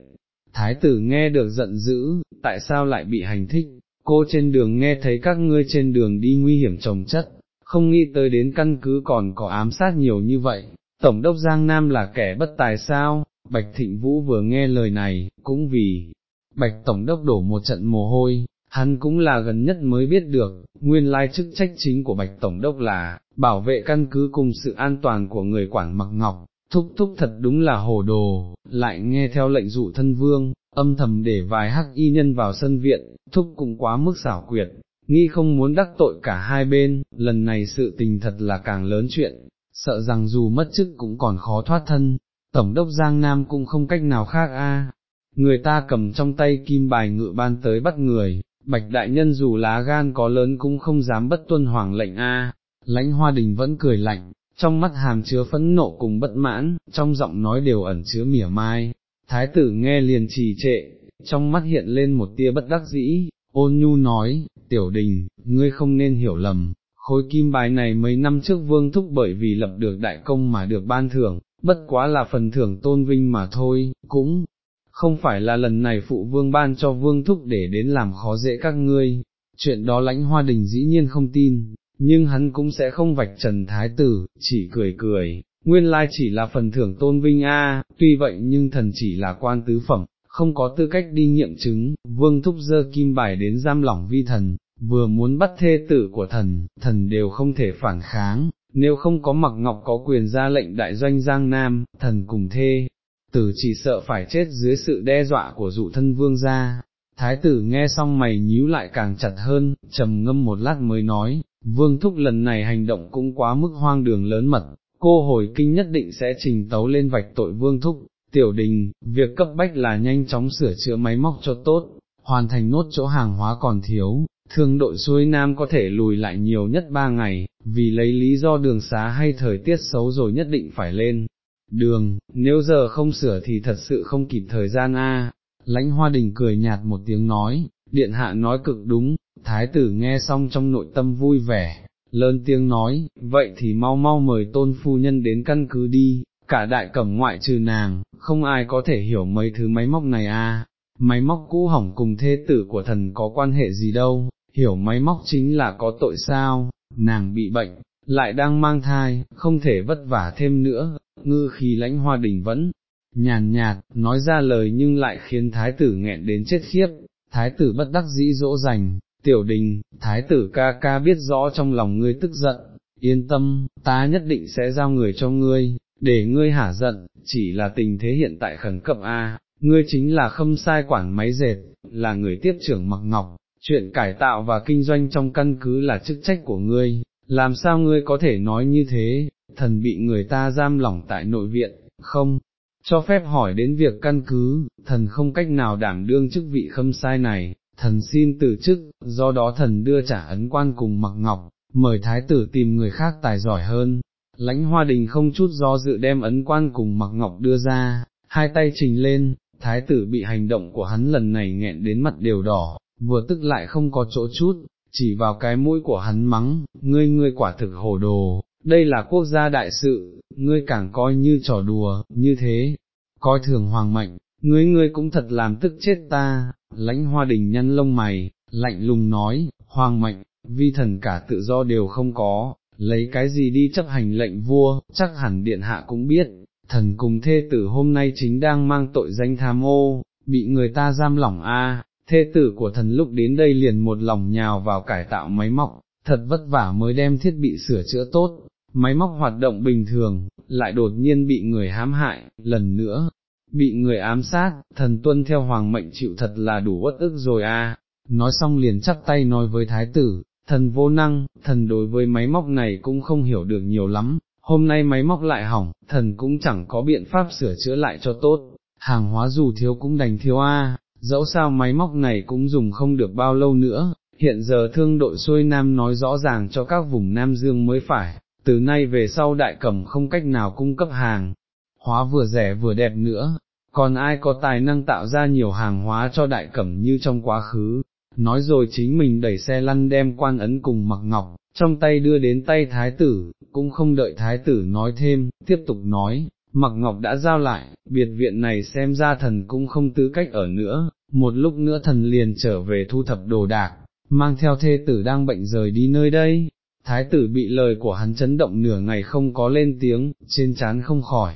Thái tử nghe được giận dữ, tại sao lại bị hành thích, cô trên đường nghe thấy các ngươi trên đường đi nguy hiểm trồng chất, không nghĩ tới đến căn cứ còn có ám sát nhiều như vậy, Tổng đốc Giang Nam là kẻ bất tài sao, Bạch Thịnh Vũ vừa nghe lời này, cũng vì, Bạch Tổng đốc đổ một trận mồ hôi, hắn cũng là gần nhất mới biết được, nguyên lai chức trách chính của Bạch Tổng đốc là, bảo vệ căn cứ cùng sự an toàn của người quản mặc ngọc, thúc thúc thật đúng là hồ đồ, lại nghe theo lệnh dụ thân vương, âm thầm để vài hắc y nhân vào sân viện, thúc cũng quá mức xảo quyệt, nghi không muốn đắc tội cả hai bên, lần này sự tình thật là càng lớn chuyện, sợ rằng dù mất chức cũng còn khó thoát thân, Tổng đốc Giang Nam cũng không cách nào khác a. Người ta cầm trong tay kim bài ngự ban tới bắt người, bạch đại nhân dù lá gan có lớn cũng không dám bất tuân hoàng lệnh a. lãnh hoa đình vẫn cười lạnh, trong mắt hàm chứa phẫn nộ cùng bất mãn, trong giọng nói đều ẩn chứa mỉa mai, thái tử nghe liền trì trệ, trong mắt hiện lên một tia bất đắc dĩ, ôn nhu nói, tiểu đình, ngươi không nên hiểu lầm, khối kim bài này mấy năm trước vương thúc bởi vì lập được đại công mà được ban thưởng, bất quá là phần thưởng tôn vinh mà thôi, cũng không phải là lần này phụ vương ban cho vương thúc để đến làm khó dễ các ngươi, chuyện đó lãnh hoa đình dĩ nhiên không tin, nhưng hắn cũng sẽ không vạch trần thái tử, chỉ cười cười, nguyên lai chỉ là phần thưởng tôn vinh a, tuy vậy nhưng thần chỉ là quan tứ phẩm, không có tư cách đi nghiệm chứng, vương thúc dơ kim bài đến giam lỏng vi thần, vừa muốn bắt thê tử của thần, thần đều không thể phản kháng, nếu không có mặc ngọc có quyền ra lệnh đại doanh Giang Nam, thần cùng thê, tử chỉ sợ phải chết dưới sự đe dọa của dụ thân vương gia, thái tử nghe xong mày nhíu lại càng chặt hơn, trầm ngâm một lát mới nói, vương thúc lần này hành động cũng quá mức hoang đường lớn mật, cô hồi kinh nhất định sẽ trình tấu lên vạch tội vương thúc, tiểu đình, việc cấp bách là nhanh chóng sửa chữa máy móc cho tốt, hoàn thành nốt chỗ hàng hóa còn thiếu, thương đội xuôi nam có thể lùi lại nhiều nhất ba ngày, vì lấy lý do đường xá hay thời tiết xấu rồi nhất định phải lên. Đường, nếu giờ không sửa thì thật sự không kịp thời gian a. lãnh hoa đình cười nhạt một tiếng nói, điện hạ nói cực đúng, thái tử nghe xong trong nội tâm vui vẻ, lớn tiếng nói, vậy thì mau mau mời tôn phu nhân đến căn cứ đi, cả đại cẩm ngoại trừ nàng, không ai có thể hiểu mấy thứ máy móc này a. máy móc cũ hỏng cùng thê tử của thần có quan hệ gì đâu, hiểu máy móc chính là có tội sao, nàng bị bệnh, lại đang mang thai, không thể vất vả thêm nữa, ngư khí lãnh hoa đình vẫn nhàn nhạt, nói ra lời nhưng lại khiến thái tử nghẹn đến chết khiếp, thái tử bất đắc dĩ dỗ dành, tiểu đình, thái tử ca ca biết rõ trong lòng ngươi tức giận, yên tâm, ta nhất định sẽ giao người cho ngươi, để ngươi hả giận, chỉ là tình thế hiện tại khẩn cấp a, ngươi chính là khâm sai quản máy dệt, là người tiếp trưởng mặc ngọc, chuyện cải tạo và kinh doanh trong căn cứ là chức trách của ngươi, làm sao ngươi có thể nói như thế, thần bị người ta giam lỏng tại nội viện, không, cho phép hỏi đến việc căn cứ, thần không cách nào đảm đương chức vị khâm sai này, thần xin từ chức, do đó thần đưa trả ấn quan cùng mặc ngọc, mời thái tử tìm người khác tài giỏi hơn. Lãnh hoa đình không chút do dự đem ấn quan cùng mặc ngọc đưa ra, hai tay trình lên, thái tử bị hành động của hắn lần này nghẹn đến mặt đều đỏ, vừa tức lại không có chỗ chút, chỉ vào cái mũi của hắn mắng, ngươi ngươi quả thực hồ đồ, đây là quốc gia đại sự, ngươi càng coi như trò đùa, như thế, coi thường hoàng mệnh, ngươi ngươi cũng thật làm tức chết ta, lãnh hoa đình nhăn lông mày, lạnh lùng nói, hoàng mệnh, vi thần cả tự do đều không có, lấy cái gì đi chấp hành lệnh vua, chắc hẳn điện hạ cũng biết, thần cùng thê tử hôm nay chính đang mang tội danh tham ô, bị người ta giam lỏng a. Thê tử của thần lúc đến đây liền một lòng nhào vào cải tạo máy móc, thật vất vả mới đem thiết bị sửa chữa tốt, máy móc hoạt động bình thường, lại đột nhiên bị người hãm hại, lần nữa, bị người ám sát, thần tuân theo hoàng mệnh chịu thật là đủ uất ức rồi a. nói xong liền chắp tay nói với thái tử, thần vô năng, thần đối với máy móc này cũng không hiểu được nhiều lắm, hôm nay máy móc lại hỏng, thần cũng chẳng có biện pháp sửa chữa lại cho tốt, hàng hóa dù thiếu cũng đành thiếu a. dẫu sao máy móc này cũng dùng không được bao lâu nữa, hiện giờ thương đội xuôi Nam nói rõ ràng cho các vùng Nam Dương mới phải, từ nay về sau đại cẩm không cách nào cung cấp hàng, hóa vừa rẻ vừa đẹp nữa, còn ai có tài năng tạo ra nhiều hàng hóa cho đại cẩm như trong quá khứ, nói rồi chính mình đẩy xe lăn đem quan ấn cùng mặc ngọc, trong tay đưa đến tay thái tử, cũng không đợi thái tử nói thêm, tiếp tục nói, mặc ngọc đã giao lại, biệt viện này xem ra thần cũng không tư cách ở nữa, một lúc nữa thần liền trở về thu thập đồ đạc, mang theo thê tử đang bệnh rời đi nơi đây. Thái tử bị lời của hắn chấn động nửa ngày không có lên tiếng, trên chán không khỏi,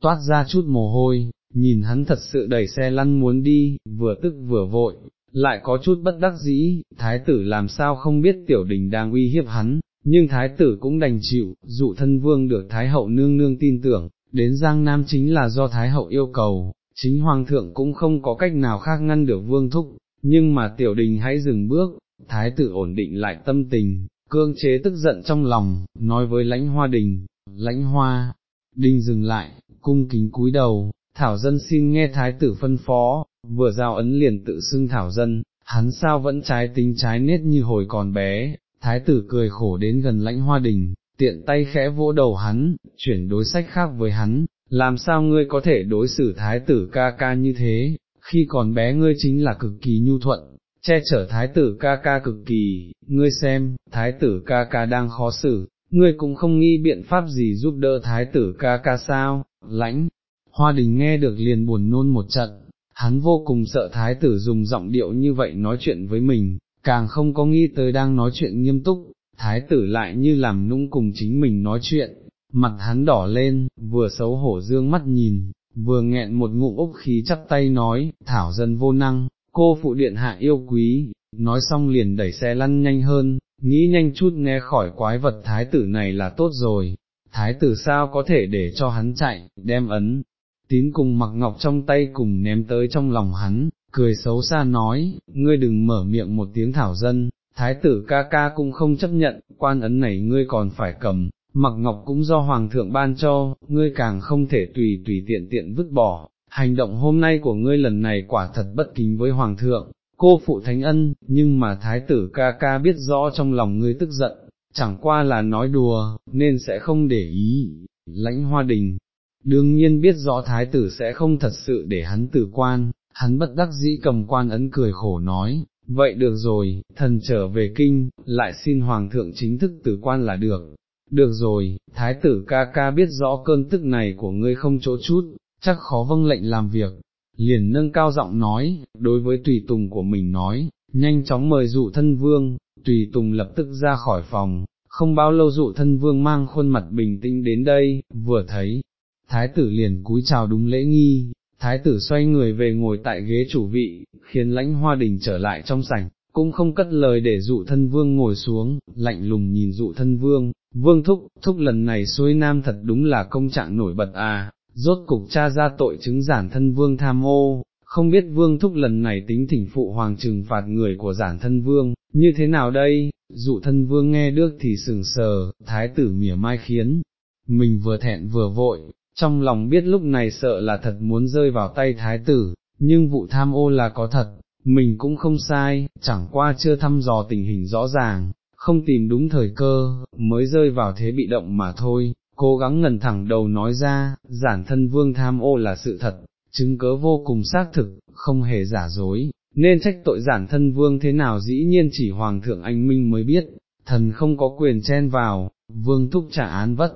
toát ra chút mồ hôi, nhìn hắn thật sự đẩy xe lăn muốn đi, vừa tức vừa vội, lại có chút bất đắc dĩ, thái tử làm sao không biết tiểu đình đang uy hiếp hắn, nhưng thái tử cũng đành chịu, dụ thân vương được thái hậu nương nương tin tưởng, đến Giang Nam chính là do thái hậu yêu cầu, chính hoàng thượng cũng không có cách nào khác ngăn được vương thúc, nhưng mà tiểu đình hãy dừng bước, thái tử ổn định lại tâm tình, cương chế tức giận trong lòng, nói với lãnh hoa đình, lãnh hoa, đình dừng lại, cung kính cúi đầu, thảo dân xin nghe thái tử phân phó, vừa giao ấn liền tự xưng thảo dân, hắn sao vẫn trái tính trái nết như hồi còn bé, thái tử cười khổ đến gần lãnh hoa đình, tiện tay khẽ vỗ đầu hắn, chuyển đối sách khác với hắn, làm sao ngươi có thể đối xử thái tử ca ca như thế, khi còn bé ngươi chính là cực kỳ nhu thuận, che chở thái tử ca ca cực kỳ, ngươi xem, thái tử ca ca đang khó xử, ngươi cũng không nghĩ biện pháp gì giúp đỡ thái tử ca ca sao, lãnh, hoa đình nghe được liền buồn nôn một trận, hắn vô cùng sợ thái tử dùng giọng điệu như vậy nói chuyện với mình, càng không có nghĩ tới đang nói chuyện nghiêm túc, thái tử lại như làm nũng cùng chính mình nói chuyện, mặt hắn đỏ lên, vừa xấu hổ dương mắt nhìn, vừa nghẹn một ngụm ốc khí chắp tay nói, thảo dân vô năng, cô phụ điện hạ yêu quý, nói xong liền đẩy xe lăn nhanh hơn, nghĩ nhanh chút né khỏi quái vật thái tử này là tốt rồi, thái tử sao có thể để cho hắn chạy, đem ấn, tín cùng mặc ngọc trong tay cùng ném tới trong lòng hắn, cười xấu xa nói, ngươi đừng mở miệng một tiếng thảo dân, thái tử ca ca cũng không chấp nhận, quan ấn này ngươi còn phải cầm, mặc ngọc cũng do hoàng thượng ban cho, ngươi càng không thể tùy tùy tiện tiện vứt bỏ, hành động hôm nay của ngươi lần này quả thật bất kính với hoàng thượng, cô phụ thánh ân, nhưng mà thái tử ca ca biết rõ trong lòng ngươi tức giận, chẳng qua là nói đùa, nên sẽ không để ý, lãnh hoa đình. Đương nhiên biết rõ thái tử sẽ không thật sự để hắn tử quan, hắn bất đắc dĩ cầm quan ấn cười khổ nói, vậy được rồi, thần trở về kinh, lại xin hoàng thượng chính thức tử quan là được. Được rồi, thái tử ca ca biết rõ cơn tức này của ngươi không chỗ chút, chắc khó vâng lệnh làm việc, liền nâng cao giọng nói, đối với tùy tùng của mình nói, nhanh chóng mời dụ thân vương, tùy tùng lập tức ra khỏi phòng, không bao lâu dụ thân vương mang khuôn mặt bình tĩnh đến đây, vừa thấy, thái tử liền cúi chào đúng lễ nghi, thái tử xoay người về ngồi tại ghế chủ vị, khiến lãnh hoa đình trở lại trong sảnh, cũng không cất lời để dụ thân vương ngồi xuống, lạnh lùng nhìn dụ thân vương, vương thúc, thúc lần này xuôi nam thật đúng là công trạng nổi bật à, rốt cục cha ra tội chứng giản thân vương tham ô, không biết vương thúc lần này tính thỉnh phụ hoàng trừng phạt người của giản thân vương, như thế nào đây, dụ thân vương nghe được thì sừng sờ, thái tử mỉa mai khiến, mình vừa thẹn vừa vội, trong lòng biết lúc này sợ là thật muốn rơi vào tay thái tử, nhưng vụ tham ô là có thật, mình cũng không sai, chẳng qua chưa thăm dò tình hình rõ ràng, không tìm đúng thời cơ, mới rơi vào thế bị động mà thôi, cố gắng ngần thẳng đầu nói ra, giản thân vương tham ô là sự thật, chứng cớ vô cùng xác thực, không hề giả dối, nên trách tội giản thân vương thế nào dĩ nhiên chỉ hoàng thượng anh minh mới biết, thần không có quyền chen vào, vương thúc trả án vất,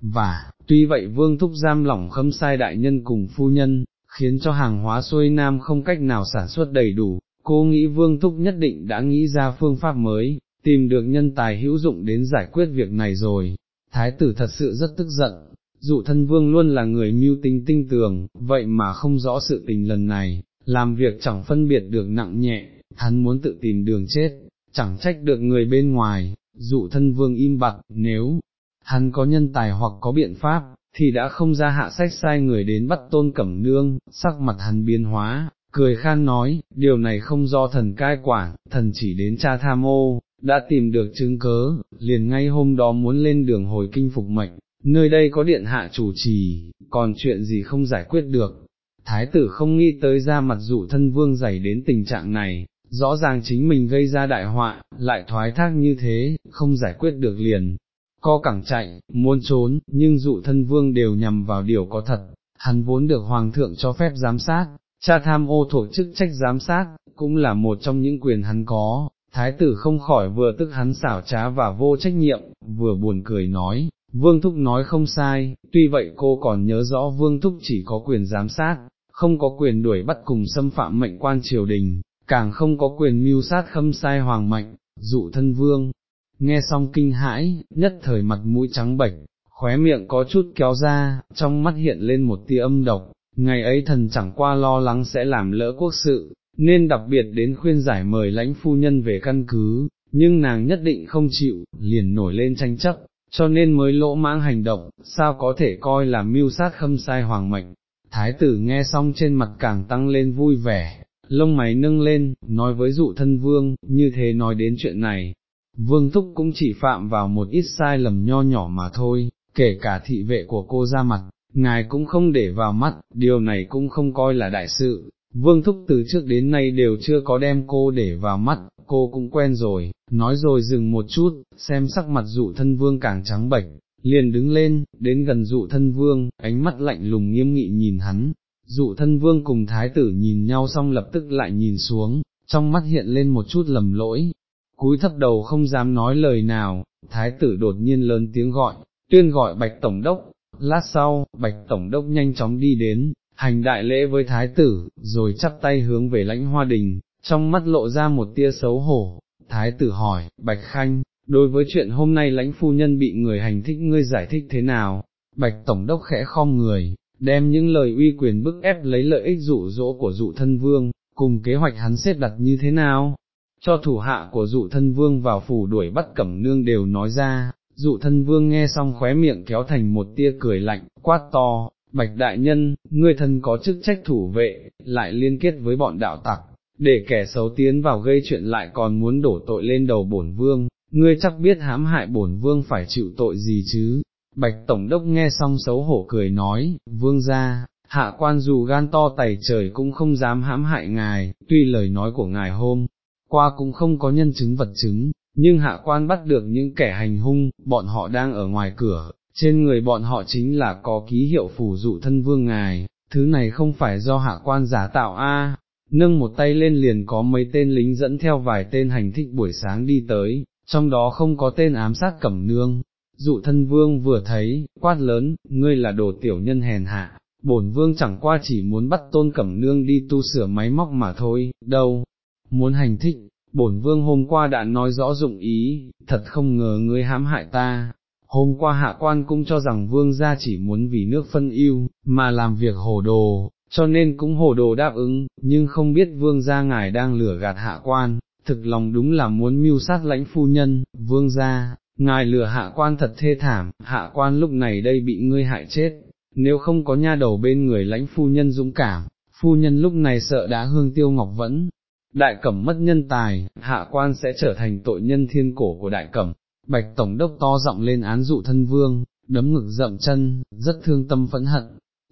và, tuy vậy vương thúc giam lỏng khâm sai đại nhân cùng phu nhân, khiến cho hàng hóa xuôi nam không cách nào sản xuất đầy đủ, cô nghĩ vương thúc nhất định đã nghĩ ra phương pháp mới, tìm được nhân tài hữu dụng đến giải quyết việc này rồi, thái tử thật sự rất tức giận, dụ thân vương luôn là người mưu tính tinh tường, vậy mà không rõ sự tình lần này, làm việc chẳng phân biệt được nặng nhẹ, hắn muốn tự tìm đường chết, chẳng trách được người bên ngoài, dụ thân vương im bặt, nếu hắn có nhân tài hoặc có biện pháp, thì đã không ra hạ sách sai người đến bắt tôn cẩm nương, sắc mặt hắn biến hóa, cười khan nói, điều này không do thần cai quản, thần chỉ đến cha tham ô, đã tìm được chứng cớ, liền ngay hôm đó muốn lên đường hồi kinh phục mệnh, nơi đây có điện hạ chủ trì, còn chuyện gì không giải quyết được. Thái tử không nghĩ tới ra mặt dụ thân vương dày đến tình trạng này, rõ ràng chính mình gây ra đại họa, lại thoái thác như thế, không giải quyết được liền, co cẳng chạy, muốn trốn, nhưng dụ thân vương đều nhằm vào điều có thật, hắn vốn được hoàng thượng cho phép giám sát, cha tham ô thuộc chức trách giám sát, cũng là một trong những quyền hắn có, thái tử không khỏi vừa tức hắn xảo trá và vô trách nhiệm, vừa buồn cười nói, vương thúc nói không sai, tuy vậy cô còn nhớ rõ vương thúc chỉ có quyền giám sát, không có quyền đuổi bắt cùng xâm phạm mệnh quan triều đình, càng không có quyền mưu sát khâm sai hoàng mệnh, dụ thân vương, nghe xong kinh hãi, nhất thời mặt mũi trắng bệch, khóe miệng có chút kéo ra, trong mắt hiện lên một tia âm độc, ngày ấy thần chẳng qua lo lắng sẽ làm lỡ quốc sự, nên đặc biệt đến khuyên giải mời lãnh phu nhân về căn cứ, nhưng nàng nhất định không chịu, liền nổi lên tranh chấp, cho nên mới lỗ mãng hành động, sao có thể coi là mưu sát khâm sai hoàng mệnh. Thái tử nghe xong trên mặt càng tăng lên vui vẻ, lông mày nâng lên, nói với dụ thân vương, như thế nói đến chuyện này, vương thúc cũng chỉ phạm vào một ít sai lầm nho nhỏ mà thôi, kể cả thị vệ của cô ra mặt, ngài cũng không để vào mắt, điều này cũng không coi là đại sự, vương thúc từ trước đến nay đều chưa có đem cô để vào mắt, cô cũng quen rồi, nói rồi dừng một chút, xem sắc mặt dụ thân vương càng trắng bệch, liền đứng lên, đến gần dụ thân vương, ánh mắt lạnh lùng nghiêm nghị nhìn hắn, dụ thân vương cùng thái tử nhìn nhau xong lập tức lại nhìn xuống, trong mắt hiện lên một chút lầm lỗi, cúi thấp đầu không dám nói lời nào, thái tử đột nhiên lớn tiếng gọi, tuyên gọi bạch tổng đốc, lát sau, bạch tổng đốc nhanh chóng đi đến, hành đại lễ với thái tử, rồi chắp tay hướng về lãnh hoa đình, trong mắt lộ ra một tia xấu hổ, thái tử hỏi, bạch khanh, đối với chuyện hôm nay lãnh phu nhân bị người hành thích ngươi giải thích thế nào, bạch tổng đốc khẽ khom người, đem những lời uy quyền bức ép lấy lợi ích dụ dỗ của dụ thân vương, cùng kế hoạch hắn xếp đặt như thế nào, cho thủ hạ của dụ thân vương vào phủ đuổi bắt cẩm nương đều nói ra, dụ thân vương nghe xong khóe miệng kéo thành một tia cười lạnh, quát to, Bạch Đại Nhân, ngươi thân có chức trách thủ vệ, lại liên kết với bọn đạo tặc, để kẻ xấu tiến vào gây chuyện lại còn muốn đổ tội lên đầu bổn vương, ngươi chắc biết hãm hại bổn vương phải chịu tội gì chứ. Bạch Tổng đốc nghe xong xấu hổ cười nói, vương ra, hạ quan dù gan to tày trời cũng không dám hãm hại ngài, tuy lời nói của ngài hôm qua cũng không có nhân chứng vật chứng, nhưng hạ quan bắt được những kẻ hành hung, bọn họ đang ở ngoài cửa, trên người bọn họ chính là có ký hiệu phủ dụ thân vương ngài, thứ này không phải do hạ quan giả tạo a. Nâng một tay lên liền có mấy tên lính dẫn theo vài tên hành thích buổi sáng đi tới, trong đó không có tên ám sát cẩm nương, dụ thân vương vừa thấy, quát lớn, ngươi là đồ tiểu nhân hèn hạ, bổn vương chẳng qua chỉ muốn bắt tôn cẩm nương đi tu sửa máy móc mà thôi, đâu, muốn hành thích, bổn vương hôm qua đã nói rõ dụng ý, thật không ngờ ngươi hãm hại ta. Hôm qua hạ quan cũng cho rằng vương gia chỉ muốn vì nước phân ưu, mà làm việc hồ đồ, cho nên cũng hồ đồ đáp ứng, nhưng không biết vương gia ngài đang lừa gạt hạ quan, thực lòng đúng là muốn mưu sát lãnh phu nhân, vương gia, ngài lừa hạ quan thật thê thảm, hạ quan lúc này đây bị ngươi hại chết, nếu không có nha đầu bên người lãnh phu nhân dũng cảm, phu nhân lúc này sợ đã hương tiêu ngọc vẫn, đại cẩm mất nhân tài, hạ quan sẽ trở thành tội nhân thiên cổ của đại cẩm, bạch tổng đốc to giọng lên án dụ thân vương, đấm ngực rậm chân, rất thương tâm phẫn hận.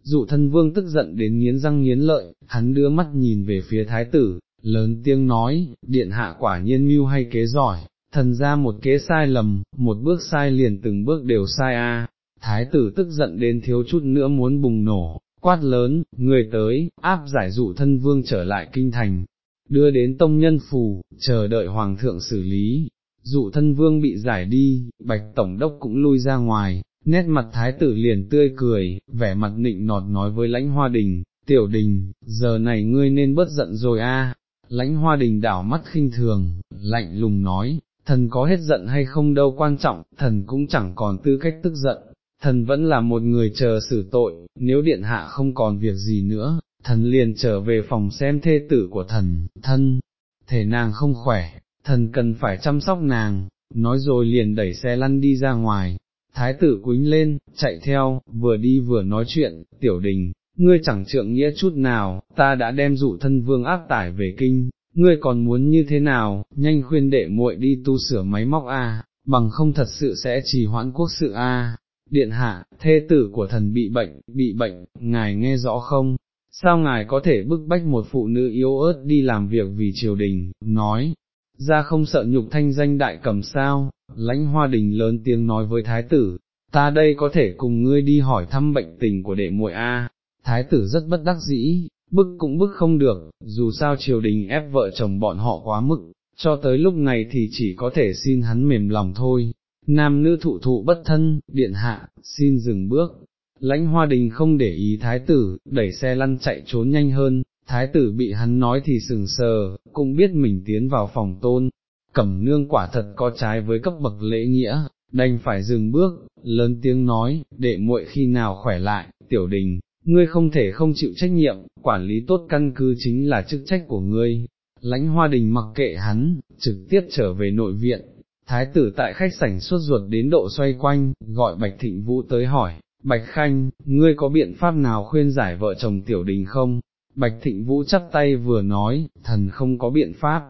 Dụ thân vương tức giận đến nghiến răng nghiến lợi, hắn đưa mắt nhìn về phía thái tử, lớn tiếng nói, điện hạ quả nhiên mưu hay kế giỏi, thần ra một kế sai lầm, một bước sai liền từng bước đều sai a. Thái tử tức giận đến thiếu chút nữa muốn bùng nổ, quát lớn, người tới, áp giải dụ thân vương trở lại kinh thành, đưa đến tông nhân phù, chờ đợi hoàng thượng xử lý. Dụ thân vương bị giải đi, bạch tổng đốc cũng lui ra ngoài, nét mặt thái tử liền tươi cười, vẻ mặt nịnh nọt nói với lãnh hoa đình, tiểu đình, giờ này ngươi nên bớt giận rồi a. Lãnh hoa đình đảo mắt khinh thường, lạnh lùng nói, thần có hết giận hay không đâu quan trọng, thần cũng chẳng còn tư cách tức giận, thần vẫn là một người chờ xử tội, nếu điện hạ không còn việc gì nữa, thần liền trở về phòng xem thê tử của thần, thân, thể nàng không khỏe, thần cần phải chăm sóc nàng, nói rồi liền đẩy xe lăn đi ra ngoài, thái tử quính lên, chạy theo, vừa đi vừa nói chuyện, tiểu đình, ngươi chẳng trượng nghĩa chút nào, ta đã đem dụ thân vương áp tải về kinh, ngươi còn muốn như thế nào, nhanh khuyên đệ muội đi tu sửa máy móc a, bằng không thật sự sẽ trì hoãn quốc sự a. Điện hạ, thê tử của thần bị bệnh, bị bệnh, ngài nghe rõ không? Sao ngài có thể bức bách một phụ nữ yếu ớt đi làm việc vì triều đình, nói, ra không sợ nhục thanh danh đại cầm sao, lãnh hoa đình lớn tiếng nói với thái tử, ta đây có thể cùng ngươi đi hỏi thăm bệnh tình của đệ muội A, thái tử rất bất đắc dĩ, bức cũng bức không được, dù sao triều đình ép vợ chồng bọn họ quá mức, cho tới lúc này thì chỉ có thể xin hắn mềm lòng thôi. Nam nữ thụ thụ bất thân, điện hạ, xin dừng bước. Lãnh hoa đình không để ý thái tử, đẩy xe lăn chạy trốn nhanh hơn, thái tử bị hắn nói thì sừng sờ, cũng biết mình tiến vào phòng tôn. Cẩm nương quả thật có trái với cấp bậc lễ nghĩa, đành phải dừng bước, lớn tiếng nói, đệ muội khi nào khỏe lại, tiểu đình, ngươi không thể không chịu trách nhiệm, quản lý tốt căn cứ chính là chức trách của ngươi. Lãnh hoa đình mặc kệ hắn, trực tiếp trở về nội viện, thái tử tại khách sảnh suốt ruột đến độ xoay quanh, gọi Bạch Thịnh Vũ tới hỏi, Bạch Khanh, ngươi có biện pháp nào khuyên giải vợ chồng tiểu đình không? Bạch Thịnh Vũ chắp tay vừa nói, thần không có biện pháp,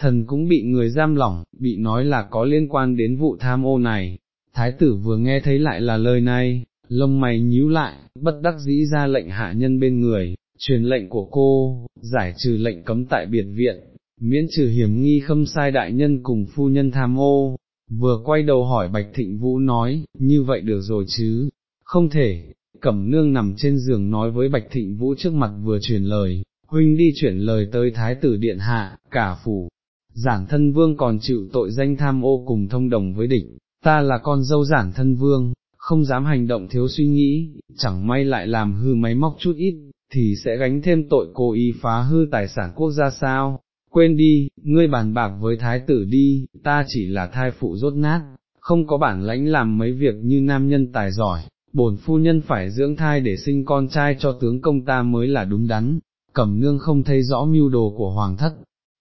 thần cũng bị người giam lỏng, bị nói là có liên quan đến vụ tham ô này. Thái tử vừa nghe thấy lại là lời này, lông mày nhíu lại, bất đắc dĩ ra lệnh hạ nhân bên người, truyền lệnh của cô, giải trừ lệnh cấm tại biệt viện, miễn trừ hiểm nghi khâm sai đại nhân cùng phu nhân tham ô, vừa quay đầu hỏi Bạch Thịnh Vũ nói, như vậy được rồi chứ, không thể, cẩm nương nằm trên giường nói với Bạch Thịnh Vũ trước mặt vừa truyền lời, huynh đi chuyển lời tới Thái tử Điện Hạ, cả phủ, giản thân vương còn chịu tội danh tham ô cùng thông đồng với địch, ta là con dâu giản thân vương, không dám hành động thiếu suy nghĩ, chẳng may lại làm hư máy móc chút ít, thì sẽ gánh thêm tội cố ý phá hư tài sản quốc gia sao, quên đi, ngươi bàn bạc với thái tử đi, ta chỉ là thai phụ rốt nát, không có bản lãnh làm mấy việc như nam nhân tài giỏi, bổn phu nhân phải dưỡng thai để sinh con trai cho tướng công ta mới là đúng đắn, cẩm nương không thấy rõ mưu đồ của hoàng thất,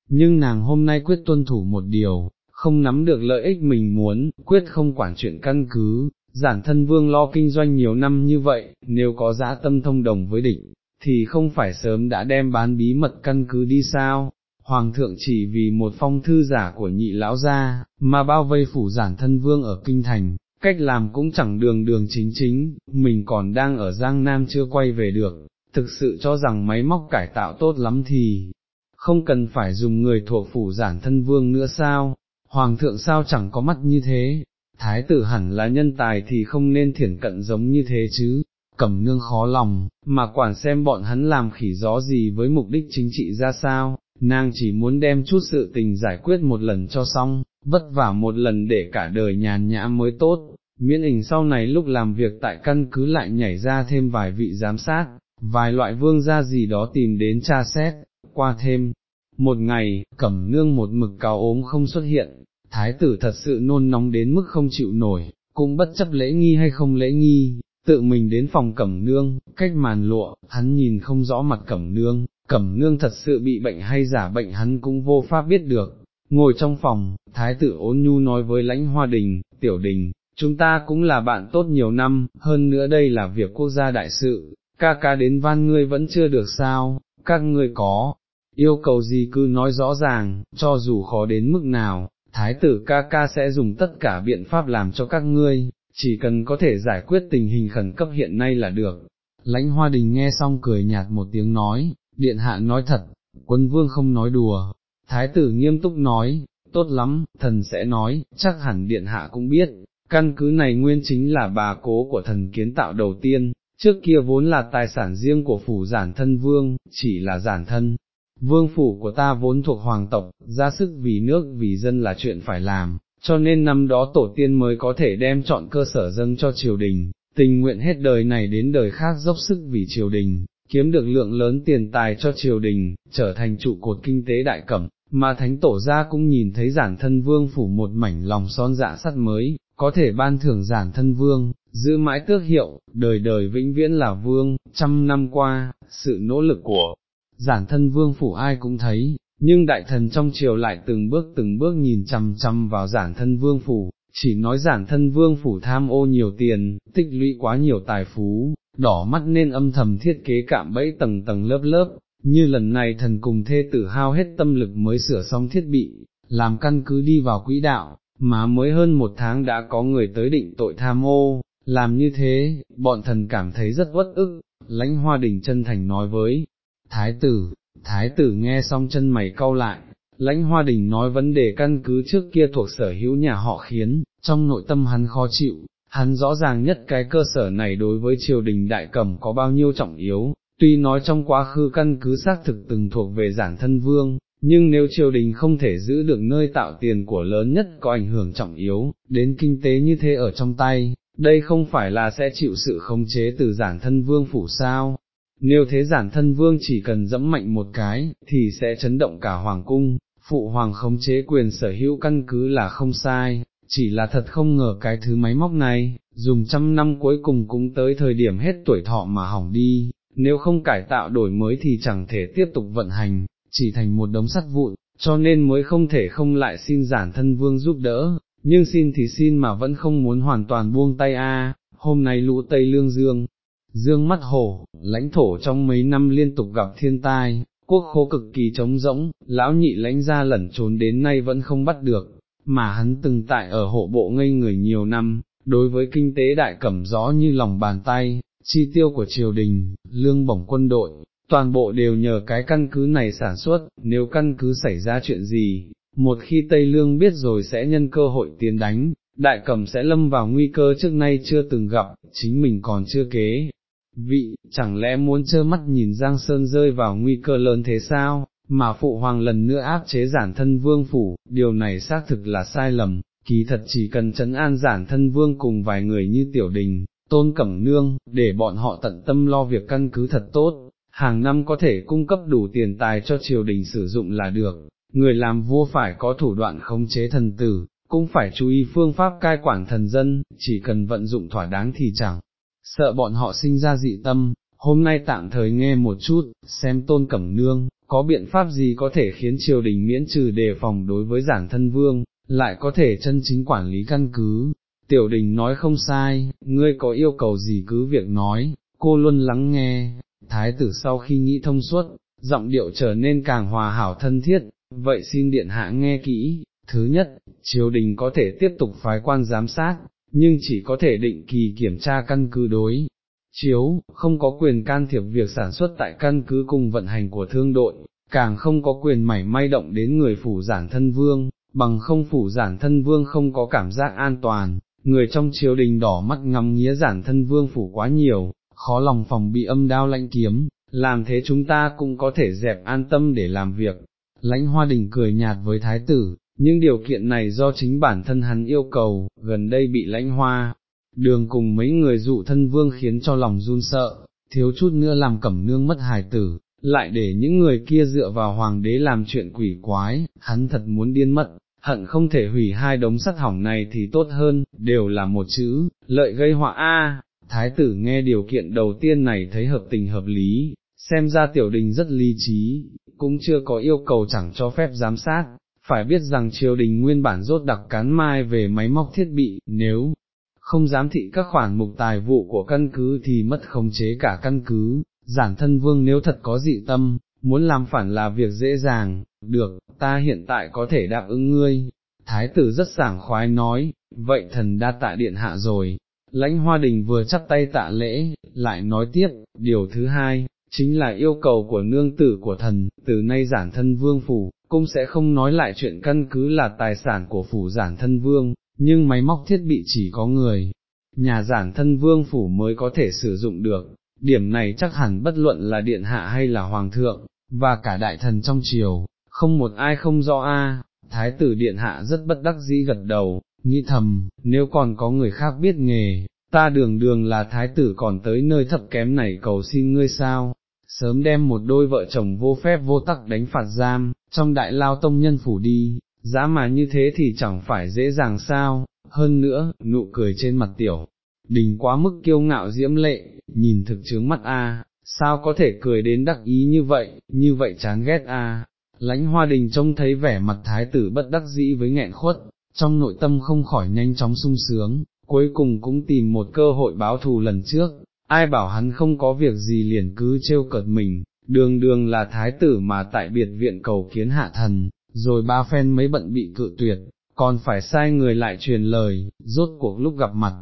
nhưng nàng hôm nay quyết tuân thủ một điều, không nắm được lợi ích mình muốn, quyết không quản chuyện căn cứ, giản thân vương lo kinh doanh nhiều năm như vậy, nếu có giá tâm thông đồng với địch, thì không phải sớm đã đem bán bí mật căn cứ đi sao, hoàng thượng chỉ vì một phong thư giả của nhị lão gia, mà bao vây phủ giản thân vương ở kinh thành, cách làm cũng chẳng đường đường chính chính, mình còn đang ở Giang Nam chưa quay về được, thực sự cho rằng máy móc cải tạo tốt lắm thì, không cần phải dùng người thuộc phủ giản thân vương nữa sao, hoàng thượng sao chẳng có mắt như thế, thái tử hẳn là nhân tài thì không nên thiển cận giống như thế chứ, cẩm nương khó lòng, mà quản xem bọn hắn làm khỉ gió gì với mục đích chính trị ra sao, nàng chỉ muốn đem chút sự tình giải quyết một lần cho xong, vất vả một lần để cả đời nhàn nhã mới tốt, miễn hình sau này lúc làm việc tại căn cứ lại nhảy ra thêm vài vị giám sát, vài loại vương gia gì đó tìm đến tra xét, qua thêm. Một ngày, cẩm nương một mực cao ốm không xuất hiện, thái tử thật sự nôn nóng đến mức không chịu nổi, cũng bất chấp lễ nghi hay không lễ nghi, tự mình đến phòng cẩm nương, cách màn lụa, hắn nhìn không rõ mặt cẩm nương, cẩm nương thật sự bị bệnh hay giả bệnh hắn cũng vô pháp biết được. Ngồi trong phòng, thái tử ôn nhu nói với lãnh hoa đình, tiểu đình, chúng ta cũng là bạn tốt nhiều năm, hơn nữa đây là việc quốc gia đại sự, ca ca đến van ngươi vẫn chưa được sao, các ngươi có, yêu cầu gì cứ nói rõ ràng, cho dù khó đến mức nào, thái tử ca ca sẽ dùng tất cả biện pháp làm cho các ngươi, chỉ cần có thể giải quyết tình hình khẩn cấp hiện nay là được. Lãnh hoa đình nghe xong cười nhạt một tiếng nói, điện hạ nói thật, quân vương không nói đùa, thái tử nghiêm túc nói, tốt lắm, thần sẽ nói, chắc hẳn điện hạ cũng biết, căn cứ này nguyên chính là bà cố của thần kiến tạo đầu tiên, trước kia vốn là tài sản riêng của phủ giản thân vương, chỉ là giản thân. Vương phủ của ta vốn thuộc hoàng tộc, ra sức vì nước vì dân là chuyện phải làm, cho nên năm đó tổ tiên mới có thể đem chọn cơ sở dâng cho triều đình, tình nguyện hết đời này đến đời khác dốc sức vì triều đình, kiếm được lượng lớn tiền tài cho triều đình, trở thành trụ cột kinh tế đại cẩm, mà thánh tổ gia cũng nhìn thấy giản thân vương phủ một mảnh lòng son dạ sắt mới, có thể ban thưởng giản thân vương, giữ mãi tước hiệu, đời đời vĩnh viễn là vương, trăm năm qua, sự nỗ lực của giản thân vương phủ ai cũng thấy, nhưng đại thần trong triều lại từng bước từng bước nhìn chằm chằm vào giản thân vương phủ, chỉ nói giản thân vương phủ tham ô nhiều tiền, tích lũy quá nhiều tài phú, đỏ mắt nên âm thầm thiết kế cạm bẫy tầng tầng lớp lớp, như lần này thần cùng thê tử hao hết tâm lực mới sửa xong thiết bị, làm căn cứ đi vào quỹ đạo, mà mới hơn một tháng đã có người tới định tội tham ô, làm như thế, bọn thần cảm thấy rất uất ức, lãnh hoa đình chân thành nói với thái tử, thái tử nghe xong chân mày cau lại, lãnh hoa đình nói vấn đề căn cứ trước kia thuộc sở hữu nhà họ khiến, trong nội tâm hắn khó chịu, hắn rõ ràng nhất cái cơ sở này đối với triều đình đại cẩm có bao nhiêu trọng yếu, tuy nói trong quá khứ căn cứ xác thực từng thuộc về giản thân vương, nhưng nếu triều đình không thể giữ được nơi tạo tiền của lớn nhất có ảnh hưởng trọng yếu, đến kinh tế như thế ở trong tay, đây không phải là sẽ chịu sự khống chế từ giản thân vương phủ sao, nếu thế giản thân vương chỉ cần dẫm mạnh một cái, thì sẽ chấn động cả hoàng cung, phụ hoàng khống chế quyền sở hữu căn cứ là không sai, chỉ là thật không ngờ cái thứ máy móc này, dùng trăm năm cuối cùng cũng tới thời điểm hết tuổi thọ mà hỏng đi, nếu không cải tạo đổi mới thì chẳng thể tiếp tục vận hành, chỉ thành một đống sắt vụn, cho nên mới không thể không lại xin giản thân vương giúp đỡ, nhưng xin thì xin mà vẫn không muốn hoàn toàn buông tay a. hôm nay lũ Tây Lương Dương, dương mắt hổ, lãnh thổ trong mấy năm liên tục gặp thiên tai, quốc khố cực kỳ trống rỗng, lão nhị lãnh ra lẩn trốn đến nay vẫn không bắt được, mà hắn từng tại ở hộ bộ ngây người nhiều năm, đối với kinh tế đại cẩm gió như lòng bàn tay, chi tiêu của triều đình, lương bổng quân đội, toàn bộ đều nhờ cái căn cứ này sản xuất, nếu căn cứ xảy ra chuyện gì, một khi Tây Lương biết rồi sẽ nhân cơ hội tiến đánh, đại cẩm sẽ lâm vào nguy cơ trước nay chưa từng gặp, chính mình còn chưa kế. Vị, chẳng lẽ muốn trơ mắt nhìn Giang Sơn rơi vào nguy cơ lớn thế sao, mà phụ hoàng lần nữa áp chế giản thân vương phủ, điều này xác thực là sai lầm, kỳ thật chỉ cần chấn an giản thân vương cùng vài người như tiểu đình, tôn cẩm nương, để bọn họ tận tâm lo việc căn cứ thật tốt, hàng năm có thể cung cấp đủ tiền tài cho triều đình sử dụng là được, người làm vua phải có thủ đoạn khống chế thần tử, cũng phải chú ý phương pháp cai quản thần dân, chỉ cần vận dụng thỏa đáng thì chẳng, sợ bọn họ sinh ra dị tâm, hôm nay tạm thời nghe một chút, xem tôn cẩm nương, có biện pháp gì có thể khiến triều đình miễn trừ đề phòng đối với giản thân vương, lại có thể chân chính quản lý căn cứ. tiểu đình nói không sai, ngươi có yêu cầu gì cứ việc nói, cô luôn lắng nghe, thái tử sau khi nghĩ thông suốt, giọng điệu trở nên càng hòa hảo thân thiết, vậy xin điện hạ nghe kỹ, thứ nhất, triều đình có thể tiếp tục phái quan giám sát, nhưng chỉ có thể định kỳ kiểm tra căn cứ đối. Chiếu, không có quyền can thiệp việc sản xuất tại căn cứ cùng vận hành của thương đội, càng không có quyền mảy may động đến người phủ giản thân vương, bằng không phủ giản thân vương không có cảm giác an toàn, người trong triều đình đỏ mắt ngắm nghía giản thân vương phủ quá nhiều, khó lòng phòng bị âm đao lãnh kiếm, làm thế chúng ta cũng có thể dẹp an tâm để làm việc. Lãnh hoa đình cười nhạt với thái tử, nhưng điều kiện này do chính bản thân hắn yêu cầu, gần đây bị lãnh hoa, đường cùng mấy người dụ thân vương khiến cho lòng run sợ, thiếu chút nữa làm cẩm nương mất hài tử, lại để những người kia dựa vào hoàng đế làm chuyện quỷ quái, hắn thật muốn điên mất, hận không thể hủy hai đống sắt hỏng này thì tốt hơn, đều là một chữ, lợi gây họa a. Thái tử nghe điều kiện đầu tiên này thấy hợp tình hợp lý, xem ra tiểu đình rất lý trí, cũng chưa có yêu cầu chẳng cho phép giám sát, phải biết rằng triều đình nguyên bản rốt đặc cán mai về máy móc thiết bị, nếu không dám thị các khoản mục tài vụ của căn cứ thì mất khống chế cả căn cứ, giản thân vương nếu thật có dị tâm, muốn làm phản là việc dễ dàng, được, ta hiện tại có thể đáp ứng ngươi. Thái tử rất sảng khoái nói, vậy thần đa tạ điện hạ rồi, lãnh hoa đình vừa chắp tay tạ lễ, lại nói tiếp, điều thứ hai, chính là yêu cầu của nương tử của thần, từ nay giản thân vương phủ, cũng sẽ không nói lại chuyện căn cứ là tài sản của phủ giản thân vương, nhưng máy móc thiết bị chỉ có người, nhà giản thân vương phủ mới có thể sử dụng được, điểm này chắc hẳn bất luận là điện hạ hay là hoàng thượng, và cả đại thần trong triều, không một ai không rõ a. Thái tử điện hạ rất bất đắc dĩ gật đầu, nghĩ thầm, nếu còn có người khác biết nghề, ta đường đường là thái tử còn tới nơi thấp kém này cầu xin ngươi sao, sớm đem một đôi vợ chồng vô phép vô tắc đánh phạt giam, trong đại lao tông nhân phủ đi, giá mà như thế thì chẳng phải dễ dàng sao, hơn nữa, nụ cười trên mặt tiểu, đình quá mức kiêu ngạo diễm lệ, nhìn thực chướng mắt a, sao có thể cười đến đắc ý như vậy, như vậy chán ghét a. Lãnh hoa đình trông thấy vẻ mặt thái tử bất đắc dĩ với nghẹn khuất, trong nội tâm không khỏi nhanh chóng sung sướng, cuối cùng cũng tìm một cơ hội báo thù lần trước, ai bảo hắn không có việc gì liền cứ trêu cợt mình, đường đường là thái tử mà tại biệt viện cầu kiến hạ thần, rồi ba phen mấy bận bị cự tuyệt, còn phải sai người lại truyền lời, rốt cuộc lúc gặp mặt,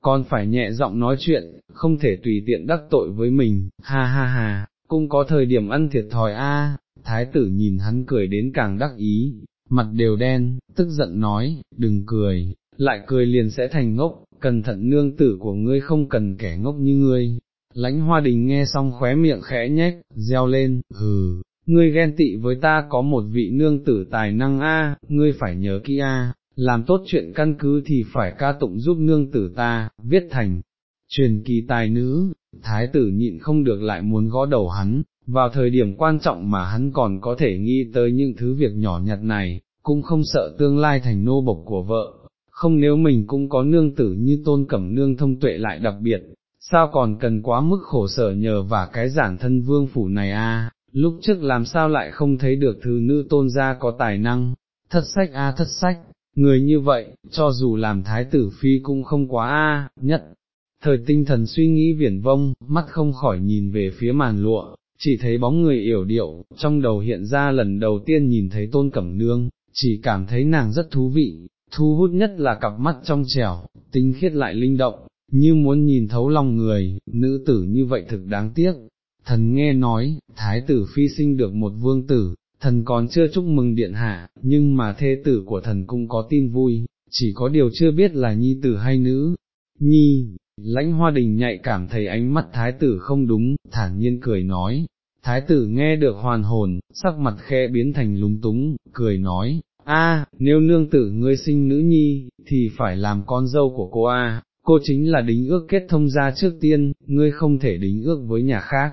còn phải nhẹ giọng nói chuyện, không thể tùy tiện đắc tội với mình, ha ha ha, cũng có thời điểm ăn thiệt thòi a. thái tử nhìn hắn cười đến càng đắc ý, mặt đều đen, tức giận nói, đừng cười, lại cười liền sẽ thành ngốc, cẩn thận nương tử của ngươi không cần kẻ ngốc như ngươi. Lãnh hoa đình nghe xong khóe miệng khẽ nhếch, reo lên, hừ, ngươi ghen tị với ta có một vị nương tử tài năng a, ngươi phải nhớ kỹ a, làm tốt chuyện căn cứ thì phải ca tụng giúp nương tử ta, viết thành, truyền kỳ tài nữ, thái tử nhịn không được lại muốn gõ đầu hắn, vào thời điểm quan trọng mà hắn còn có thể nghĩ tới những thứ việc nhỏ nhặt này, cũng không sợ tương lai thành nô bộc của vợ, không nếu mình cũng có nương tử như tôn cẩm nương thông tuệ lại đặc biệt, sao còn cần quá mức khổ sở nhờ và cái giản thân vương phủ này a? Lúc trước làm sao lại không thấy được thứ nữ tôn gia có tài năng, thất sách a thất sách, người như vậy, cho dù làm thái tử phi cũng không quá a nhất. Thời tinh thần suy nghĩ viển vông, mắt không khỏi nhìn về phía màn lụa, chỉ thấy bóng người yểu điệu, trong đầu hiện ra lần đầu tiên nhìn thấy tôn cẩm nương, chỉ cảm thấy nàng rất thú vị, thu hút nhất là cặp mắt trong trẻo, tinh khiết lại linh động, như muốn nhìn thấu lòng người, nữ tử như vậy thực đáng tiếc, thần nghe nói, thái tử phi sinh được một vương tử, thần còn chưa chúc mừng điện hạ, nhưng mà thê tử của thần cũng có tin vui, chỉ có điều chưa biết là nhi tử hay nữ. Nhi, lãnh hoa đình nhạy cảm thấy ánh mắt thái tử không đúng, thản nhiên cười nói. Thái tử nghe được hoàn hồn, sắc mặt khe biến thành lúng túng, cười nói, a, nếu nương tử ngươi sinh nữ nhi, thì phải làm con dâu của cô a, cô chính là đính ước kết thông gia trước tiên, ngươi không thể đính ước với nhà khác,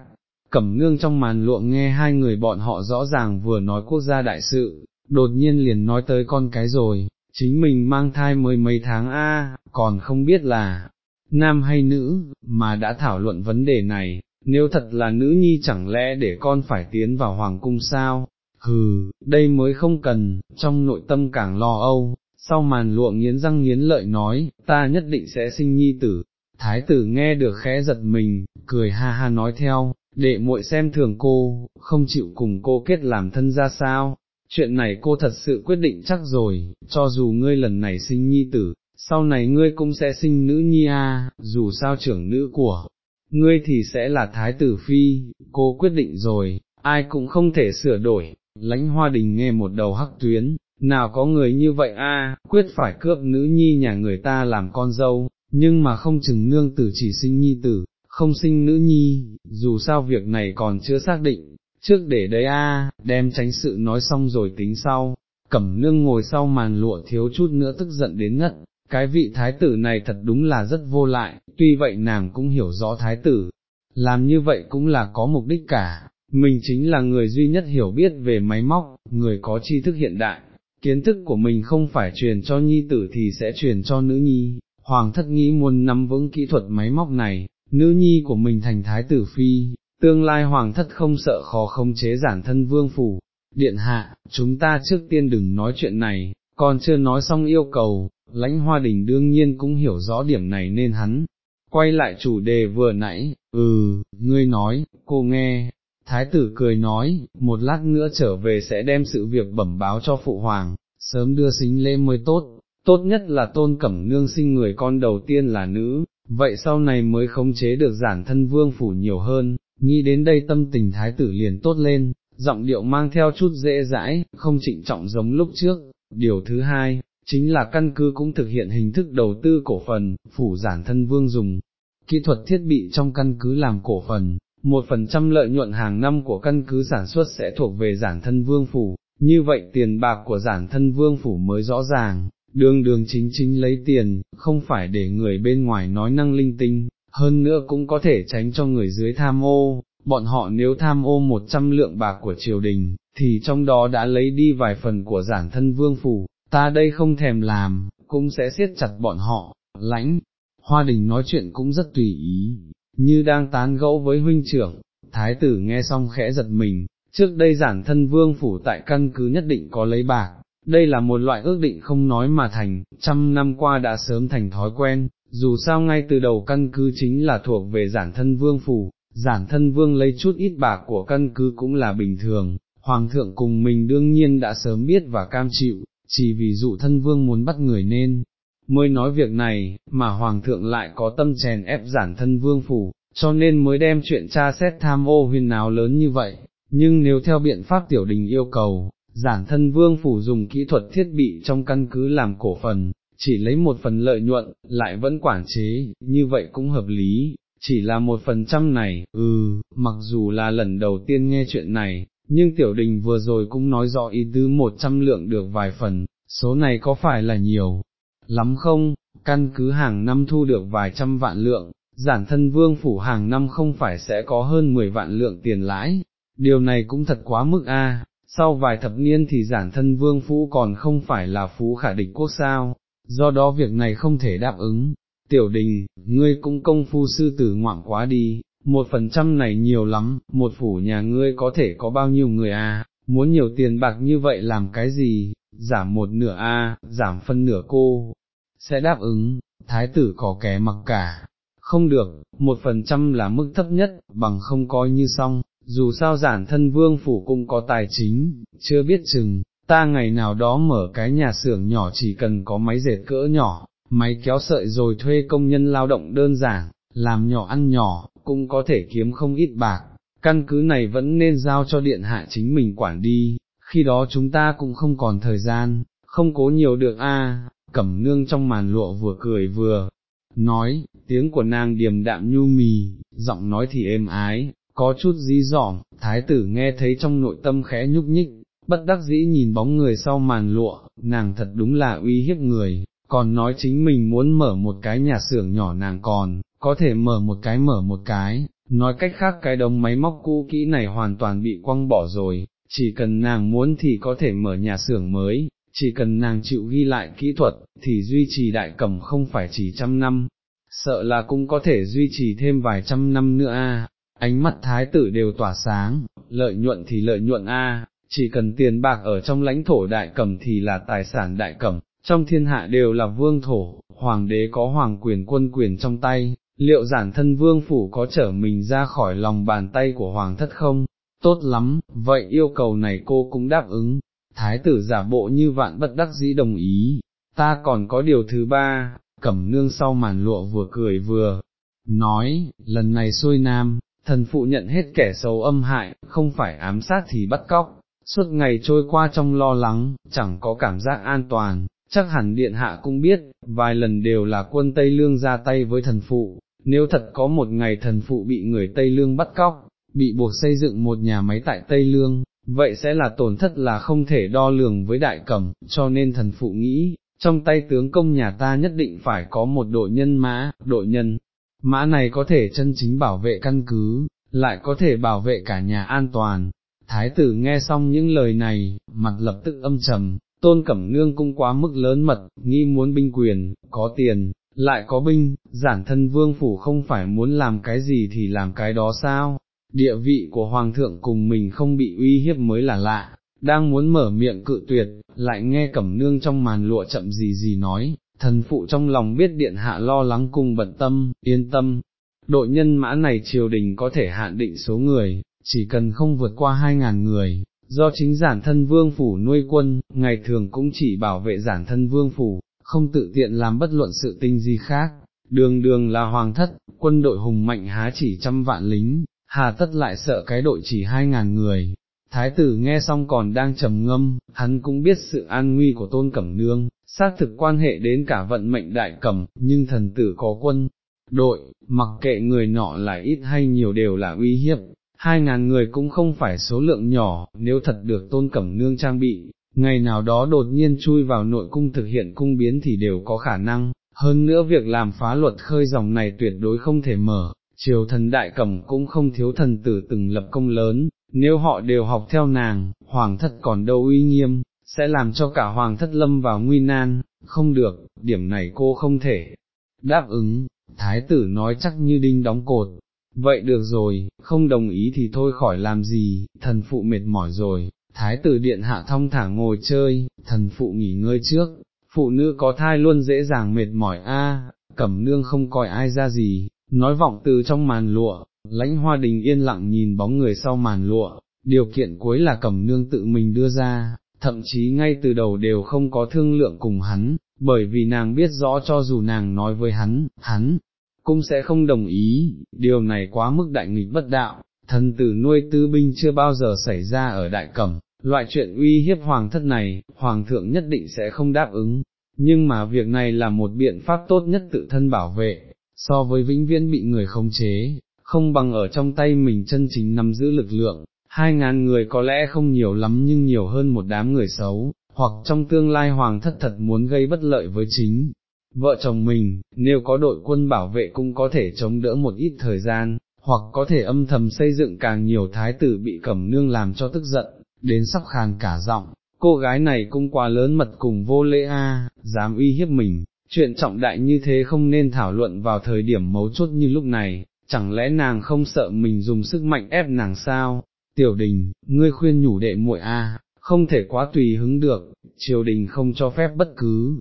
cẩm nương trong màn lụa nghe hai người bọn họ rõ ràng vừa nói quốc gia đại sự, đột nhiên liền nói tới con cái rồi, chính mình mang thai mới mấy tháng a, còn không biết là nam hay nữ, mà đã thảo luận vấn đề này, nếu thật là nữ nhi chẳng lẽ để con phải tiến vào hoàng cung sao, hừ, đây mới không cần, trong nội tâm càng lo âu, sau màn lụa nghiến răng nghiến lợi nói, ta nhất định sẽ sinh nhi tử, thái tử nghe được khẽ giật mình, cười ha ha nói theo, đệ muội xem thường cô, không chịu cùng cô kết làm thân ra sao, chuyện này cô thật sự quyết định chắc rồi, cho dù ngươi lần này sinh nhi tử, sau này ngươi cũng sẽ sinh nữ nhi a, dù sao trưởng nữ của ngươi thì sẽ là thái tử phi, cô quyết định rồi, ai cũng không thể sửa đổi, lãnh hoa đình nghe một đầu hắc tuyến, nào có người như vậy a, quyết phải cướp nữ nhi nhà người ta làm con dâu, nhưng mà không chừng nương tử chỉ sinh nhi tử, không sinh nữ nhi, dù sao việc này còn chưa xác định, trước để đấy a, đem tránh sự nói xong rồi tính sau, cẩm nương ngồi sau màn lụa thiếu chút nữa tức giận đến ngất, cái vị thái tử này thật đúng là rất vô lại, tuy vậy nàng cũng hiểu rõ thái tử, làm như vậy cũng là có mục đích cả, mình chính là người duy nhất hiểu biết về máy móc, người có tri thức hiện đại, kiến thức của mình không phải truyền cho nhi tử thì sẽ truyền cho nữ nhi, hoàng thất nghĩ muốn nắm vững kỹ thuật máy móc này, nữ nhi của mình thành thái tử phi, tương lai hoàng thất không sợ khó không chế giản thân vương phủ. Điện hạ, chúng ta trước tiên đừng nói chuyện này, còn chưa nói xong yêu cầu, lãnh hoa đình đương nhiên cũng hiểu rõ điểm này nên hắn, quay lại chủ đề vừa nãy, ừ, ngươi nói, cô nghe, thái tử cười nói, một lát nữa trở về sẽ đem sự việc bẩm báo cho phụ hoàng, sớm đưa xính lễ mới tốt, tốt nhất là tôn cẩm nương sinh người con đầu tiên là nữ, vậy sau này mới khống chế được giản thân vương phủ nhiều hơn, nghĩ đến đây tâm tình thái tử liền tốt lên, giọng điệu mang theo chút dễ dãi, không trịnh trọng giống lúc trước, điều thứ hai, chính là căn cứ cũng thực hiện hình thức đầu tư cổ phần, phủ giản thân vương dùng, kỹ thuật thiết bị trong căn cứ làm cổ phần, một phần trăm lợi nhuận hàng năm của căn cứ sản xuất sẽ thuộc về giản thân vương phủ, như vậy tiền bạc của giản thân vương phủ mới rõ ràng, đường đường chính chính lấy tiền, không phải để người bên ngoài nói năng linh tinh, hơn nữa cũng có thể tránh cho người dưới tham ô, bọn họ nếu tham ô một trăm lượng bạc của triều đình, thì trong đó đã lấy đi vài phần của giản thân vương phủ, ta đây không thèm làm, cũng sẽ siết chặt bọn họ, lãnh, hoa đình nói chuyện cũng rất tùy ý, như đang tán gẫu với huynh trưởng, thái tử nghe xong khẽ giật mình, trước đây giản thân vương phủ tại căn cứ nhất định có lấy bạc, đây là một loại ước định không nói mà thành, trăm năm qua đã sớm thành thói quen, dù sao ngay từ đầu căn cứ chính là thuộc về giản thân vương phủ, giản thân vương lấy chút ít bạc của căn cứ cũng là bình thường, hoàng thượng cùng mình đương nhiên đã sớm biết và cam chịu, chỉ vì dụ thân vương muốn bắt người nên, mới nói việc này, mà hoàng thượng lại có tâm chèn ép giản thân vương phủ, cho nên mới đem chuyện tra xét tham ô huyền nào lớn như vậy, nhưng nếu theo biện pháp tiểu đình yêu cầu, giản thân vương phủ dùng kỹ thuật thiết bị trong căn cứ làm cổ phần, chỉ lấy một phần lợi nhuận, lại vẫn quản chế, như vậy cũng hợp lý, chỉ là một phần trăm này, ừ, mặc dù là lần đầu tiên nghe chuyện này, nhưng tiểu đình vừa rồi cũng nói rõ ý tứ một trăm lượng được vài phần, số này có phải là nhiều, lắm không, căn cứ hàng năm thu được vài trăm vạn lượng, giản thân vương phủ hàng năm không phải sẽ có hơn 10 vạn lượng tiền lãi, điều này cũng thật quá mức a sau vài thập niên thì giản thân vương phú còn không phải là phú khả địch quốc sao, do đó việc này không thể đáp ứng. Tiểu đình, ngươi cũng công phu sư tử ngoạn quá đi, một phần trăm này nhiều lắm, một phủ nhà ngươi có thể có bao nhiêu người a? muốn nhiều tiền bạc như vậy làm cái gì, giảm một nửa a, giảm phân nửa cô, sẽ đáp ứng, thái tử có kẻ mặc cả, không được, một phần trăm là mức thấp nhất, bằng không coi như xong, dù sao giản thân vương phủ cũng có tài chính, chưa biết chừng, ta ngày nào đó mở cái nhà xưởng nhỏ chỉ cần có máy dệt cỡ nhỏ, máy kéo sợi rồi thuê công nhân lao động đơn giản, làm nhỏ ăn nhỏ, cũng có thể kiếm không ít bạc, căn cứ này vẫn nên giao cho điện hạ chính mình quản đi, khi đó chúng ta cũng không còn thời gian, không cố nhiều được a. cẩm nương trong màn lụa vừa cười vừa, nói, tiếng của nàng điềm đạm nhu mì, giọng nói thì êm ái, có chút dí dỏm, thái tử nghe thấy trong nội tâm khẽ nhúc nhích, bất đắc dĩ nhìn bóng người sau màn lụa, nàng thật đúng là uy hiếp người, còn nói chính mình muốn mở một cái nhà xưởng nhỏ nàng còn, có thể mở một cái mở một cái, nói cách khác cái đống máy móc cũ kỹ này hoàn toàn bị quăng bỏ rồi, chỉ cần nàng muốn thì có thể mở nhà xưởng mới, chỉ cần nàng chịu ghi lại kỹ thuật, thì duy trì đại cẩm không phải chỉ trăm năm, sợ là cũng có thể duy trì thêm vài trăm năm nữa a ánh mắt thái tử đều tỏa sáng, lợi nhuận thì lợi nhuận a, chỉ cần tiền bạc ở trong lãnh thổ đại cẩm thì là tài sản đại cẩm, trong thiên hạ đều là vương thổ, hoàng đế có hoàng quyền quân quyền trong tay, liệu giản thân vương phủ có trở mình ra khỏi lòng bàn tay của hoàng thất không? Tốt lắm, vậy yêu cầu này cô cũng đáp ứng, thái tử giả bộ như vạn bất đắc dĩ đồng ý, ta còn có điều thứ ba, cẩm nương sau màn lụa vừa cười vừa, nói, lần này xuôi nam, thần phụ nhận hết kẻ xấu âm hại, không phải ám sát thì bắt cóc, suốt ngày trôi qua trong lo lắng, chẳng có cảm giác an toàn, chắc hẳn điện hạ cũng biết, vài lần đều là quân Tây Lương ra tay với thần phụ, nếu thật có một ngày thần phụ bị người Tây Lương bắt cóc, bị buộc xây dựng một nhà máy tại Tây Lương, vậy sẽ là tổn thất là không thể đo lường với đại cẩm, cho nên thần phụ nghĩ, trong tay tướng công nhà ta nhất định phải có một đội nhân mã, đội nhân, mã này có thể chân chính bảo vệ căn cứ, lại có thể bảo vệ cả nhà an toàn. Thái tử nghe xong những lời này, mặt lập tức âm trầm, tôn cẩm nương cũng quá mức lớn mật, nghi muốn binh quyền, có tiền, lại có binh, giản thân vương phủ không phải muốn làm cái gì thì làm cái đó sao, địa vị của hoàng thượng cùng mình không bị uy hiếp mới là lạ, đang muốn mở miệng cự tuyệt, lại nghe cẩm nương trong màn lụa chậm gì gì nói, thần phụ trong lòng biết điện hạ lo lắng cùng bận tâm, yên tâm, đội nhân mã này triều đình có thể hạn định số người, chỉ cần không vượt qua hai ngàn người, do chính giản thân vương phủ nuôi quân, ngày thường cũng chỉ bảo vệ giản thân vương phủ, không tự tiện làm bất luận sự tinh gì khác, đường đường là hoàng thất, quân đội hùng mạnh há chỉ trăm vạn lính, hà tất lại sợ cái đội chỉ hai ngàn người. Thái tử nghe xong còn đang trầm ngâm, hắn cũng biết sự an nguy của tôn cẩm nương, xác thực quan hệ đến cả vận mệnh đại cẩm, nhưng thần tử có quân, đội, mặc kệ người nọ lại ít hay nhiều đều là uy hiếp, hai ngàn người cũng không phải số lượng nhỏ, nếu thật được tôn cẩm nương trang bị, ngày nào đó đột nhiên chui vào nội cung thực hiện cung biến thì đều có khả năng, hơn nữa việc làm phá luật khơi dòng này tuyệt đối không thể mở, triều thần đại cẩm cũng không thiếu thần tử từng lập công lớn, nếu họ đều học theo nàng, hoàng thất còn đâu uy nghiêm, sẽ làm cho cả hoàng thất lâm vào nguy nan, không được, điểm này cô không thể đáp ứng, thái tử nói chắc như đinh đóng cột. Vậy được rồi, không đồng ý thì thôi khỏi làm gì, thần phụ mệt mỏi rồi, thái tử điện hạ thong thả ngồi chơi, thần phụ nghỉ ngơi trước, phụ nữ có thai luôn dễ dàng mệt mỏi a. cẩm nương không coi ai ra gì, nói vọng từ trong màn lụa, lãnh hoa đình yên lặng nhìn bóng người sau màn lụa, điều kiện cuối là cẩm nương tự mình đưa ra, thậm chí ngay từ đầu đều không có thương lượng cùng hắn, bởi vì nàng biết rõ cho dù nàng nói với hắn, hắn cũng sẽ không đồng ý, điều này quá mức đại nghịch bất đạo, thần tử nuôi tư binh chưa bao giờ xảy ra ở đại cẩm, loại chuyện uy hiếp hoàng thất này, hoàng thượng nhất định sẽ không đáp ứng, nhưng mà việc này là một biện pháp tốt nhất tự thân bảo vệ, so với vĩnh viễn bị người khống chế, không bằng ở trong tay mình chân chính nắm giữ lực lượng, hai ngàn người có lẽ không nhiều lắm nhưng nhiều hơn một đám người xấu, hoặc trong tương lai hoàng thất thật muốn gây bất lợi với chính. Vợ chồng mình, nếu có đội quân bảo vệ cũng có thể chống đỡ một ít thời gian, hoặc có thể âm thầm xây dựng càng nhiều thái tử bị cẩm nương làm cho tức giận, đến sắp khàn cả giọng, cô gái này cũng quá lớn mật cùng vô lễ a, dám uy hiếp mình, chuyện trọng đại như thế không nên thảo luận vào thời điểm mấu chốt như lúc này, chẳng lẽ nàng không sợ mình dùng sức mạnh ép nàng sao, tiểu đình, ngươi khuyên nhủ đệ muội a, không thể quá tùy hứng được, triều đình không cho phép bất cứ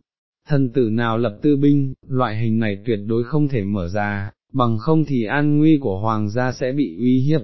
thân tử nào lập tư binh, loại hình này tuyệt đối không thể mở ra, bằng không thì an nguy của hoàng gia sẽ bị uy hiếp.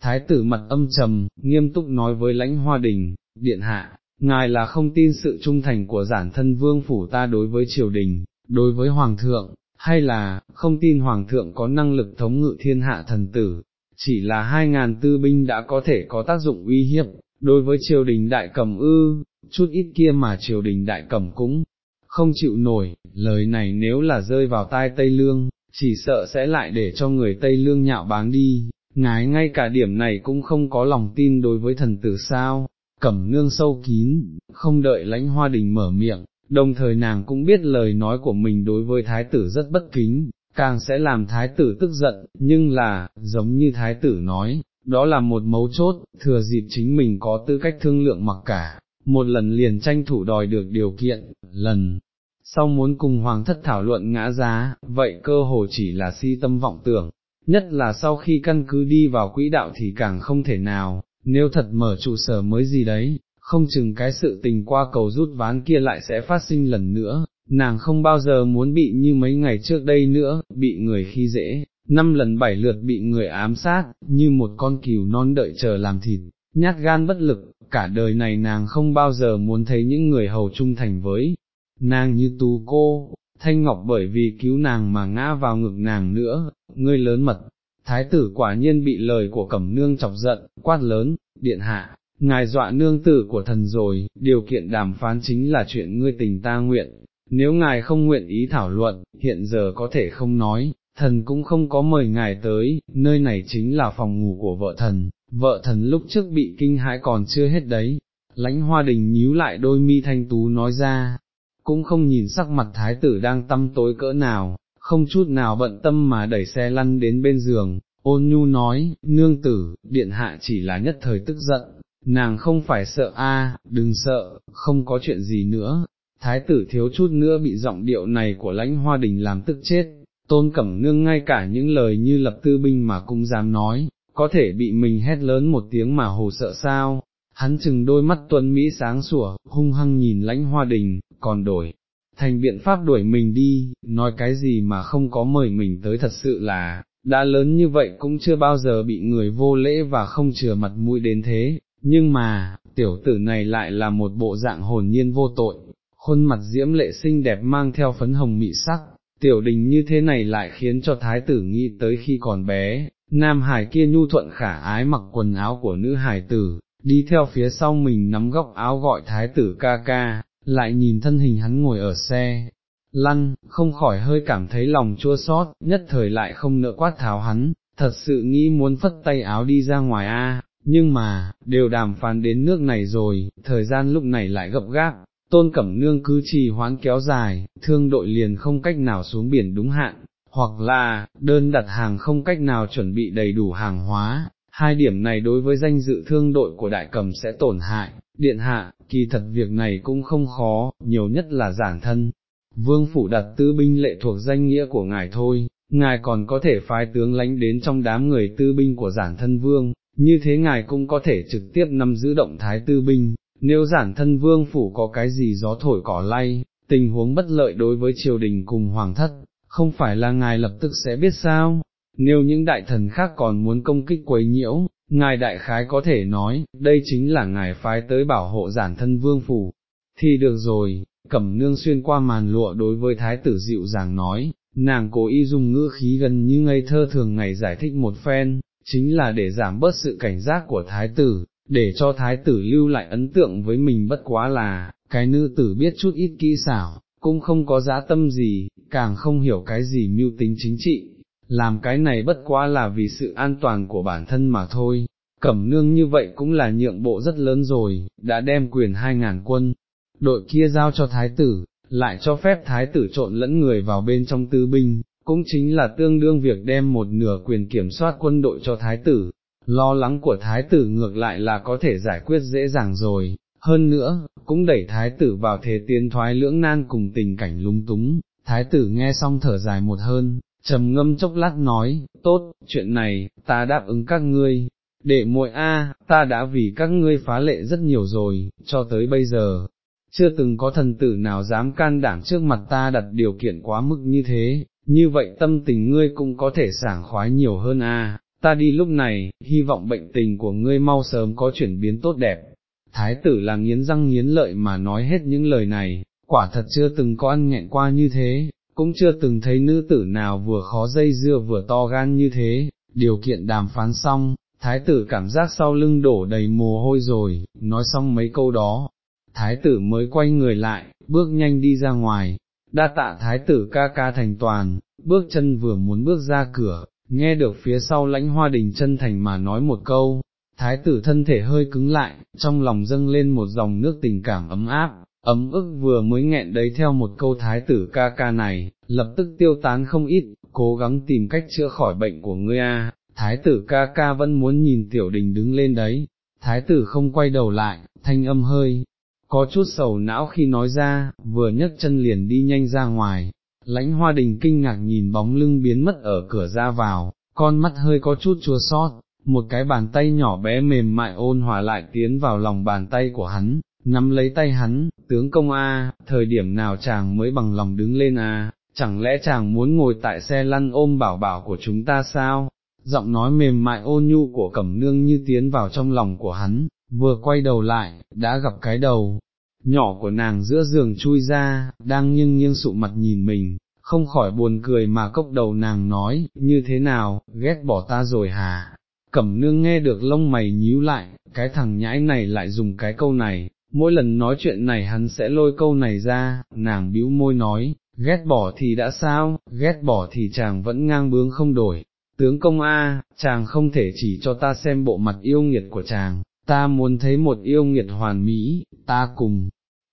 Thái tử mặt âm trầm, nghiêm túc nói với lãnh hoa đình, điện hạ, ngài là không tin sự trung thành của giản thân vương phủ ta đối với triều đình, đối với hoàng thượng, hay là, không tin hoàng thượng có năng lực thống ngự thiên hạ thần tử, chỉ là hai ngàn tư binh đã có thể có tác dụng uy hiếp, đối với triều đình đại cầm ư, chút ít kia mà triều đình đại cầm cũng không chịu nổi, lời này nếu là rơi vào tai Tây Lương, chỉ sợ sẽ lại để cho người Tây Lương nhạo báng đi, ngái ngay cả điểm này cũng không có lòng tin đối với thần tử sao, cẩm nương sâu kín, không đợi lãnh hoa đình mở miệng, đồng thời nàng cũng biết lời nói của mình đối với thái tử rất bất kính, càng sẽ làm thái tử tức giận, nhưng là, giống như thái tử nói, đó là một mấu chốt, thừa dịp chính mình có tư cách thương lượng mặc cả, một lần liền tranh thủ đòi được điều kiện, lần sau muốn cùng hoàng thất thảo luận ngã giá, vậy cơ hồ chỉ là si tâm vọng tưởng, nhất là sau khi căn cứ đi vào quỹ đạo thì càng không thể nào, nếu thật mở trụ sở mới gì đấy, không chừng cái sự tình qua cầu rút ván kia lại sẽ phát sinh lần nữa, nàng không bao giờ muốn bị như mấy ngày trước đây nữa, bị người khi dễ, năm lần bảy lượt bị người ám sát, như một con cừu non đợi chờ làm thịt, nhát gan bất lực, cả đời này nàng không bao giờ muốn thấy những người hầu trung thành với nàng như tú cô, thanh ngọc bởi vì cứu nàng mà ngã vào ngực nàng nữa, ngươi lớn mật. Thái tử quả nhiên bị lời của cẩm nương chọc giận, quát lớn, điện hạ, ngài dọa nương tử của thần rồi, điều kiện đàm phán chính là chuyện ngươi tình ta nguyện, nếu ngài không nguyện ý thảo luận, hiện giờ có thể không nói, thần cũng không có mời ngài tới, nơi này chính là phòng ngủ của vợ thần, vợ thần lúc trước bị kinh hãi còn chưa hết đấy, lãnh hoa đình nhíu lại đôi mi thanh tú nói ra, cũng không nhìn sắc mặt thái tử đang tâm tối cỡ nào, không chút nào bận tâm mà đẩy xe lăn đến bên giường, ôn nhu nói, nương tử, điện hạ chỉ là nhất thời tức giận, nàng không phải sợ a, đừng sợ, không có chuyện gì nữa. Thái tử thiếu chút nữa bị giọng điệu này của lãnh hoa đình làm tức chết, tôn cẩm nương ngay cả những lời như lập tư binh mà cũng dám nói, có thể bị mình hét lớn một tiếng mà hồ sợ sao, hắn chừng đôi mắt tuấn Mỹ sáng sủa, hung hăng nhìn lãnh hoa đình, còn đổi, thành biện pháp đuổi mình đi, nói cái gì mà không có mời mình tới thật sự là, đã lớn như vậy cũng chưa bao giờ bị người vô lễ và không chừa mặt mũi đến thế, nhưng mà, tiểu tử này lại là một bộ dạng hồn nhiên vô tội, khuôn mặt diễm lệ xinh đẹp mang theo phấn hồng mị sắc, tiểu đình như thế này lại khiến cho thái tử nghĩ tới khi còn bé, nam hải kia nhu thuận khả ái mặc quần áo của nữ hải tử, đi theo phía sau mình nắm góc áo gọi thái tử ca ca, lại nhìn thân hình hắn ngồi ở xe, lăn, không khỏi hơi cảm thấy lòng chua xót, nhất thời lại không nỡ quát tháo hắn, thật sự nghĩ muốn phất tay áo đi ra ngoài a, nhưng mà, đều đàm phán đến nước này rồi, thời gian lúc này lại gấp gáp, tôn cẩm nương cứ trì hoãn kéo dài, thương đội liền không cách nào xuống biển đúng hạn, hoặc là, đơn đặt hàng không cách nào chuẩn bị đầy đủ hàng hóa, hai điểm này đối với danh dự thương đội của đại cầm sẽ tổn hại, điện hạ, kỳ thật việc này cũng không khó, nhiều nhất là giản thân. Vương phủ đặt tư binh lệ thuộc danh nghĩa của ngài thôi, ngài còn có thể phái tướng lãnh đến trong đám người tư binh của giản thân vương, như thế ngài cũng có thể trực tiếp nắm giữ động thái tư binh, nếu giản thân vương phủ có cái gì gió thổi cỏ lay, tình huống bất lợi đối với triều đình cùng hoàng thất, không phải là ngài lập tức sẽ biết sao, nếu những đại thần khác còn muốn công kích quấy nhiễu, ngài đại khái có thể nói, đây chính là ngài phái tới bảo hộ giản thân vương phủ, thì được rồi, cẩm nương xuyên qua màn lụa đối với thái tử dịu dàng nói, nàng cố ý dùng ngữ khí gần như ngây thơ thường ngày giải thích một phen, chính là để giảm bớt sự cảnh giác của thái tử, để cho thái tử lưu lại ấn tượng với mình bất quá là, cái nữ tử biết chút ít kỹ xảo, cũng không có giá tâm gì, càng không hiểu cái gì mưu tính chính trị, làm cái này bất quá là vì sự an toàn của bản thân mà thôi. Cẩm nương như vậy cũng là nhượng bộ rất lớn rồi, đã đem quyền hai ngàn quân, đội kia giao cho thái tử, lại cho phép thái tử trộn lẫn người vào bên trong tư binh, cũng chính là tương đương việc đem một nửa quyền kiểm soát quân đội cho thái tử, lo lắng của thái tử ngược lại là có thể giải quyết dễ dàng rồi, hơn nữa, cũng đẩy thái tử vào thế tiến thoái lưỡng nan cùng tình cảnh lung túng, thái tử nghe xong thở dài một hơn, trầm ngâm chốc lát nói, tốt, chuyện này, ta đáp ứng các ngươi, để muội a, ta đã vì các ngươi phá lệ rất nhiều rồi, cho tới bây giờ, chưa từng có thần tử nào dám can đảm trước mặt ta đặt điều kiện quá mức như thế, như vậy tâm tình ngươi cũng có thể sảng khoái nhiều hơn a. ta đi lúc này, hy vọng bệnh tình của ngươi mau sớm có chuyển biến tốt đẹp. Thái tử là nghiến răng nghiến lợi mà nói hết những lời này, quả thật chưa từng có ăn nghẹn qua như thế, cũng chưa từng thấy nữ tử nào vừa khó dây dưa vừa to gan như thế, điều kiện đàm phán xong, thái tử cảm giác sau lưng đổ đầy mồ hôi rồi, nói xong mấy câu đó, thái tử mới quay người lại, bước nhanh đi ra ngoài, đa tạ thái tử ca ca thành toàn, bước chân vừa muốn bước ra cửa, nghe được phía sau lãnh hoa đình chân thành mà nói một câu, thái tử thân thể hơi cứng lại, trong lòng dâng lên một dòng nước tình cảm ấm áp, ấm ức vừa mới nghẹn đấy theo một câu thái tử ca ca này, lập tức tiêu tán không ít, cố gắng tìm cách chữa khỏi bệnh của ngươi a. Thái tử ca ca vẫn muốn nhìn tiểu đình đứng lên đấy, thái tử không quay đầu lại, thanh âm hơi, có chút sầu não khi nói ra, vừa nhấc chân liền đi nhanh ra ngoài, lãnh hoa đình kinh ngạc nhìn bóng lưng biến mất ở cửa ra vào, con mắt hơi có chút chua sót, một cái bàn tay nhỏ bé mềm mại ôn hòa lại tiến vào lòng bàn tay của hắn, nắm lấy tay hắn, tướng công A, thời điểm nào chàng mới bằng lòng đứng lên A, chẳng lẽ chàng muốn ngồi tại xe lăn ôm bảo bảo của chúng ta sao? Giọng nói mềm mại ôn nhu của cẩm nương như tiến vào trong lòng của hắn, vừa quay đầu lại, đã gặp cái đầu, nhỏ của nàng giữa giường chui ra, đang nghiêng nghiêng sụ mặt nhìn mình, không khỏi buồn cười mà cốc đầu nàng nói, như thế nào, ghét bỏ ta rồi hả? Cẩm nương nghe được lông mày nhíu lại, cái thằng nhãi này lại dùng cái câu này, mỗi lần nói chuyện này hắn sẽ lôi câu này ra, nàng bĩu môi nói, ghét bỏ thì đã sao, ghét bỏ thì chàng vẫn ngang bướng không đổi. Tướng công A, chàng không thể chỉ cho ta xem bộ mặt yêu nghiệt của chàng, ta muốn thấy một yêu nghiệt hoàn mỹ, ta cùng,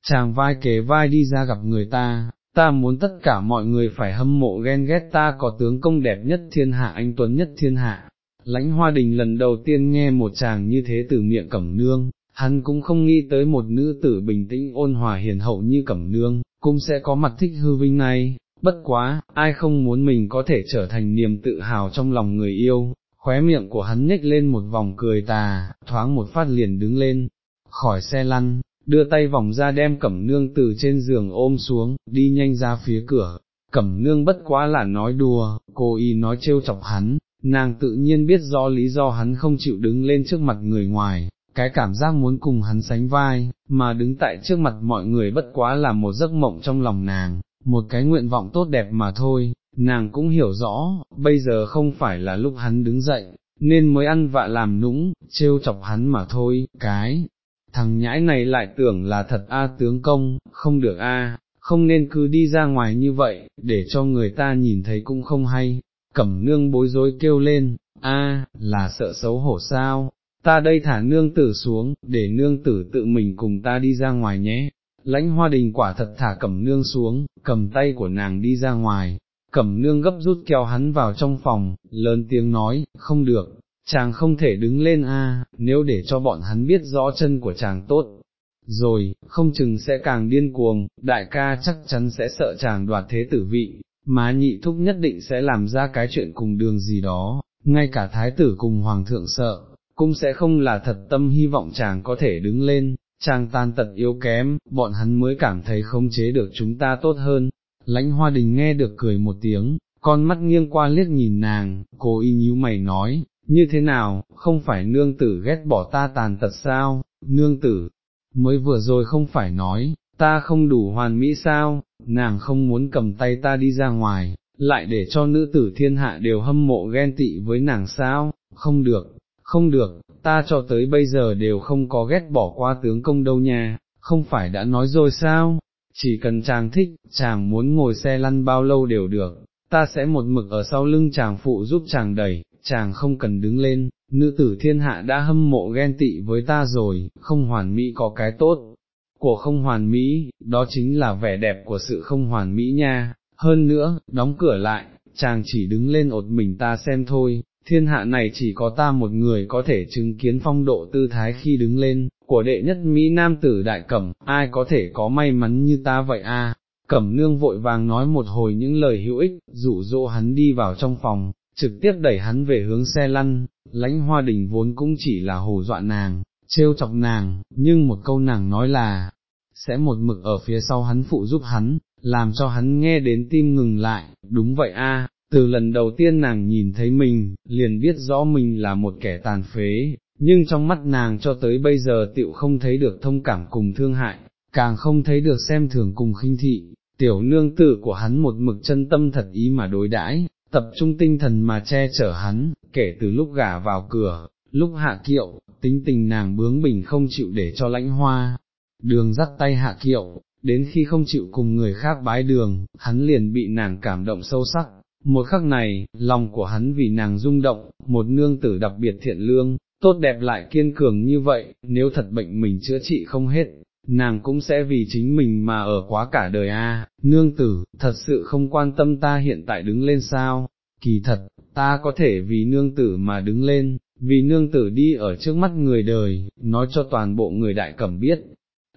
chàng vai kế vai đi ra gặp người ta, ta muốn tất cả mọi người phải hâm mộ ghen ghét ta có tướng công đẹp nhất thiên hạ anh Tuấn nhất thiên hạ. Lãnh hoa đình lần đầu tiên nghe một chàng như thế từ miệng cẩm nương, hắn cũng không nghĩ tới một nữ tử bình tĩnh ôn hòa hiền hậu như cẩm nương, cũng sẽ có mặt thích hư vinh này, bất quá, ai không muốn mình có thể trở thành niềm tự hào trong lòng người yêu, khóe miệng của hắn nhếch lên một vòng cười tà, thoáng một phát liền đứng lên, khỏi xe lăn, đưa tay vòng ra đem cẩm nương từ trên giường ôm xuống, đi nhanh ra phía cửa, cẩm nương bất quá là nói đùa, cô y nói trêu chọc hắn, nàng tự nhiên biết rõ lý do hắn không chịu đứng lên trước mặt người ngoài, cái cảm giác muốn cùng hắn sánh vai, mà đứng tại trước mặt mọi người bất quá là một giấc mộng trong lòng nàng, một cái nguyện vọng tốt đẹp mà thôi, nàng cũng hiểu rõ, bây giờ không phải là lúc hắn đứng dậy, nên mới ăn vạ làm nũng, trêu chọc hắn mà thôi, cái, thằng nhãi này lại tưởng là thật a tướng công, không được a, không nên cứ đi ra ngoài như vậy, để cho người ta nhìn thấy cũng không hay, cẩm nương bối rối kêu lên, a, là sợ xấu hổ sao, ta đây thả nương tử xuống, để nương tử tự mình cùng ta đi ra ngoài nhé. Lãnh hoa đình quả thật thả cẩm nương xuống, cầm tay của nàng đi ra ngoài, cẩm nương gấp rút kéo hắn vào trong phòng, lớn tiếng nói, không được, chàng không thể đứng lên a, nếu để cho bọn hắn biết rõ chân của chàng tốt. Rồi, không chừng sẽ càng điên cuồng, đại ca chắc chắn sẽ sợ chàng đoạt thế tử vị, má nhị thúc nhất định sẽ làm ra cái chuyện cùng đường gì đó, ngay cả thái tử cùng hoàng thượng sợ, cũng sẽ không là thật tâm hy vọng chàng có thể đứng lên, chàng tan tật yếu kém, bọn hắn mới cảm thấy không chế được chúng ta tốt hơn. Lãnh hoa đình nghe được cười một tiếng, con mắt nghiêng qua liếc nhìn nàng, cô y nhíu mày nói, như thế nào, không phải nương tử ghét bỏ ta tàn tật sao, nương tử, mới vừa rồi không phải nói, ta không đủ hoàn mỹ sao, nàng không muốn cầm tay ta đi ra ngoài, lại để cho nữ tử thiên hạ đều hâm mộ ghen tị với nàng sao, không được, không được, ta cho tới bây giờ đều không có ghét bỏ qua tướng công đâu nha, không phải đã nói rồi sao, chỉ cần chàng thích, chàng muốn ngồi xe lăn bao lâu đều được, ta sẽ một mực ở sau lưng chàng phụ giúp chàng đẩy, chàng không cần đứng lên, nữ tử thiên hạ đã hâm mộ ghen tị với ta rồi, không hoàn mỹ có cái tốt, của không hoàn mỹ, đó chính là vẻ đẹp của sự không hoàn mỹ nha, hơn nữa, đóng cửa lại, chàng chỉ đứng lên ột mình ta xem thôi, thiên hạ này chỉ có ta một người có thể chứng kiến phong độ tư thái khi đứng lên, của đệ nhất Mỹ Nam tử đại cẩm, ai có thể có may mắn như ta vậy a? Cẩm nương vội vàng nói một hồi những lời hữu ích, rủ rỗ hắn đi vào trong phòng, trực tiếp đẩy hắn về hướng xe lăn, lãnh hoa đình vốn cũng chỉ là hồ dọa nàng, trêu chọc nàng, nhưng một câu nàng nói là, sẽ một mực ở phía sau hắn phụ giúp hắn, làm cho hắn nghe đến tim ngừng lại, đúng vậy a. từ lần đầu tiên nàng nhìn thấy mình, liền biết rõ mình là một kẻ tàn phế, nhưng trong mắt nàng cho tới bây giờ tiệu không thấy được thông cảm cùng thương hại, càng không thấy được xem thường cùng khinh thị, tiểu nương tử của hắn một mực chân tâm thật ý mà đối đãi, tập trung tinh thần mà che chở hắn, kể từ lúc gả vào cửa, lúc hạ kiệu, tính tình nàng bướng bỉnh không chịu để cho lãnh hoa, đường dắt tay hạ kiệu, đến khi không chịu cùng người khác bái đường, hắn liền bị nàng cảm động sâu sắc. Một khắc này, lòng của hắn vì nàng rung động, một nương tử đặc biệt thiện lương, tốt đẹp lại kiên cường như vậy, nếu thật bệnh mình chữa trị không hết, nàng cũng sẽ vì chính mình mà ở quá cả đời a. nương tử, thật sự không quan tâm ta hiện tại đứng lên sao, kỳ thật, ta có thể vì nương tử mà đứng lên, vì nương tử đi ở trước mắt người đời, nói cho toàn bộ người đại cẩm biết,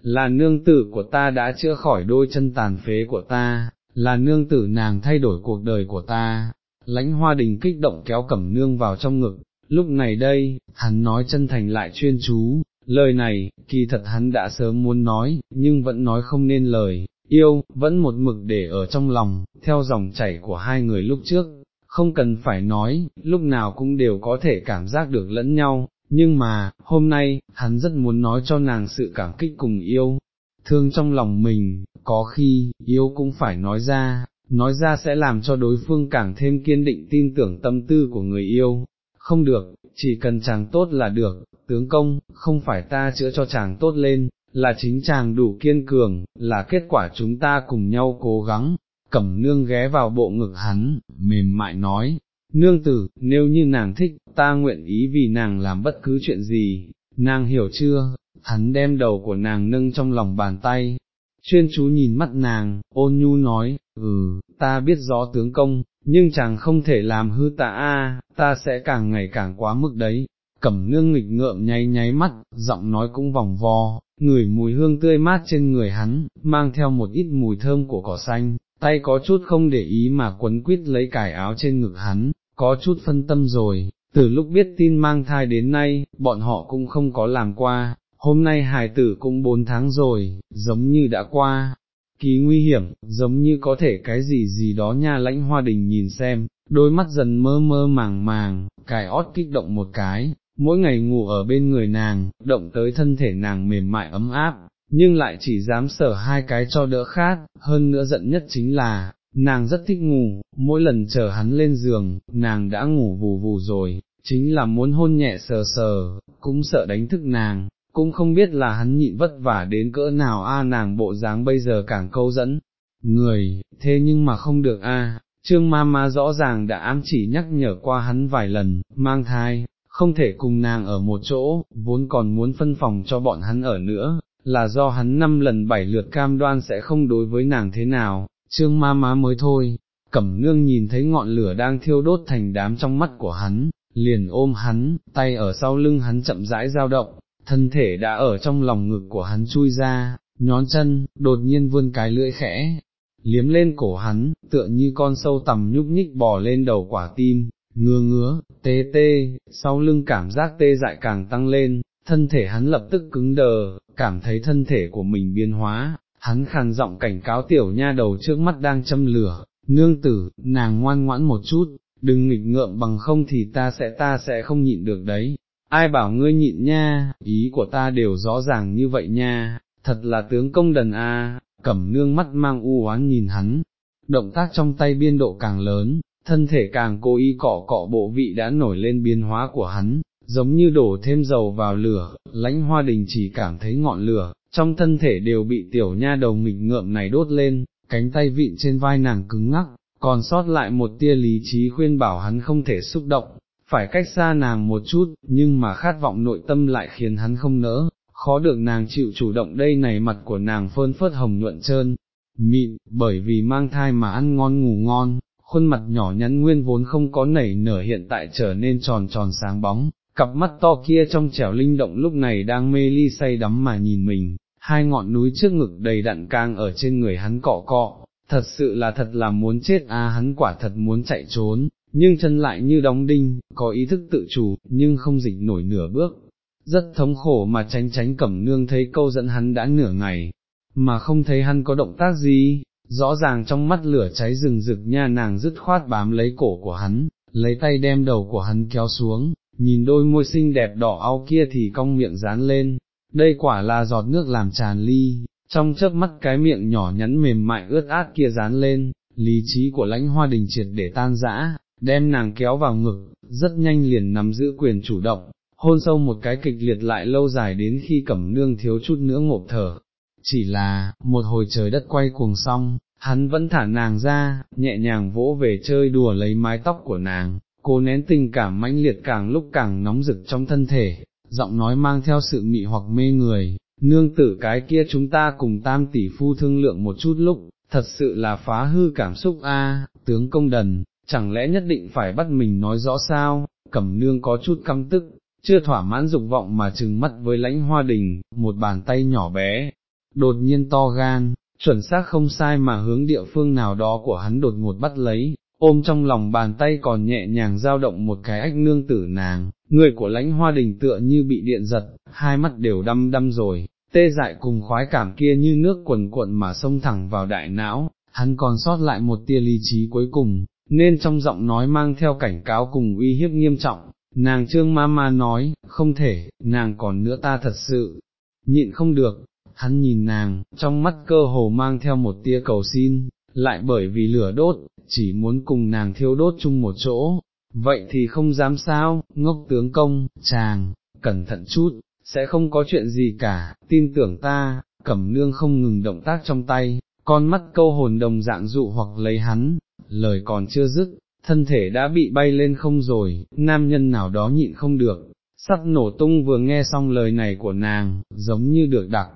là nương tử của ta đã chữa khỏi đôi chân tàn phế của ta, là nương tử nàng thay đổi cuộc đời của ta. Lãnh hoa đình kích động kéo cẩm nương vào trong ngực, lúc này đây, hắn nói chân thành lại chuyên chú, lời này, kỳ thật hắn đã sớm muốn nói, nhưng vẫn nói không nên lời, yêu, vẫn một mực để ở trong lòng, theo dòng chảy của hai người lúc trước, không cần phải nói, lúc nào cũng đều có thể cảm giác được lẫn nhau, nhưng mà, hôm nay, hắn rất muốn nói cho nàng sự cảm kích cùng yêu, thương trong lòng mình, có khi, yêu cũng phải nói ra, nói ra sẽ làm cho đối phương càng thêm kiên định tin tưởng tâm tư của người yêu, không được, chỉ cần chàng tốt là được, tướng công, không phải ta chữa cho chàng tốt lên, là chính chàng đủ kiên cường, là kết quả chúng ta cùng nhau cố gắng, cẩm nương ghé vào bộ ngực hắn, mềm mại nói, nương tử, nếu như nàng thích, ta nguyện ý vì nàng làm bất cứ chuyện gì, nàng hiểu chưa, hắn đem đầu của nàng nâng trong lòng bàn tay, chuyên chú nhìn mắt nàng, ôn nhu nói, ừ, ta biết rõ tướng công, nhưng chàng không thể làm hư ta a, ta sẽ càng ngày càng quá mức đấy. Cẩm nương nghịch ngợm nháy nháy mắt, giọng nói cũng vòng vo, ngửi mùi hương tươi mát trên người hắn, mang theo một ít mùi thơm của cỏ xanh, tay có chút không để ý mà quấn quýt lấy cải áo trên ngực hắn, có chút phân tâm rồi, từ lúc biết tin mang thai đến nay, bọn họ cũng không có làm qua, hôm nay hài tử cũng bốn tháng rồi, giống như đã qua, kỳ nguy hiểm, giống như có thể cái gì gì đó nha lãnh hoa đình nhìn xem, đôi mắt dần mơ mơ màng màng, cài ót kích động một cái, mỗi ngày ngủ ở bên người nàng, động tới thân thể nàng mềm mại ấm áp, nhưng lại chỉ dám sở hai cái cho đỡ khác, hơn nữa giận nhất chính là, nàng rất thích ngủ, mỗi lần chờ hắn lên giường, nàng đã ngủ vù vù rồi, chính là muốn hôn nhẹ sờ sờ, cũng sợ đánh thức nàng, cũng không biết là hắn nhịn vất vả đến cỡ nào a nàng bộ dáng bây giờ càng câu dẫn, người, thế nhưng mà không được a. Trương ma ma rõ ràng đã ám chỉ nhắc nhở qua hắn vài lần, mang thai, không thể cùng nàng ở một chỗ, vốn còn muốn phân phòng cho bọn hắn ở nữa, là do hắn năm lần bảy lượt cam đoan sẽ không đối với nàng thế nào, trương ma má mới thôi, cẩm nương nhìn thấy ngọn lửa đang thiêu đốt thành đám trong mắt của hắn, liền ôm hắn, tay ở sau lưng hắn chậm rãi dao động, thân thể đã ở trong lòng ngực của hắn chui ra, nhón chân, đột nhiên vươn cái lưỡi khẽ, liếm lên cổ hắn, tựa như con sâu tầm nhúc nhích bò lên đầu quả tim, ngứa ngứa, tê tê, sau lưng cảm giác tê dại càng tăng lên, thân thể hắn lập tức cứng đờ, cảm thấy thân thể của mình biến hóa, hắn khàn giọng cảnh cáo tiểu nha đầu trước mắt đang châm lửa, nương tử, nàng ngoan ngoãn một chút, đừng nghịch ngợm bằng không thì ta sẽ ta sẽ không nhịn được đấy, ai bảo ngươi nhịn nha, ý của ta đều rõ ràng như vậy nha, thật là tướng công đần a. cẩm nương mắt mang u oán nhìn hắn, động tác trong tay biên độ càng lớn, thân thể càng cố ý cọ cọ bộ vị đã nổi lên biến hóa của hắn, giống như đổ thêm dầu vào lửa, lãnh hoa đình chỉ cảm thấy ngọn lửa, trong thân thể đều bị tiểu nha đầu mịch ngợm này đốt lên, cánh tay vịn trên vai nàng cứng ngắc, còn sót lại một tia lý trí khuyên bảo hắn không thể xúc động, phải cách xa nàng một chút, nhưng mà khát vọng nội tâm lại khiến hắn không nỡ, khó được nàng chịu chủ động đây này mặt của nàng phơn phớt hồng nhuận trơn, mịn, bởi vì mang thai mà ăn ngon ngủ ngon, khuôn mặt nhỏ nhắn nguyên vốn không có nảy nở hiện tại trở nên tròn tròn sáng bóng, cặp mắt to kia trong trẻo linh động lúc này đang mê ly say đắm mà nhìn mình, hai ngọn núi trước ngực đầy đặn cang ở trên người hắn cọ cọ, thật sự là thật là muốn chết a hắn quả thật muốn chạy trốn, nhưng chân lại như đóng đinh, có ý thức tự chủ, nhưng không dịch nổi nửa bước. Rất thống khổ mà tránh tránh cẩm nương thấy câu dẫn hắn đã nửa ngày, mà không thấy hắn có động tác gì, rõ ràng trong mắt lửa cháy rừng rực nha nàng dứt khoát bám lấy cổ của hắn, lấy tay đem đầu của hắn kéo xuống, nhìn đôi môi xinh đẹp đỏ ao kia thì cong miệng dán lên, đây quả là giọt nước làm tràn ly, trong chớp mắt cái miệng nhỏ nhắn mềm mại ướt át kia dán lên, lý trí của lãnh hoa đình triệt để tan rã, đem nàng kéo vào ngực, rất nhanh liền nắm giữ quyền chủ động, hôn sâu một cái kịch liệt lại lâu dài đến khi cẩm nương thiếu chút nữa ngộp thở. Chỉ là, một hồi trời đất quay cuồng xong, hắn vẫn thả nàng ra, nhẹ nhàng vỗ về chơi đùa lấy mái tóc của nàng, cô nén tình cảm mãnh liệt càng lúc càng nóng rực trong thân thể, giọng nói mang theo sự mị hoặc mê người, nương tử cái kia chúng ta cùng tam tỷ phu thương lượng một chút lúc, thật sự là phá hư cảm xúc a tướng công đần, chẳng lẽ nhất định phải bắt mình nói rõ sao, cẩm nương có chút căm tức, chưa thỏa mãn dục vọng mà trừng mắt với lãnh hoa đình, một bàn tay nhỏ bé, đột nhiên to gan, chuẩn xác không sai mà hướng địa phương nào đó của hắn đột ngột bắt lấy, ôm trong lòng bàn tay còn nhẹ nhàng dao động một cái ách nương tử nàng, người của lãnh hoa đình tựa như bị điện giật, hai mắt đều đăm đăm rồi, tê dại cùng khoái cảm kia như nước quần cuộn mà xông thẳng vào đại não, hắn còn sót lại một tia lý trí cuối cùng, nên trong giọng nói mang theo cảnh cáo cùng uy hiếp nghiêm trọng, nàng trương ma ma nói, không thể, nàng còn nữa ta thật sự, nhịn không được, hắn nhìn nàng, trong mắt cơ hồ mang theo một tia cầu xin, lại bởi vì lửa đốt, chỉ muốn cùng nàng thiêu đốt chung một chỗ, vậy thì không dám sao, ngốc tướng công, chàng, cẩn thận chút, sẽ không có chuyện gì cả, tin tưởng ta, cẩm nương không ngừng động tác trong tay, con mắt câu hồn đồng dạng dụ hoặc lấy hắn, lời còn chưa dứt, thân thể đã bị bay lên không rồi, nam nhân nào đó nhịn không được, sắp nổ tung vừa nghe xong lời này của nàng, giống như được đặc,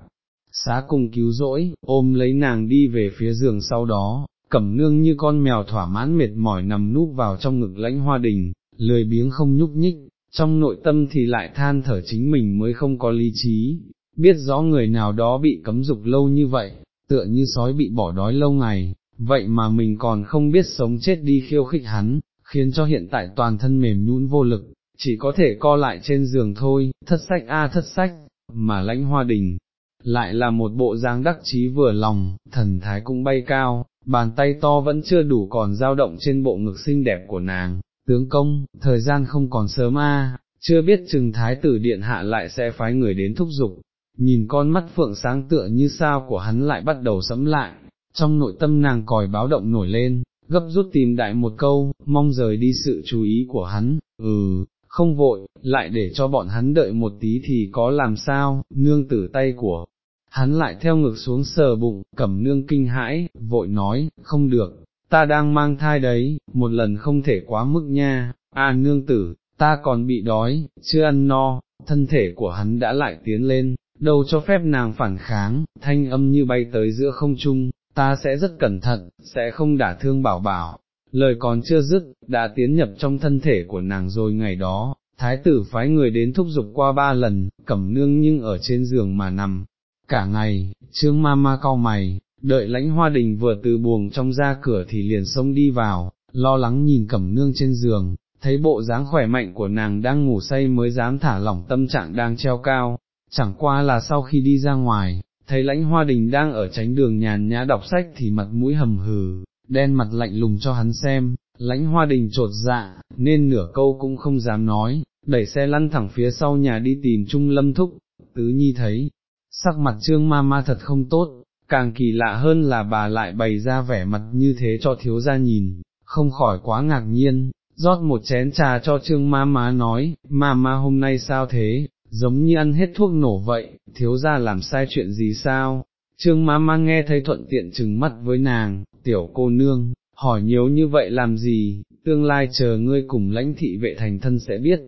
xá cùng cứu rỗi, ôm lấy nàng đi về phía giường sau đó, cẩm nương như con mèo thỏa mãn mệt mỏi nằm núp vào trong ngực lãnh hoa đình, lười biếng không nhúc nhích, trong nội tâm thì lại than thở chính mình mới không có lý trí, biết rõ người nào đó bị cấm dục lâu như vậy, tựa như sói bị bỏ đói lâu ngày, vậy mà mình còn không biết sống chết đi khiêu khích hắn, khiến cho hiện tại toàn thân mềm nhũn vô lực, chỉ có thể co lại trên giường thôi, thất sách a à, thất sách, mà lãnh hoa đình, lại là một bộ dáng đắc chí vừa lòng, thần thái cũng bay cao, bàn tay to vẫn chưa đủ còn dao động trên bộ ngực xinh đẹp của nàng, tướng công, thời gian không còn sớm a, à, chưa biết chừng thái tử điện hạ lại sẽ phái người đến thúc giục, nhìn con mắt phượng sáng tựa như sao của hắn lại bắt đầu sẫm lại, trong nội tâm nàng còi báo động nổi lên, gấp rút tìm đại một câu, mong rời đi sự chú ý của hắn, ừ, không vội, lại để cho bọn hắn đợi một tí thì có làm sao, nương tử tay của. Hắn lại theo ngực xuống sờ bụng, cẩm nương kinh hãi, vội nói, không được, ta đang mang thai đấy, một lần không thể quá mức nha, a nương tử, ta còn bị đói, chưa ăn no, thân thể của hắn đã lại tiến lên, đâu cho phép nàng phản kháng, thanh âm như bay tới giữa không trung, ta sẽ rất cẩn thận, sẽ không đả thương bảo bảo. Lời còn chưa dứt, đã tiến nhập trong thân thể của nàng rồi ngày đó, thái tử phái người đến thúc giục qua ba lần, cẩm nương nhưng ở trên giường mà nằm. Cả ngày, trương ma ma cau mày, đợi lãnh hoa đình vừa từ buồng trong ra cửa thì liền xông đi vào, lo lắng nhìn cẩm nương trên giường, thấy bộ dáng khỏe mạnh của nàng đang ngủ say mới dám thả lỏng tâm trạng đang treo cao, chẳng qua là sau khi đi ra ngoài, thấy lãnh hoa đình đang ở tránh đường nhàn nhã đọc sách thì mặt mũi hầm hừ, đen mặt lạnh lùng cho hắn xem, lãnh hoa đình trột dạ, nên nửa câu cũng không dám nói, đẩy xe lăn thẳng phía sau nhà đi tìm Trung Lâm Thúc, tứ nhi thấy, sắc mặt trương ma ma thật không tốt, càng kỳ lạ hơn là bà lại bày ra vẻ mặt như thế cho thiếu gia nhìn, không khỏi quá ngạc nhiên, rót một chén trà cho trương ma má nói, ma ma hôm nay sao thế, giống như ăn hết thuốc nổ vậy, thiếu gia làm sai chuyện gì sao? Trương má má nghe thấy thuận tiện chừng mắt với nàng, tiểu cô nương, hỏi nhiều như vậy làm gì, tương lai chờ ngươi cùng lãnh thị vệ thành thân sẽ biết.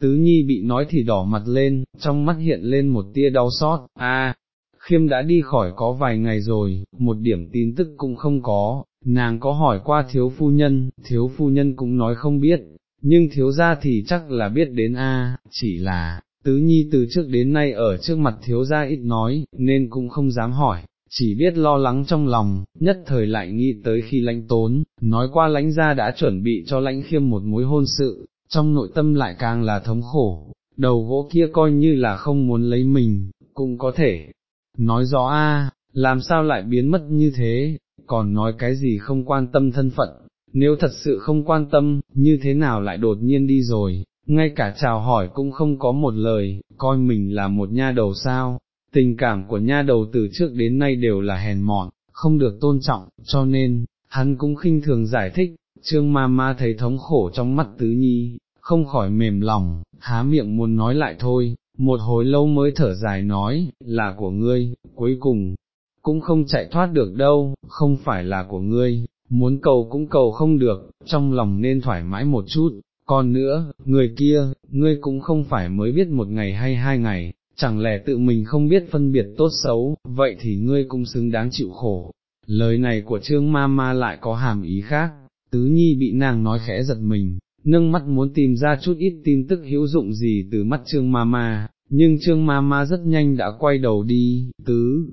Tứ nhi bị nói thì đỏ mặt lên, trong mắt hiện lên một tia đau xót, a, khiêm đã đi khỏi có vài ngày rồi, một điểm tin tức cũng không có, nàng có hỏi qua thiếu phu nhân, thiếu phu nhân cũng nói không biết, nhưng thiếu gia thì chắc là biết đến a, chỉ là, tứ nhi từ trước đến nay ở trước mặt thiếu gia ít nói, nên cũng không dám hỏi, chỉ biết lo lắng trong lòng, nhất thời lại nghĩ tới khi lãnh tốn, nói qua lãnh gia đã chuẩn bị cho lãnh khiêm một mối hôn sự, trong nội tâm lại càng là thống khổ, đầu gỗ kia coi như là không muốn lấy mình, cũng có thể, nói rõ a, làm sao lại biến mất như thế, còn nói cái gì không quan tâm thân phận, nếu thật sự không quan tâm, như thế nào lại đột nhiên đi rồi, ngay cả chào hỏi cũng không có một lời, coi mình là một nha đầu sao, tình cảm của nha đầu từ trước đến nay đều là hèn mọn, không được tôn trọng, cho nên, hắn cũng khinh thường giải thích, trương ma ma thấy thống khổ trong mắt tứ nhi, không khỏi mềm lòng, há miệng muốn nói lại thôi, một hồi lâu mới thở dài nói, là của ngươi, cuối cùng, cũng không chạy thoát được đâu, không phải là của ngươi, muốn cầu cũng cầu không được, trong lòng nên thoải mái một chút, còn nữa, người kia, ngươi cũng không phải mới biết một ngày hay hai ngày, chẳng lẽ tự mình không biết phân biệt tốt xấu, vậy thì ngươi cũng xứng đáng chịu khổ. Lời này của trương ma ma lại có hàm ý khác, tứ nhi bị nàng nói khẽ giật mình, nâng mắt muốn tìm ra chút ít tin tức hữu dụng gì từ mắt trương ma ma, nhưng trương ma ma rất nhanh đã quay đầu đi, tứ,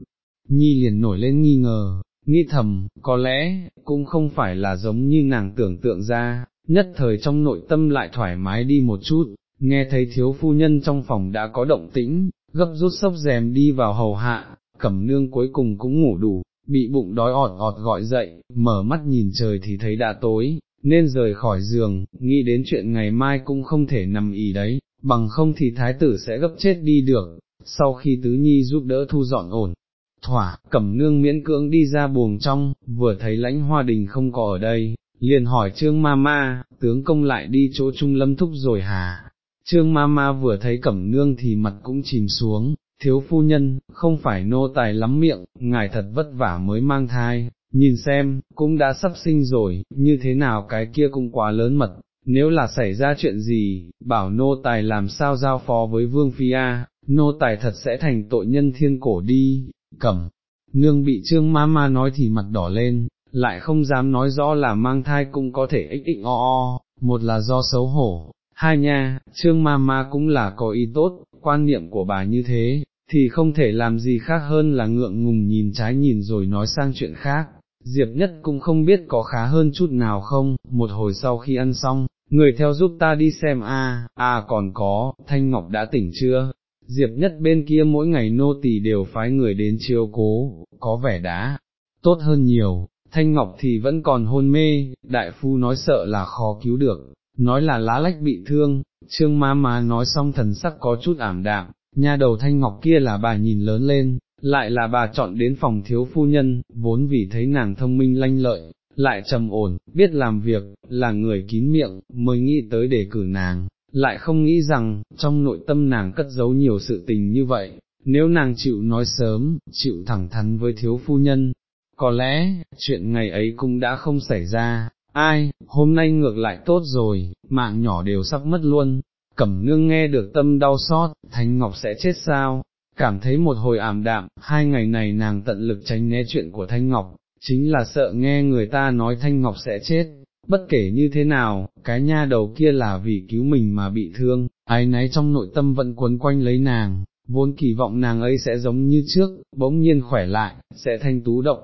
nhi liền nổi lên nghi ngờ, nghĩ thầm, có lẽ, cũng không phải là giống như nàng tưởng tượng ra, nhất thời trong nội tâm lại thoải mái đi một chút, nghe thấy thiếu phu nhân trong phòng đã có động tĩnh, gấp rút sốc rèm đi vào hầu hạ, cẩm nương cuối cùng cũng ngủ đủ, bị bụng đói ọt ọt gọi dậy, mở mắt nhìn trời thì thấy đã tối, nên rời khỏi giường, nghĩ đến chuyện ngày mai cũng không thể nằm ý đấy, bằng không thì thái tử sẽ gấp chết đi được, sau khi tứ nhi giúp đỡ thu dọn ổn. Thỏa, cẩm nương miễn cưỡng đi ra buồng trong, vừa thấy lãnh hoa đình không có ở đây, liền hỏi trương ma ma, tướng công lại đi chỗ trung lâm thúc rồi hả? Trương ma ma vừa thấy cẩm nương thì mặt cũng chìm xuống, thiếu phu nhân, không phải nô tài lắm miệng, ngài thật vất vả mới mang thai, nhìn xem, cũng đã sắp sinh rồi, như thế nào cái kia cũng quá lớn mật, nếu là xảy ra chuyện gì, bảo nô tài làm sao giao phó với vương phi a, nô tài thật sẽ thành tội nhân thiên cổ đi, cẩm, nương bị trương ma ma nói thì mặt đỏ lên, lại không dám nói rõ là mang thai cũng có thể ích ích o o, một là do xấu hổ, hai nha, trương ma ma cũng là có ý tốt, quan niệm của bà như thế, thì không thể làm gì khác hơn là ngượng ngùng nhìn trái nhìn rồi nói sang chuyện khác. Diệp nhất cũng không biết có khá hơn chút nào không, một hồi sau khi ăn xong, người theo giúp ta đi xem a, à, còn có, Thanh Ngọc đã tỉnh chưa? Diệp nhất bên kia mỗi ngày nô tỳ đều phái người đến chiêu cố, có vẻ đã tốt hơn nhiều, Thanh Ngọc thì vẫn còn hôn mê, đại phu nói sợ là khó cứu được, nói là lá lách bị thương, trương ma ma nói xong thần sắc có chút ảm đạm, nha đầu Thanh Ngọc kia là bà nhìn lớn lên, lại là bà chọn đến phòng thiếu phu nhân, vốn vì thấy nàng thông minh lanh lợi, lại trầm ổn, biết làm việc, là người kín miệng, mới nghĩ tới để cử nàng, lại không nghĩ rằng, trong nội tâm nàng cất giấu nhiều sự tình như vậy, nếu nàng chịu nói sớm, chịu thẳng thắn với thiếu phu nhân, có lẽ, chuyện ngày ấy cũng đã không xảy ra, ai, hôm nay ngược lại tốt rồi, mạng nhỏ đều sắp mất luôn, cẩm nương nghe được tâm đau xót, Thánh Ngọc sẽ chết sao, cảm thấy một hồi ảm đạm, hai ngày này nàng tận lực tránh né chuyện của Thanh Ngọc, chính là sợ nghe người ta nói Thanh Ngọc sẽ chết, bất kể như thế nào, cái nha đầu kia là vì cứu mình mà bị thương, ai nấy trong nội tâm vẫn quấn quanh lấy nàng, vốn kỳ vọng nàng ấy sẽ giống như trước, bỗng nhiên khỏe lại, sẽ thanh tú động,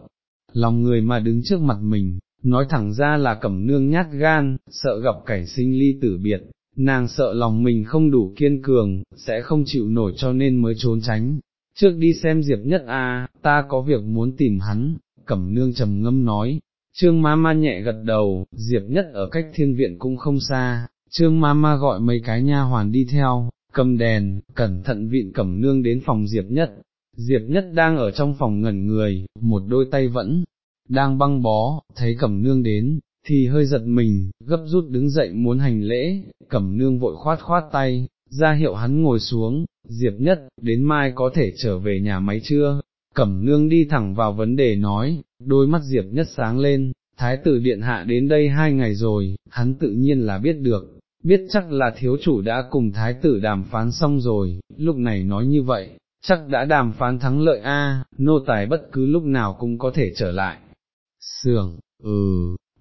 lòng người mà đứng trước mặt mình, nói thẳng ra là cẩm nương nhát gan, sợ gặp cảnh sinh ly tử biệt, nàng sợ lòng mình không đủ kiên cường, sẽ không chịu nổi cho nên mới trốn tránh. Trước đi xem Diệp Nhất a, ta có việc muốn tìm hắn, cẩm nương trầm ngâm nói, trương ma ma nhẹ gật đầu, Diệp Nhất ở cách thiên viện cũng không xa, trương ma ma gọi mấy cái nha hoàn đi theo, cầm đèn, cẩn thận vịn cẩm nương đến phòng Diệp Nhất, Diệp Nhất đang ở trong phòng ngẩn người, một đôi tay vẫn đang băng bó, thấy cẩm nương đến, thì hơi giật mình, gấp rút đứng dậy muốn hành lễ, cẩm nương vội khoát khoát tay, ra hiệu hắn ngồi xuống, Diệp Nhất, đến mai có thể trở về nhà máy chưa? Cẩm nương đi thẳng vào vấn đề nói, đôi mắt Diệp Nhất sáng lên, Thái tử Điện Hạ đến đây hai ngày rồi, hắn tự nhiên là biết được, biết chắc là thiếu chủ đã cùng Thái tử đàm phán xong rồi, lúc này nói như vậy, chắc đã đàm phán thắng lợi a, nô tài bất cứ lúc nào cũng có thể trở lại. Sưởng, ừ,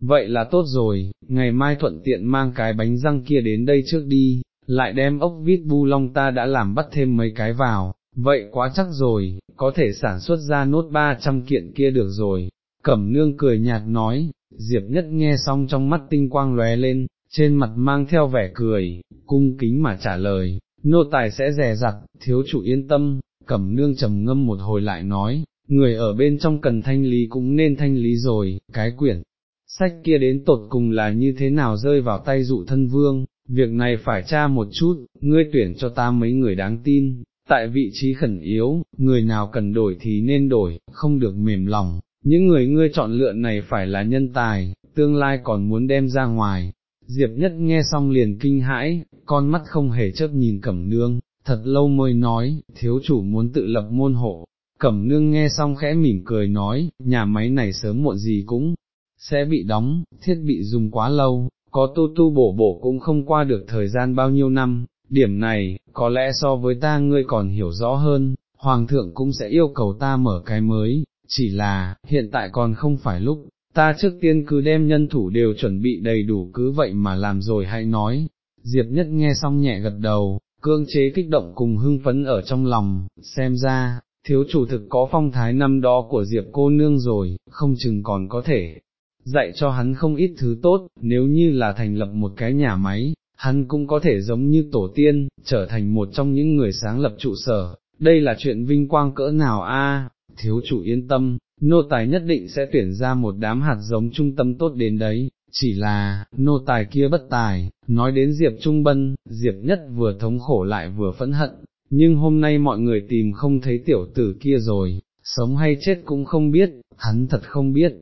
vậy là tốt rồi, ngày mai thuận tiện mang cái bánh răng kia đến đây trước đi, lại đem ốc vít bu long ta đã làm bắt thêm mấy cái vào, vậy quá chắc rồi, có thể sản xuất ra nốt 300 kiện kia được rồi. Cẩm nương cười nhạt nói, Diệp nhất nghe xong trong mắt tinh quang lóe lên, trên mặt mang theo vẻ cười, cung kính mà trả lời, nô tài sẽ rè rặt, thiếu chủ yên tâm, cẩm nương trầm ngâm một hồi lại nói, người ở bên trong cần thanh lý cũng nên thanh lý rồi, cái quyển, sách kia đến tột cùng là như thế nào rơi vào tay dụ thân vương, việc này phải tra một chút, ngươi tuyển cho ta mấy người đáng tin, tại vị trí khẩn yếu, người nào cần đổi thì nên đổi, không được mềm lòng, những người ngươi chọn lựa này phải là nhân tài, tương lai còn muốn đem ra ngoài. Diệp nhất nghe xong liền kinh hãi, con mắt không hề chớp nhìn cẩm nương, thật lâu mới nói, thiếu chủ muốn tự lập môn hộ. Cẩm nương nghe xong khẽ mỉm cười nói, nhà máy này sớm muộn gì cũng sẽ bị đóng, thiết bị dùng quá lâu, có tu tu bổ bổ cũng không qua được thời gian bao nhiêu năm, điểm này, có lẽ so với ta ngươi còn hiểu rõ hơn, Hoàng thượng cũng sẽ yêu cầu ta mở cái mới, chỉ là, hiện tại còn không phải lúc, ta trước tiên cứ đem nhân thủ đều chuẩn bị đầy đủ cứ vậy mà làm rồi hãy nói. Diệp nhất nghe xong nhẹ gật đầu, cương chế kích động cùng hưng phấn ở trong lòng, xem ra, thiếu chủ thực có phong thái năm đó của Diệp cô nương rồi, không chừng còn có thể dạy cho hắn không ít thứ tốt, nếu như là thành lập một cái nhà máy, hắn cũng có thể giống như tổ tiên, trở thành một trong những người sáng lập trụ sở, đây là chuyện vinh quang cỡ nào a? thiếu chủ yên tâm, nô tài nhất định sẽ tuyển ra một đám hạt giống trung tâm tốt đến đấy, chỉ là, nô tài kia bất tài, nói đến Diệp Trung Bân, Diệp nhất vừa thống khổ lại vừa phẫn hận, nhưng hôm nay mọi người tìm không thấy tiểu tử kia rồi, sống hay chết cũng không biết, hắn thật không biết,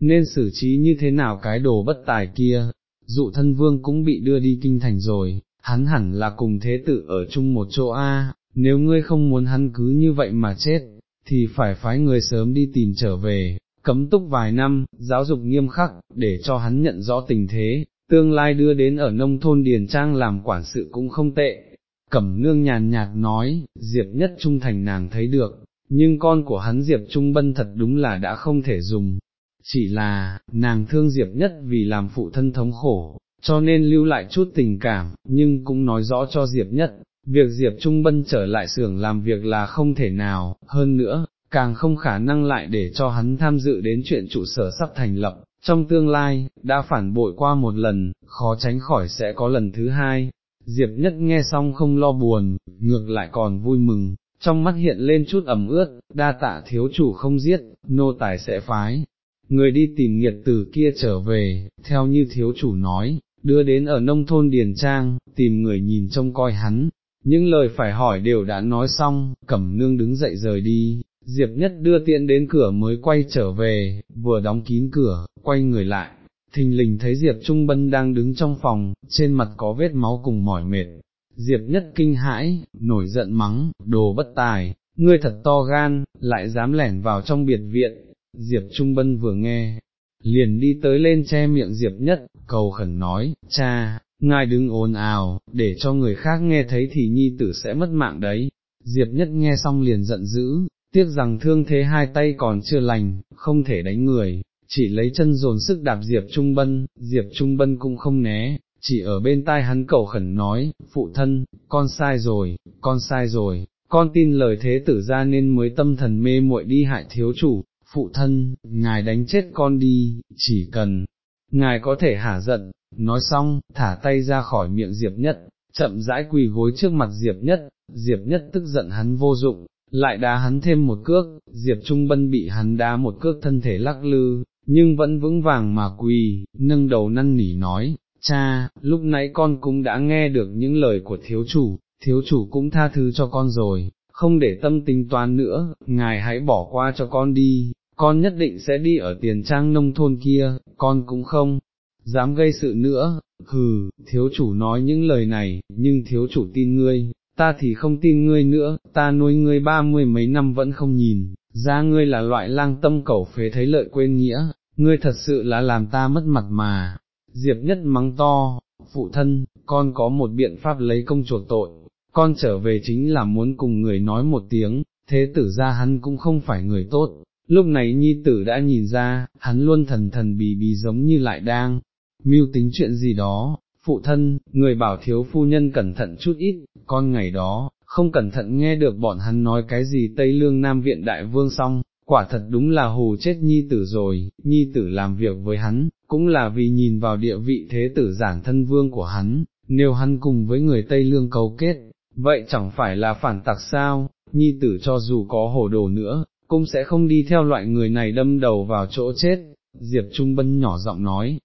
nên xử trí như thế nào cái đồ bất tài kia, dụ thân vương cũng bị đưa đi kinh thành rồi, hắn hẳn là cùng thế tử ở chung một chỗ A, nếu ngươi không muốn hắn cứ như vậy mà chết, thì phải phái người sớm đi tìm trở về, cấm túc vài năm, giáo dục nghiêm khắc, để cho hắn nhận rõ tình thế, tương lai đưa đến ở nông thôn Điền Trang làm quản sự cũng không tệ. Cẩm nương nhàn nhạt nói, Diệp nhất trung thành nàng thấy được, nhưng con của hắn Diệp Trung Bân thật đúng là đã không thể dùng, chỉ là, nàng thương Diệp nhất vì làm phụ thân thống khổ, cho nên lưu lại chút tình cảm, nhưng cũng nói rõ cho Diệp nhất, việc Diệp Trung Bân trở lại xưởng làm việc là không thể nào, hơn nữa, càng không khả năng lại để cho hắn tham dự đến chuyện trụ sở sắp thành lập, trong tương lai, đã phản bội qua một lần, khó tránh khỏi sẽ có lần thứ hai. Diệp nhất nghe xong không lo buồn, ngược lại còn vui mừng, trong mắt hiện lên chút ẩm ướt, đa tạ thiếu chủ không giết, nô tài sẽ phái. Người đi tìm nghiệt tử kia trở về, theo như thiếu chủ nói, đưa đến ở nông thôn Điền Trang, tìm người nhìn trông coi hắn, những lời phải hỏi đều đã nói xong, cẩm nương đứng dậy rời đi, Diệp Nhất đưa tiện đến cửa mới quay trở về, vừa đóng kín cửa, quay người lại, thình lình thấy Diệp Trung Bân đang đứng trong phòng, trên mặt có vết máu cùng mỏi mệt. Diệp Nhất kinh hãi, nổi giận mắng, đồ bất tài, ngươi thật to gan, lại dám lẻn vào trong biệt viện. Diệp Trung Bân vừa nghe, liền đi tới lên che miệng Diệp Nhất, cầu khẩn nói, cha, ngài đứng ồn ào, để cho người khác nghe thấy thì nhi tử sẽ mất mạng đấy. Diệp Nhất nghe xong liền giận dữ, tiếc rằng thương thế hai tay còn chưa lành, không thể đánh người, chỉ lấy chân dồn sức đạp Diệp Trung Bân, Diệp Trung Bân cũng không né, chỉ ở bên tai hắn cầu khẩn nói, phụ thân, con sai rồi, con sai rồi, con tin lời thế tử ra nên mới tâm thần mê muội đi hại thiếu chủ, phụ thân, ngài đánh chết con đi, chỉ cần, ngài có thể hả giận, nói xong, thả tay ra khỏi miệng Diệp Nhất, chậm rãi quỳ gối trước mặt Diệp Nhất, Diệp Nhất tức giận hắn vô dụng, lại đá hắn thêm một cước, Diệp Trung Bân bị hắn đá một cước thân thể lắc lư, nhưng vẫn vững vàng mà quỳ, nâng đầu năn nỉ nói, cha, lúc nãy con cũng đã nghe được những lời của thiếu chủ, thiếu chủ cũng tha thứ cho con rồi, không để tâm tính toán nữa, ngài hãy bỏ qua cho con đi, con nhất định sẽ đi ở tiền trang nông thôn kia, con cũng không dám gây sự nữa, hừ, thiếu chủ nói những lời này, nhưng thiếu chủ tin ngươi, ta thì không tin ngươi nữa, ta nuôi ngươi ba mươi mấy năm vẫn không nhìn, ra ngươi là loại lang tâm cẩu phế thấy lợi quên nghĩa, ngươi thật sự là làm ta mất mặt mà. Diệp nhất mắng to, phụ thân, con có một biện pháp lấy công chuộc tội, con trở về chính là muốn cùng người nói một tiếng, thế tử ra hắn cũng không phải người tốt. Lúc này nhi tử đã nhìn ra, hắn luôn thần thần bì bì giống như lại đang, mưu tính chuyện gì đó, phụ thân, người bảo thiếu phu nhân cẩn thận chút ít, con ngày đó, không cẩn thận nghe được bọn hắn nói cái gì Tây Lương Nam Viện Đại Vương xong, quả thật đúng là hù chết nhi tử rồi, nhi tử làm việc với hắn, cũng là vì nhìn vào địa vị thế tử giản thân vương của hắn, nếu hắn cùng với người Tây Lương cấu kết, vậy chẳng phải là phản tặc sao, nhi tử cho dù có hồ đồ nữa, cũng sẽ không đi theo loại người này đâm đầu vào chỗ chết, Diệp Trung Bân nhỏ giọng nói,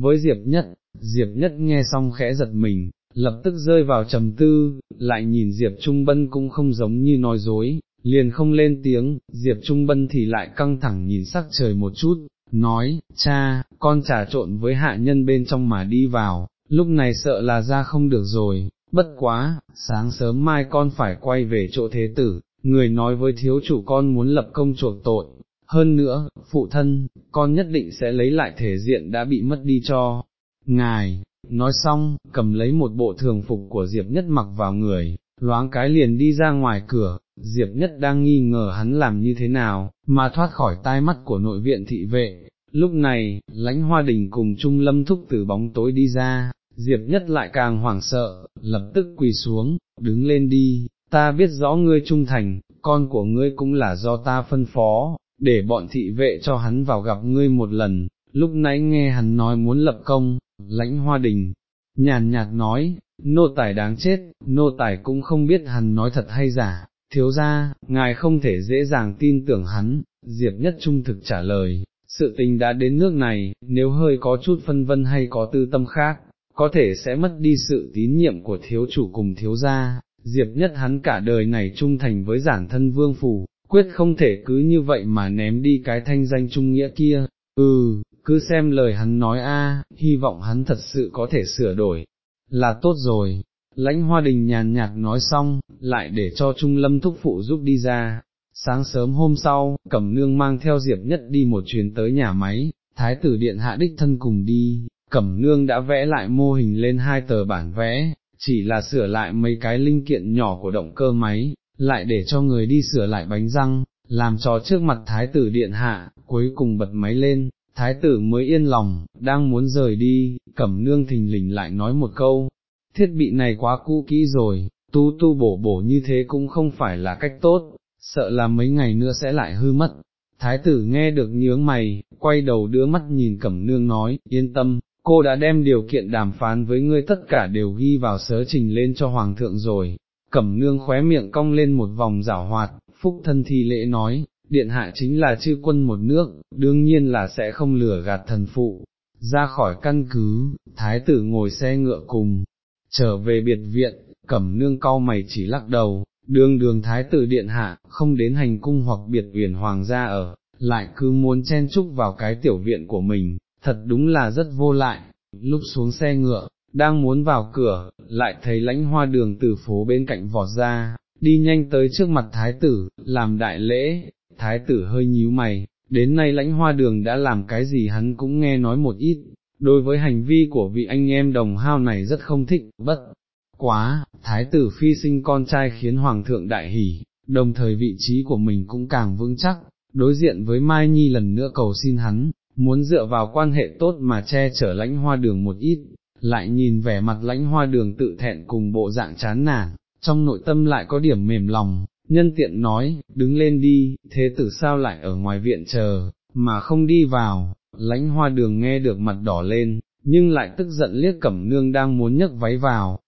với Diệp Nhất, Diệp Nhất nghe xong khẽ giật mình, lập tức rơi vào trầm tư, lại nhìn Diệp Trung Bân cũng không giống như nói dối, liền không lên tiếng, Diệp Trung Bân thì lại căng thẳng nhìn sắc trời một chút, nói, cha, con trà trộn với hạ nhân bên trong mà đi vào, lúc này sợ là ra không được rồi, bất quá, sáng sớm mai con phải quay về chỗ thế tử, người nói với thiếu chủ con muốn lập công chuộc tội, hơn nữa, phụ thân, con nhất định sẽ lấy lại thể diện đã bị mất đi cho, ngài, nói xong, cầm lấy một bộ thường phục của Diệp Nhất mặc vào người, loáng cái liền đi ra ngoài cửa, Diệp Nhất đang nghi ngờ hắn làm như thế nào, mà thoát khỏi tai mắt của nội viện thị vệ. Lúc này, lãnh hoa đình cùng Trung Lâm thúc từ bóng tối đi ra, Diệp Nhất lại càng hoảng sợ, lập tức quỳ xuống, đứng lên đi, ta biết rõ ngươi trung thành, con của ngươi cũng là do ta phân phó, để bọn thị vệ cho hắn vào gặp ngươi một lần, lúc nãy nghe hắn nói muốn lập công, lãnh hoa đình, nhàn nhạt nói, nô tài đáng chết, nô tài cũng không biết hắn nói thật hay giả, thiếu ra, ngài không thể dễ dàng tin tưởng hắn, Diệp Nhất Trung thực trả lời, sự tình đã đến nước này, nếu hơi có chút phân vân hay có tư tâm khác, có thể sẽ mất đi sự tín nhiệm của thiếu chủ cùng thiếu gia, Diệp Nhất hắn cả đời này trung thành với giản thân vương phủ, quyết không thể cứ như vậy mà ném đi cái thanh danh trung nghĩa kia, ừ, cứ xem lời hắn nói a, hy vọng hắn thật sự có thể sửa đổi, là tốt rồi. Lãnh hoa đình nhàn nhạt nói xong, lại để cho Trung Lâm thúc phụ giúp đi ra, sáng sớm hôm sau, Cẩm Nương mang theo Diệp Nhất đi một chuyến tới nhà máy, Thái tử Điện hạ đích thân cùng đi, Cẩm Nương đã vẽ lại mô hình lên hai tờ bản vẽ, chỉ là sửa lại mấy cái linh kiện nhỏ của động cơ máy, lại để cho người đi sửa lại bánh răng, làm cho trước mặt Thái tử Điện hạ, cuối cùng bật máy lên, Thái tử mới yên lòng, đang muốn rời đi, Cẩm Nương thình lình lại nói một câu, thiết bị này quá cũ kỹ rồi, tu tu bổ bổ như thế cũng không phải là cách tốt, sợ là mấy ngày nữa sẽ lại hư mất. Thái tử nghe được nhướng mày, quay đầu đưa mắt nhìn Cẩm Nương nói, yên tâm, cô đã đem điều kiện đàm phán với ngươi tất cả đều ghi vào sớ trình lên cho Hoàng thượng rồi. Cẩm Nương khóe miệng cong lên một vòng rảo hoạt, phúc thân thi lễ nói, điện hạ chính là chư quân một nước, đương nhiên là sẽ không lừa gạt thần phụ. Ra khỏi căn cứ, thái tử ngồi xe ngựa cùng, trở về biệt viện, cẩm nương cau mày chỉ lắc đầu, đường đường thái tử điện hạ, không đến hành cung hoặc biệt uyển hoàng gia ở, lại cứ muốn chen chúc vào cái tiểu viện của mình, thật đúng là rất vô lại, lúc xuống xe ngựa, đang muốn vào cửa, lại thấy lãnh hoa đường từ phố bên cạnh vọt ra, đi nhanh tới trước mặt thái tử, làm đại lễ, thái tử hơi nhíu mày, đến nay lãnh hoa đường đã làm cái gì hắn cũng nghe nói một ít, đối với hành vi của vị anh em đồng hao này rất không thích, bất quá, thái tử phi sinh con trai khiến hoàng thượng đại hỉ, đồng thời vị trí của mình cũng càng vững chắc, đối diện với Mai Nhi lần nữa cầu xin hắn, muốn dựa vào quan hệ tốt mà che chở lãnh hoa đường một ít, lại nhìn vẻ mặt lãnh hoa đường tự thẹn cùng bộ dạng chán nản, trong nội tâm lại có điểm mềm lòng, nhân tiện nói, đứng lên đi, thế tử sao lại ở ngoài viện chờ, mà không đi vào, lãnh hoa đường nghe được mặt đỏ lên, nhưng lại tức giận liếc cẩm nương đang muốn nhấc váy vào,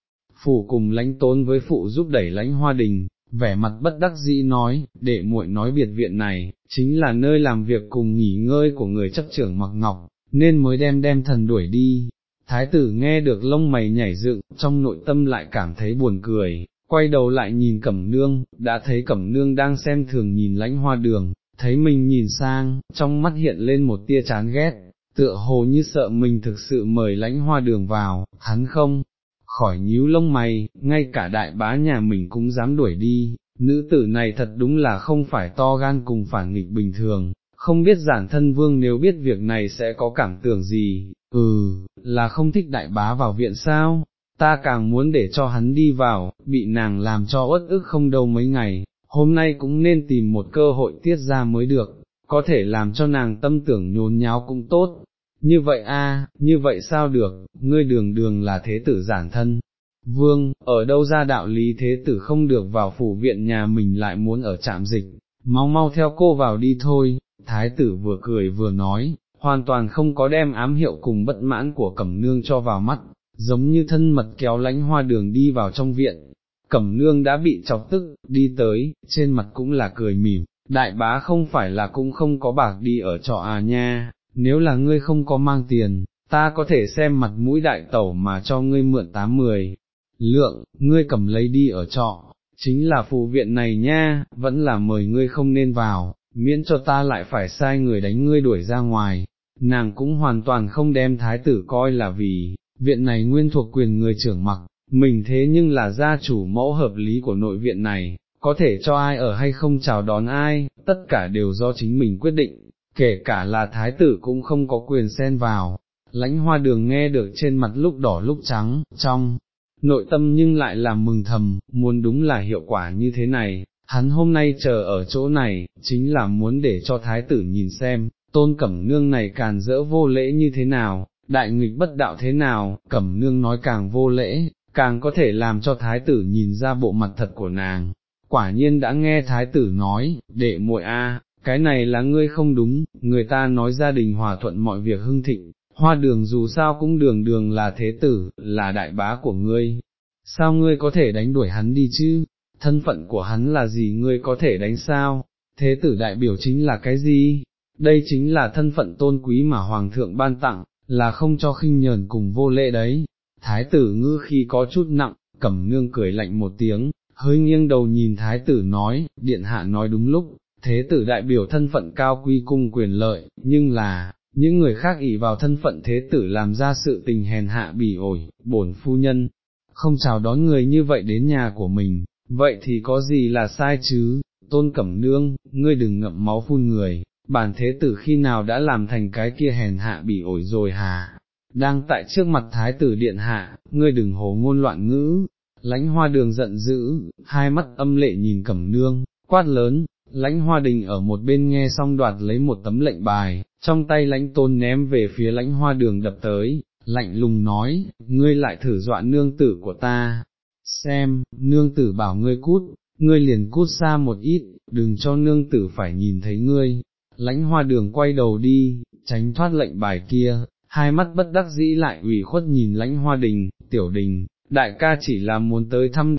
phủ cùng lãnh tốn với phụ giúp đẩy lãnh hoa đình, vẻ mặt bất đắc dĩ nói, để muội nói biệt viện này, chính là nơi làm việc cùng nghỉ ngơi của người chấp trưởng mặc ngọc, nên mới đem đem thần đuổi đi. Thái tử nghe được lông mày nhảy dựng, trong nội tâm lại cảm thấy buồn cười, quay đầu lại nhìn cẩm nương, đã thấy cẩm nương đang xem thường nhìn lãnh hoa đường, thấy mình nhìn sang, trong mắt hiện lên một tia chán ghét, tựa hồ như sợ mình thực sự mời lãnh hoa đường vào, hắn không, khỏi nhíu lông mày, ngay cả đại bá nhà mình cũng dám đuổi đi, nữ tử này thật đúng là không phải to gan cùng phản nghịch bình thường, không biết giản thân vương nếu biết việc này sẽ có cảm tưởng gì, ừ, là không thích đại bá vào viện sao, ta càng muốn để cho hắn đi vào, bị nàng làm cho uất ức không đâu mấy ngày, hôm nay cũng nên tìm một cơ hội tiết ra mới được, có thể làm cho nàng tâm tưởng nhốn nháo cũng tốt. Như vậy a, như vậy sao được, ngươi đường đường là thế tử giản thân. Vương, ở đâu ra đạo lý thế tử không được vào phủ viện nhà mình lại muốn ở trạm dịch, mau mau theo cô vào đi thôi, thái tử vừa cười vừa nói, hoàn toàn không có đem ám hiệu cùng bất mãn của cẩm nương cho vào mắt, giống như thân mật kéo lánh hoa đường đi vào trong viện, cẩm nương đã bị chọc tức, đi tới, trên mặt cũng là cười mỉm, đại bá không phải là cũng không có bạc đi ở trọ à nha, nếu là ngươi không có mang tiền, ta có thể xem mặt mũi đại tẩu mà cho ngươi mượn tám mười, lượng, ngươi cầm lấy đi ở trọ, chính là phù viện này nha, vẫn là mời ngươi không nên vào, miễn cho ta lại phải sai người đánh ngươi đuổi ra ngoài, nàng cũng hoàn toàn không đem thái tử coi là vì, viện này nguyên thuộc quyền người trưởng mặc, mình thế nhưng là gia chủ mẫu hợp lý của nội viện này, có thể cho ai ở hay không chào đón ai, tất cả đều do chính mình quyết định, kể cả là thái tử cũng không có quyền xen vào. Lãnh hoa đường nghe được trên mặt lúc đỏ lúc trắng, trong nội tâm nhưng lại làm mừng thầm, muốn đúng là hiệu quả như thế này, hắn hôm nay chờ ở chỗ này, chính là muốn để cho thái tử nhìn xem, tôn cẩm nương này càn dỡ vô lễ như thế nào, đại nghịch bất đạo thế nào, cẩm nương nói càng vô lễ, càng có thể làm cho thái tử nhìn ra bộ mặt thật của nàng, quả nhiên đã nghe thái tử nói, đệ muội a, cái này là ngươi không đúng, người ta nói gia đình hòa thuận mọi việc hưng thịnh, hoa đường dù sao cũng đường đường là thế tử, là đại bá của ngươi, sao ngươi có thể đánh đuổi hắn đi chứ, thân phận của hắn là gì ngươi có thể đánh sao, thế tử đại biểu chính là cái gì, đây chính là thân phận tôn quý mà hoàng thượng ban tặng, là không cho khinh nhờn cùng vô lễ đấy, thái tử ngư khi có chút nặng, cẩm nương cười lạnh một tiếng, hơi nghiêng đầu nhìn thái tử nói, điện hạ nói đúng lúc, thế tử đại biểu thân phận cao quy cung quyền lợi, nhưng là, những người khác ỷ vào thân phận thế tử làm ra sự tình hèn hạ bỉ ổi, bổn phu nhân, không chào đón người như vậy đến nhà của mình, vậy thì có gì là sai chứ, tôn cẩm nương, ngươi đừng ngậm máu phun người, bản thế tử khi nào đã làm thành cái kia hèn hạ bị ổi rồi hà, đang tại trước mặt thái tử điện hạ, ngươi đừng hồ ngôn loạn ngữ, lãnh hoa đường giận dữ, hai mắt âm lệ nhìn cẩm nương, quát lớn, lãnh hoa đình ở một bên nghe xong đoạt lấy một tấm lệnh bài, trong tay lãnh tôn ném về phía lãnh hoa đường đập tới, lạnh lùng nói, ngươi lại thử dọa nương tử của ta, xem, nương tử bảo ngươi cút, ngươi liền cút xa một ít, đừng cho nương tử phải nhìn thấy ngươi, lãnh hoa đường quay đầu đi, tránh thoát lệnh bài kia, hai mắt bất đắc dĩ lại ủy khuất nhìn lãnh hoa đình, tiểu đình, đại ca chỉ là muốn tới thăm